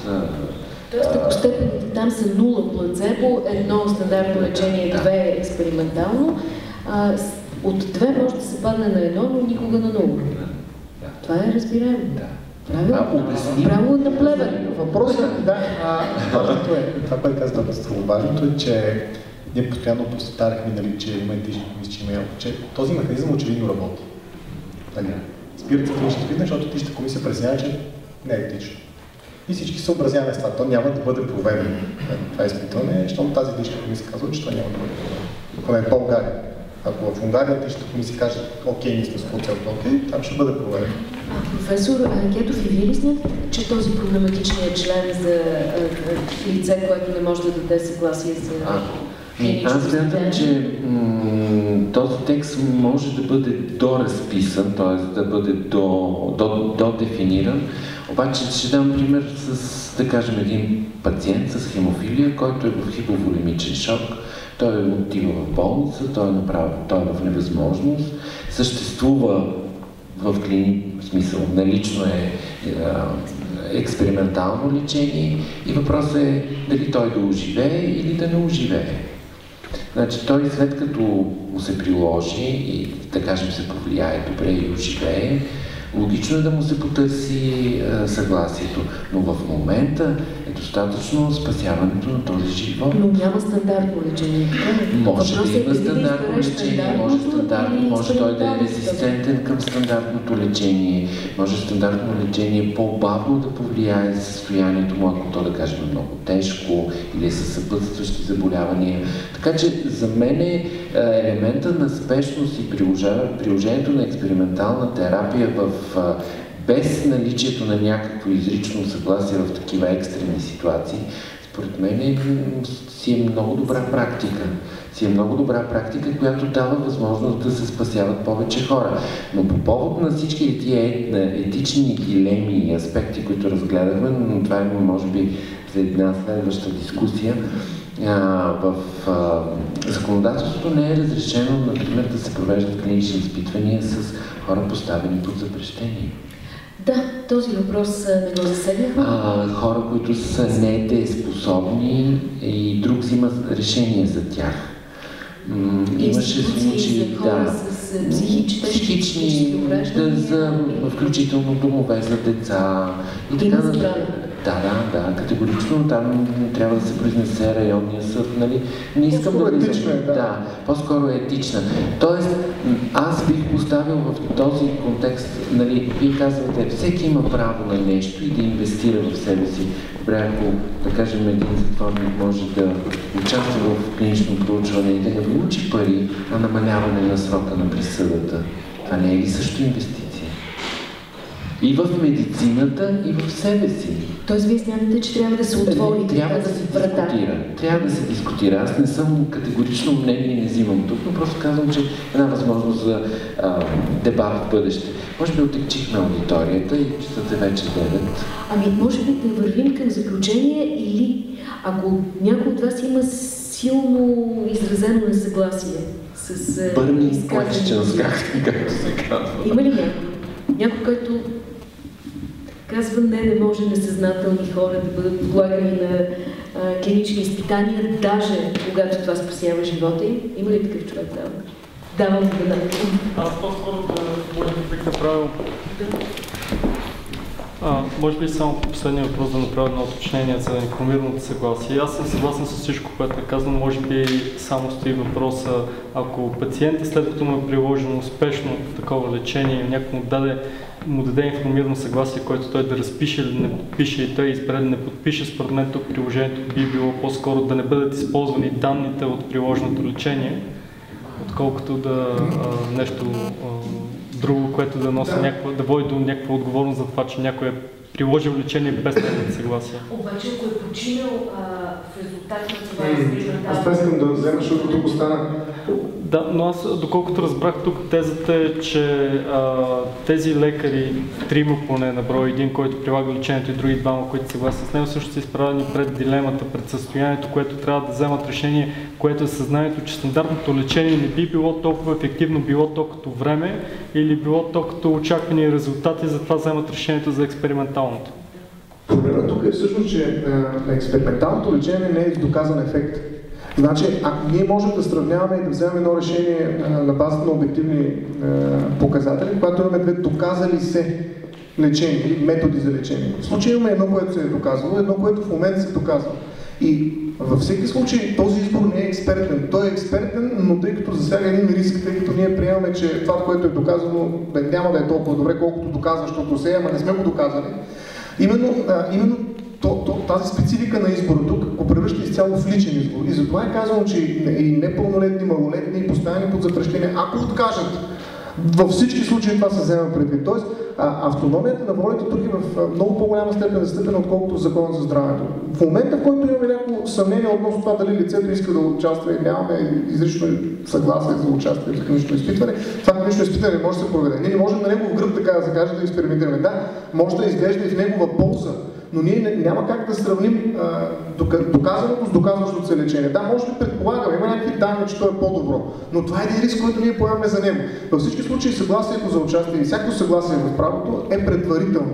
Тоест, ако степените там са нула плацебо, едно стандартно лечение, две експериментално, а, от две може да се падне на едно, но никога на нула. Да. Това е разбираемо. Да. Правилно. обяснимо. Право на плевен. Въпросът, да, а, важното е, това, което каза много важното е, че ние постоянно повтаряхме, нали, че има етични комисии, че има, че този механизъм очевидно работи. Нали? Спират се клинични изпитания, защото етичната комисия преценява, че не е етично. И всички се съобразяваме с това. То няма да бъде проведено. Това изпитване, защото тази етична комисия казва, че това няма да бъде проведено. Поне в България. Ако в Унгария етичната комисия каже, окей, ние сме с цялото окей, там ще бъде проведено. А, професор Кетов, и вие ли смятате, че този проблематичният член за лице, което не може да даде съгласие за А, аз смятам, че този текст може да бъде доразписан, т.е. да бъде до, до, додефиниран. Обаче ще дам пример с, да кажем, един пациент с хемофилия, който е в хиповолемичен шок. Той отива в болница, той е, направил, той е в невъзможност, съществува в клини, в смисъл, налично е, е експериментално лечение и въпросът е дали той да оживее или да не оживее. Значи той след като му се приложи и да кажем се повлияе добре и оживее, логично е да му се потърси съгласието. Но в момента достатъчно спасяването на този живот. Но няма стандартно лечение. Може да има стандартно лечение, може, стандартно, може той да е резистентен към стандартното лечение, може стандартно лечение по-бавно да повлияе състоянието му, ако то да кажем е много тежко или с съпътстващи заболявания. Така че за мен е елемента на спешност и приложението на експериментална терапия в без наличието на някакво изрично съгласие в такива екстрени ситуации, според мен е, си е много добра практика. Си е много добра практика, която дава възможност да се спасяват повече хора. Но по повод на всички тия етични дилеми и аспекти, които разгледахме, но това е може би за една следваща дискусия, в законодателството не е разрешено, например, да се провеждат клинични изпитвания с хора поставени под запрещение. Да, този въпрос не го засегнахме. хора, които са недееспособни и друг взима решение за тях. Имаше случаи, да, с психични, психични да, за, включително домове за деца и така нататък. Да, да, да, категорично там трябва да се произнесе районния съд, нали? Не искам да етична е, да. да, по-скоро е етична. Тоест, аз бих поставил в този контекст, нали, вие казвате, всеки има право на нещо и да инвестира в себе си. Добре, ако, да кажем, един затворник може да участва в клинично проучване и да не получи пари, а намаляване на срока на присъдата, това не е ли също инвестиция? И в медицината, и в себе си. Тоест, вие смятате, че трябва да се отвори трябва да се дискутира. Трябва да се дискутира. Аз не съм категорично мнение не взимам тук, но просто казвам, че една възможност за а, дебат в бъдеще. Може би отекчихме аудиторията и часът е вече 9. Ами, може би да вървим към заключение или ако някой от вас има силно изразено несъгласие с Burning questions, както, както се казва. Има ли някой? Някой, който казва не, не може несъзнателни хора да бъдат подлагани на а, клинични изпитания, даже когато това спасява живота им. Има ли такъв човек там? Давам да Аз по-скоро може да бих направил А, може би само последния въпрос да направя едно уточнение за информираното съгласие. Аз съм съгласен с всичко, което е казано. Може би само стои въпроса, ако пациент след като му е приложено успешно такова лечение, някой му даде, му даде информирано съгласие, което той да разпише или не подпише и той избере да не подпише, според мен тук приложението би било по-скоро да не бъдат използвани данните от приложеното лечение, отколкото да а, нещо а, друго, което да носи. Някаква, да води до някаква отговорност за това, че някой е приложил лечение без неговото съгласие. Обаче, ако е починал а, в резултат на това развиждане... Аз това искам да взема, защото тук остана. Да, но аз, доколкото разбрах тук, тезата е, че а, тези лекари, трима поне на брой, един, който прилага лечението и други двама, които съгласни с него, също са изправени пред дилемата, пред състоянието, което трябва да вземат решение, което е съзнанието, че стандартното лечение не би било толкова ефективно, било то като време или било то като очаквани резултати, затова вземат решението за експерименталното. Проблемът тук е всъщност, че а, експерименталното лечение не е доказан ефект. Значи, ако ние можем да сравняваме и да вземем едно решение а, на базата на обективни а, показатели, когато имаме две доказали се лечения методи за лечение. В случая имаме едно, което се е доказало, едно, което в момента се доказва. И във всеки случай този избор не е експертен. Той е експертен, но тъй като засяга един риск, тъй като ние приемаме, че това, което е доказано, бе, няма да е толкова добре, колкото доказващото се, ама не сме го доказали. Именно, а, именно то, то, тази специфика на избора тук го превръща изцяло в личен избор. И затова е казано, че и непълнолетни, малолетни, и поставени под запрещение, ако откажат, във всички случаи това се взема предвид. Тоест, автономията на волята тук е в много по-голяма степен застъпена, отколкото в закона за здравето. В момента, в който имаме някакво съмнение относно това дали лицето иска да участва и нямаме изрично съгласие за участие в клинично изпитване, това клинично изпитване не може да се проведе. Ние можем на негов гръб, така да се каже, да експериментираме. Да, може да изглежда и в негова полза, но ние няма как да сравним доказаното с доказващото се лечение. Да, може да предполагаме, има някакви данни, че то е по-добро, но това е един риск, който ние поемаме за него. Във всички случаи съгласието за участие и всяко съгласие в правото е предварително.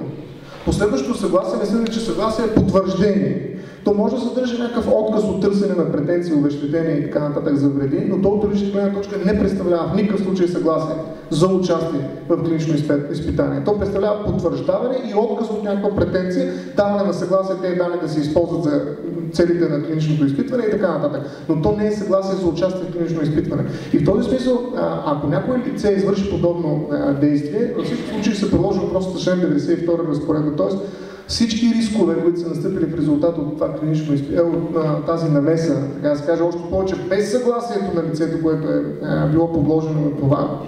Последващото съгласие се че съгласие е потвърждение то може да съдържа някакъв отказ от търсене на претенции, обещетения и така нататък за вреди, но то от юридическа гледна точка не представлява в никакъв случай съгласие за участие в клинично изпитание. То представлява потвърждаване и отказ от някаква претенция, даване на съгласие тези данни да се използват за целите на клиничното изпитване и така нататък. Но то не е съгласие за участие в клинично изпитване. И в този смисъл, ако някой лице извърши подобно действие, във всички случаи се приложи въпросът член 92 разпоредба. Тоест, всички рискове, които са настъпили в резултат от това клинично изпитание, от тази намеса, така да се каже, още повече без съгласието на лицето, което е, било подложено на това,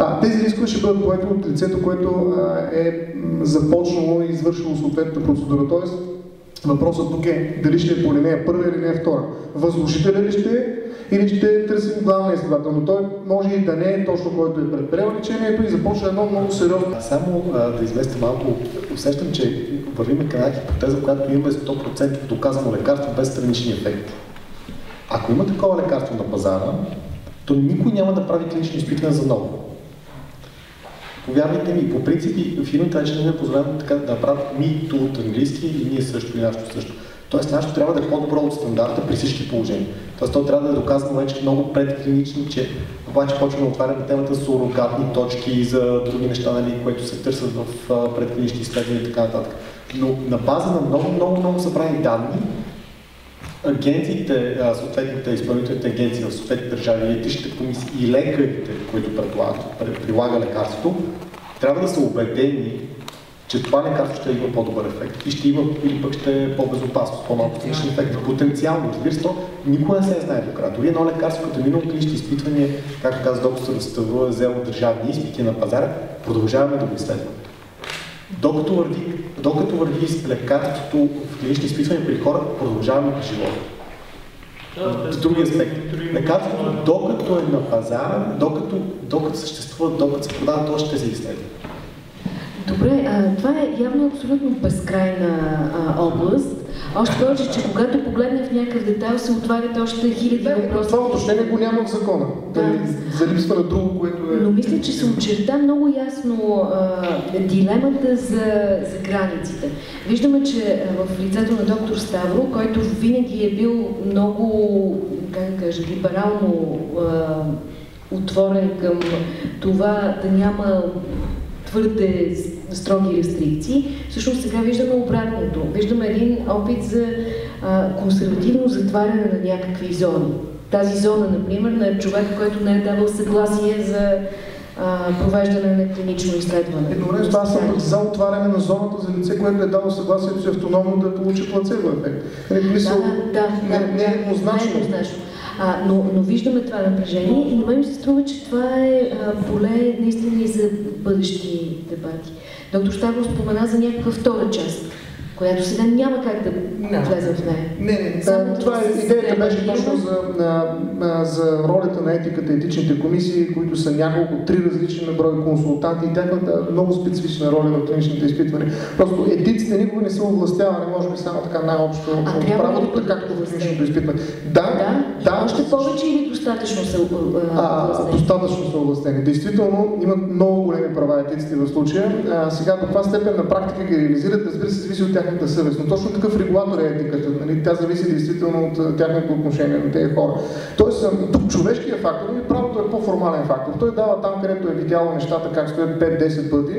а, тези рискове ще бъдат поети от лицето, което а, е започнало и извършило съответната процедура. Тоест, въпросът тук е дали ще е по линия първа или не втора. Възложителя ли ще е или ще търсим главния изследовател, но той може и да не е точно който е предприел лечението и започва едно много сериозно. Само а, да известя малко, усещам, че вървиме към една хипотеза, която имаме 100% доказано лекарство без странични ефекти. Ако има такова лекарство на пазара, то никой няма да прави клинични изпитвания за ново. Повярвайте ми, по принцип фирмите вече не е позволено така да направят мито от английски и ние също и нашето също. Тоест нашето трябва да е по-добро от стандарта при всички положения. Тоест то трябва да е доказано вече много предклинични, че обаче почваме да отваряме темата с сурогатни точки за други неща, нали, които се търсят в предклинични изследвания и така нататък. Но на база на много, много, много събрани данни, агенциите, съответните изпълнителните агенции в съответните държави, етичните комисии и лекарите, които предлагат, прилага лекарството, трябва да са убедени, че това лекарство ще има по-добър ефект и ще има или пък ще е по-безопасно, по-малко клиничен ефект. Потенциално, разбира се, никога не се знае до края. Дори едно лекарство, като е минало клинични изпитвания, както каза доктор Ставро, е взел държавни изпити на пазара, продължаваме да го изследваме. Докато върви, докато върви лекарството в клинични изпитвания при хора, продължаваме живота. В други аспект. Лекарството, докато е на пазара, докато, докато съществува, докато се продава, то ще се изследва. Добре, а, това е явно абсолютно безкрайна а, област. Още повече, че когато погледнем в някакъв детайл, се отварят още хиляди да, въпроси. Това уточнение го няма в закона. Да. За липсва на друго, което е... Но мисля, че се очерта много ясно а, дилемата за, за границите. Виждаме, че в лицето на доктор Ставро, който винаги е бил много, как да кажа, либерално а, отворен към това да няма твърде строги рестрикции, всъщност сега виждаме обратното. Виждаме един опит за а, консервативно затваряне на някакви зони. Тази зона, например, на човек, който не е давал съгласие за провеждане на клинично изследване. Едновременно това съм за отваряне на зоната за лице, което е дало съгласието си автономно да получи плацебо ефект. Нали, мисъл, да, да, не, да, не е еднозначно. Не е еднозначно. А, но, но виждаме това напрежение и на мен ми се струва, че това е а, поле наистина и за бъдещи дебати. Доктор Ставро спомена за някаква втора част която сега няма как да влезе в нея. Не, не, Само това е, идеята беше точно за, на, на, за ролята на етиката, етичните комисии, които са няколко, три различни на брой консултанти и тяхната много специфична роля в клиничните изпитвания. Просто етиците никога не са овластявани, може би само така най-общо от правото, както в клиничното изпитване. Да, да, да още повече или достатъчно са а, Достатъчно са овластени. Действително имат много големи права етиците в случая. А, сега до каква степен на практика ги реализират, разбира се, зависи от тях тяхната съвест. Но точно такъв регулатор е етиката. Нали? Тя зависи действително от тяхното отношение на тези хора. Тоест, тук човешкия фактор, нали, правото е по-формален фактор. Той дава там, където е видял нещата как стоят 5-10 пъти,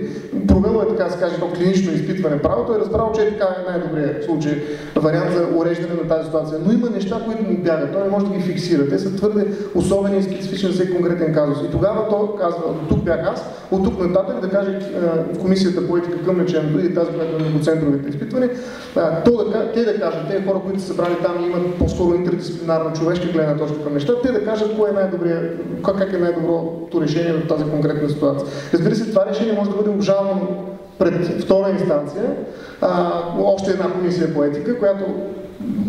провело е така се каже, то клинично изпитване право, той е разбрал, че е така е най-добрият случай, вариант за уреждане на тази ситуация. Но има неща, които му бягат. Той не може да ги фиксира. Те са твърде особени и специфични за конкретен казус. И тогава той казва, тук бях аз, от тук нататък да каже комисията по етика към лечението и тази, която е на центровите изпитвания, а, то да, те да кажат, тези хора, които са събрали там и имат по-скоро интердисциплинарна човешка гледна точка към неща, те да кажат кое е най-добрия, как е най-доброто решение в тази конкретна ситуация. Разбира се, това решение може да бъде обжалвано пред втора инстанция, а, още една комисия по етика, която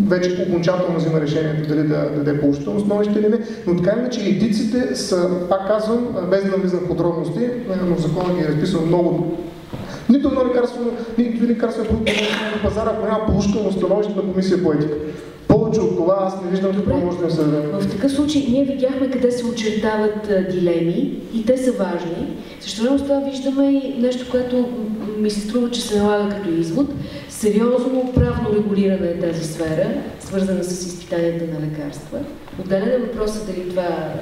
вече окончателно взима решението дали да, да даде положително становище или не. Но така иначе етиците са, пак казвам, без да навлизам подробности, но в закона ги е разписан много нито едно лекарство, нито лекарство е на пазара, ако няма положително становище на комисия по етика. Повече от това аз не виждам какво може да се даде. В такъв случай ние видяхме къде се очертават дилеми и те са важни. Също време с това виждаме и нещо, което ми се струва, че се налага като извод. Сериозно правно регулиране е тази сфера, свързана с изпитанията на лекарства. Отделен е въпросът дали това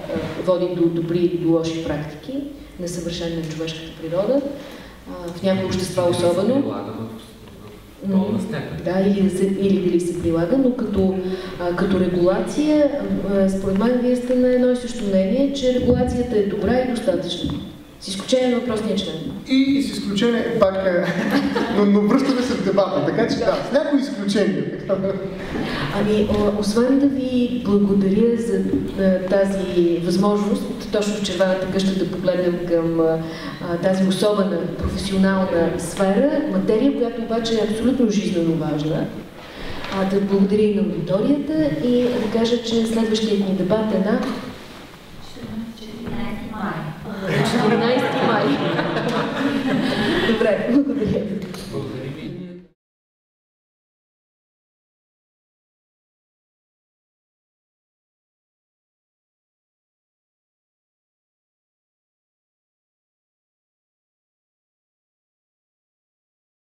води до добри и до лоши практики, несъвършена на човешката природа в някои общества особено. Да, или, да се, или дали се прилага, но като, а, като регулация, а, според мен вие сте на едно и също мнение, че регулацията е добра и достатъчна. С изключение на въпросния член. И, и с изключение, пак, е, но, но връщаме се в дебата, така че да, с някои изключения. Ами, освен да ви благодаря за тази възможност, точно в червената къща да погледнем към тази особена професионална сфера, материя, която обаче е абсолютно жизненно важна, а, да благодаря и на аудиторията и да кажа, че следващия ни дебат е на 14 май. Добре, благодаря. Благодаря ви.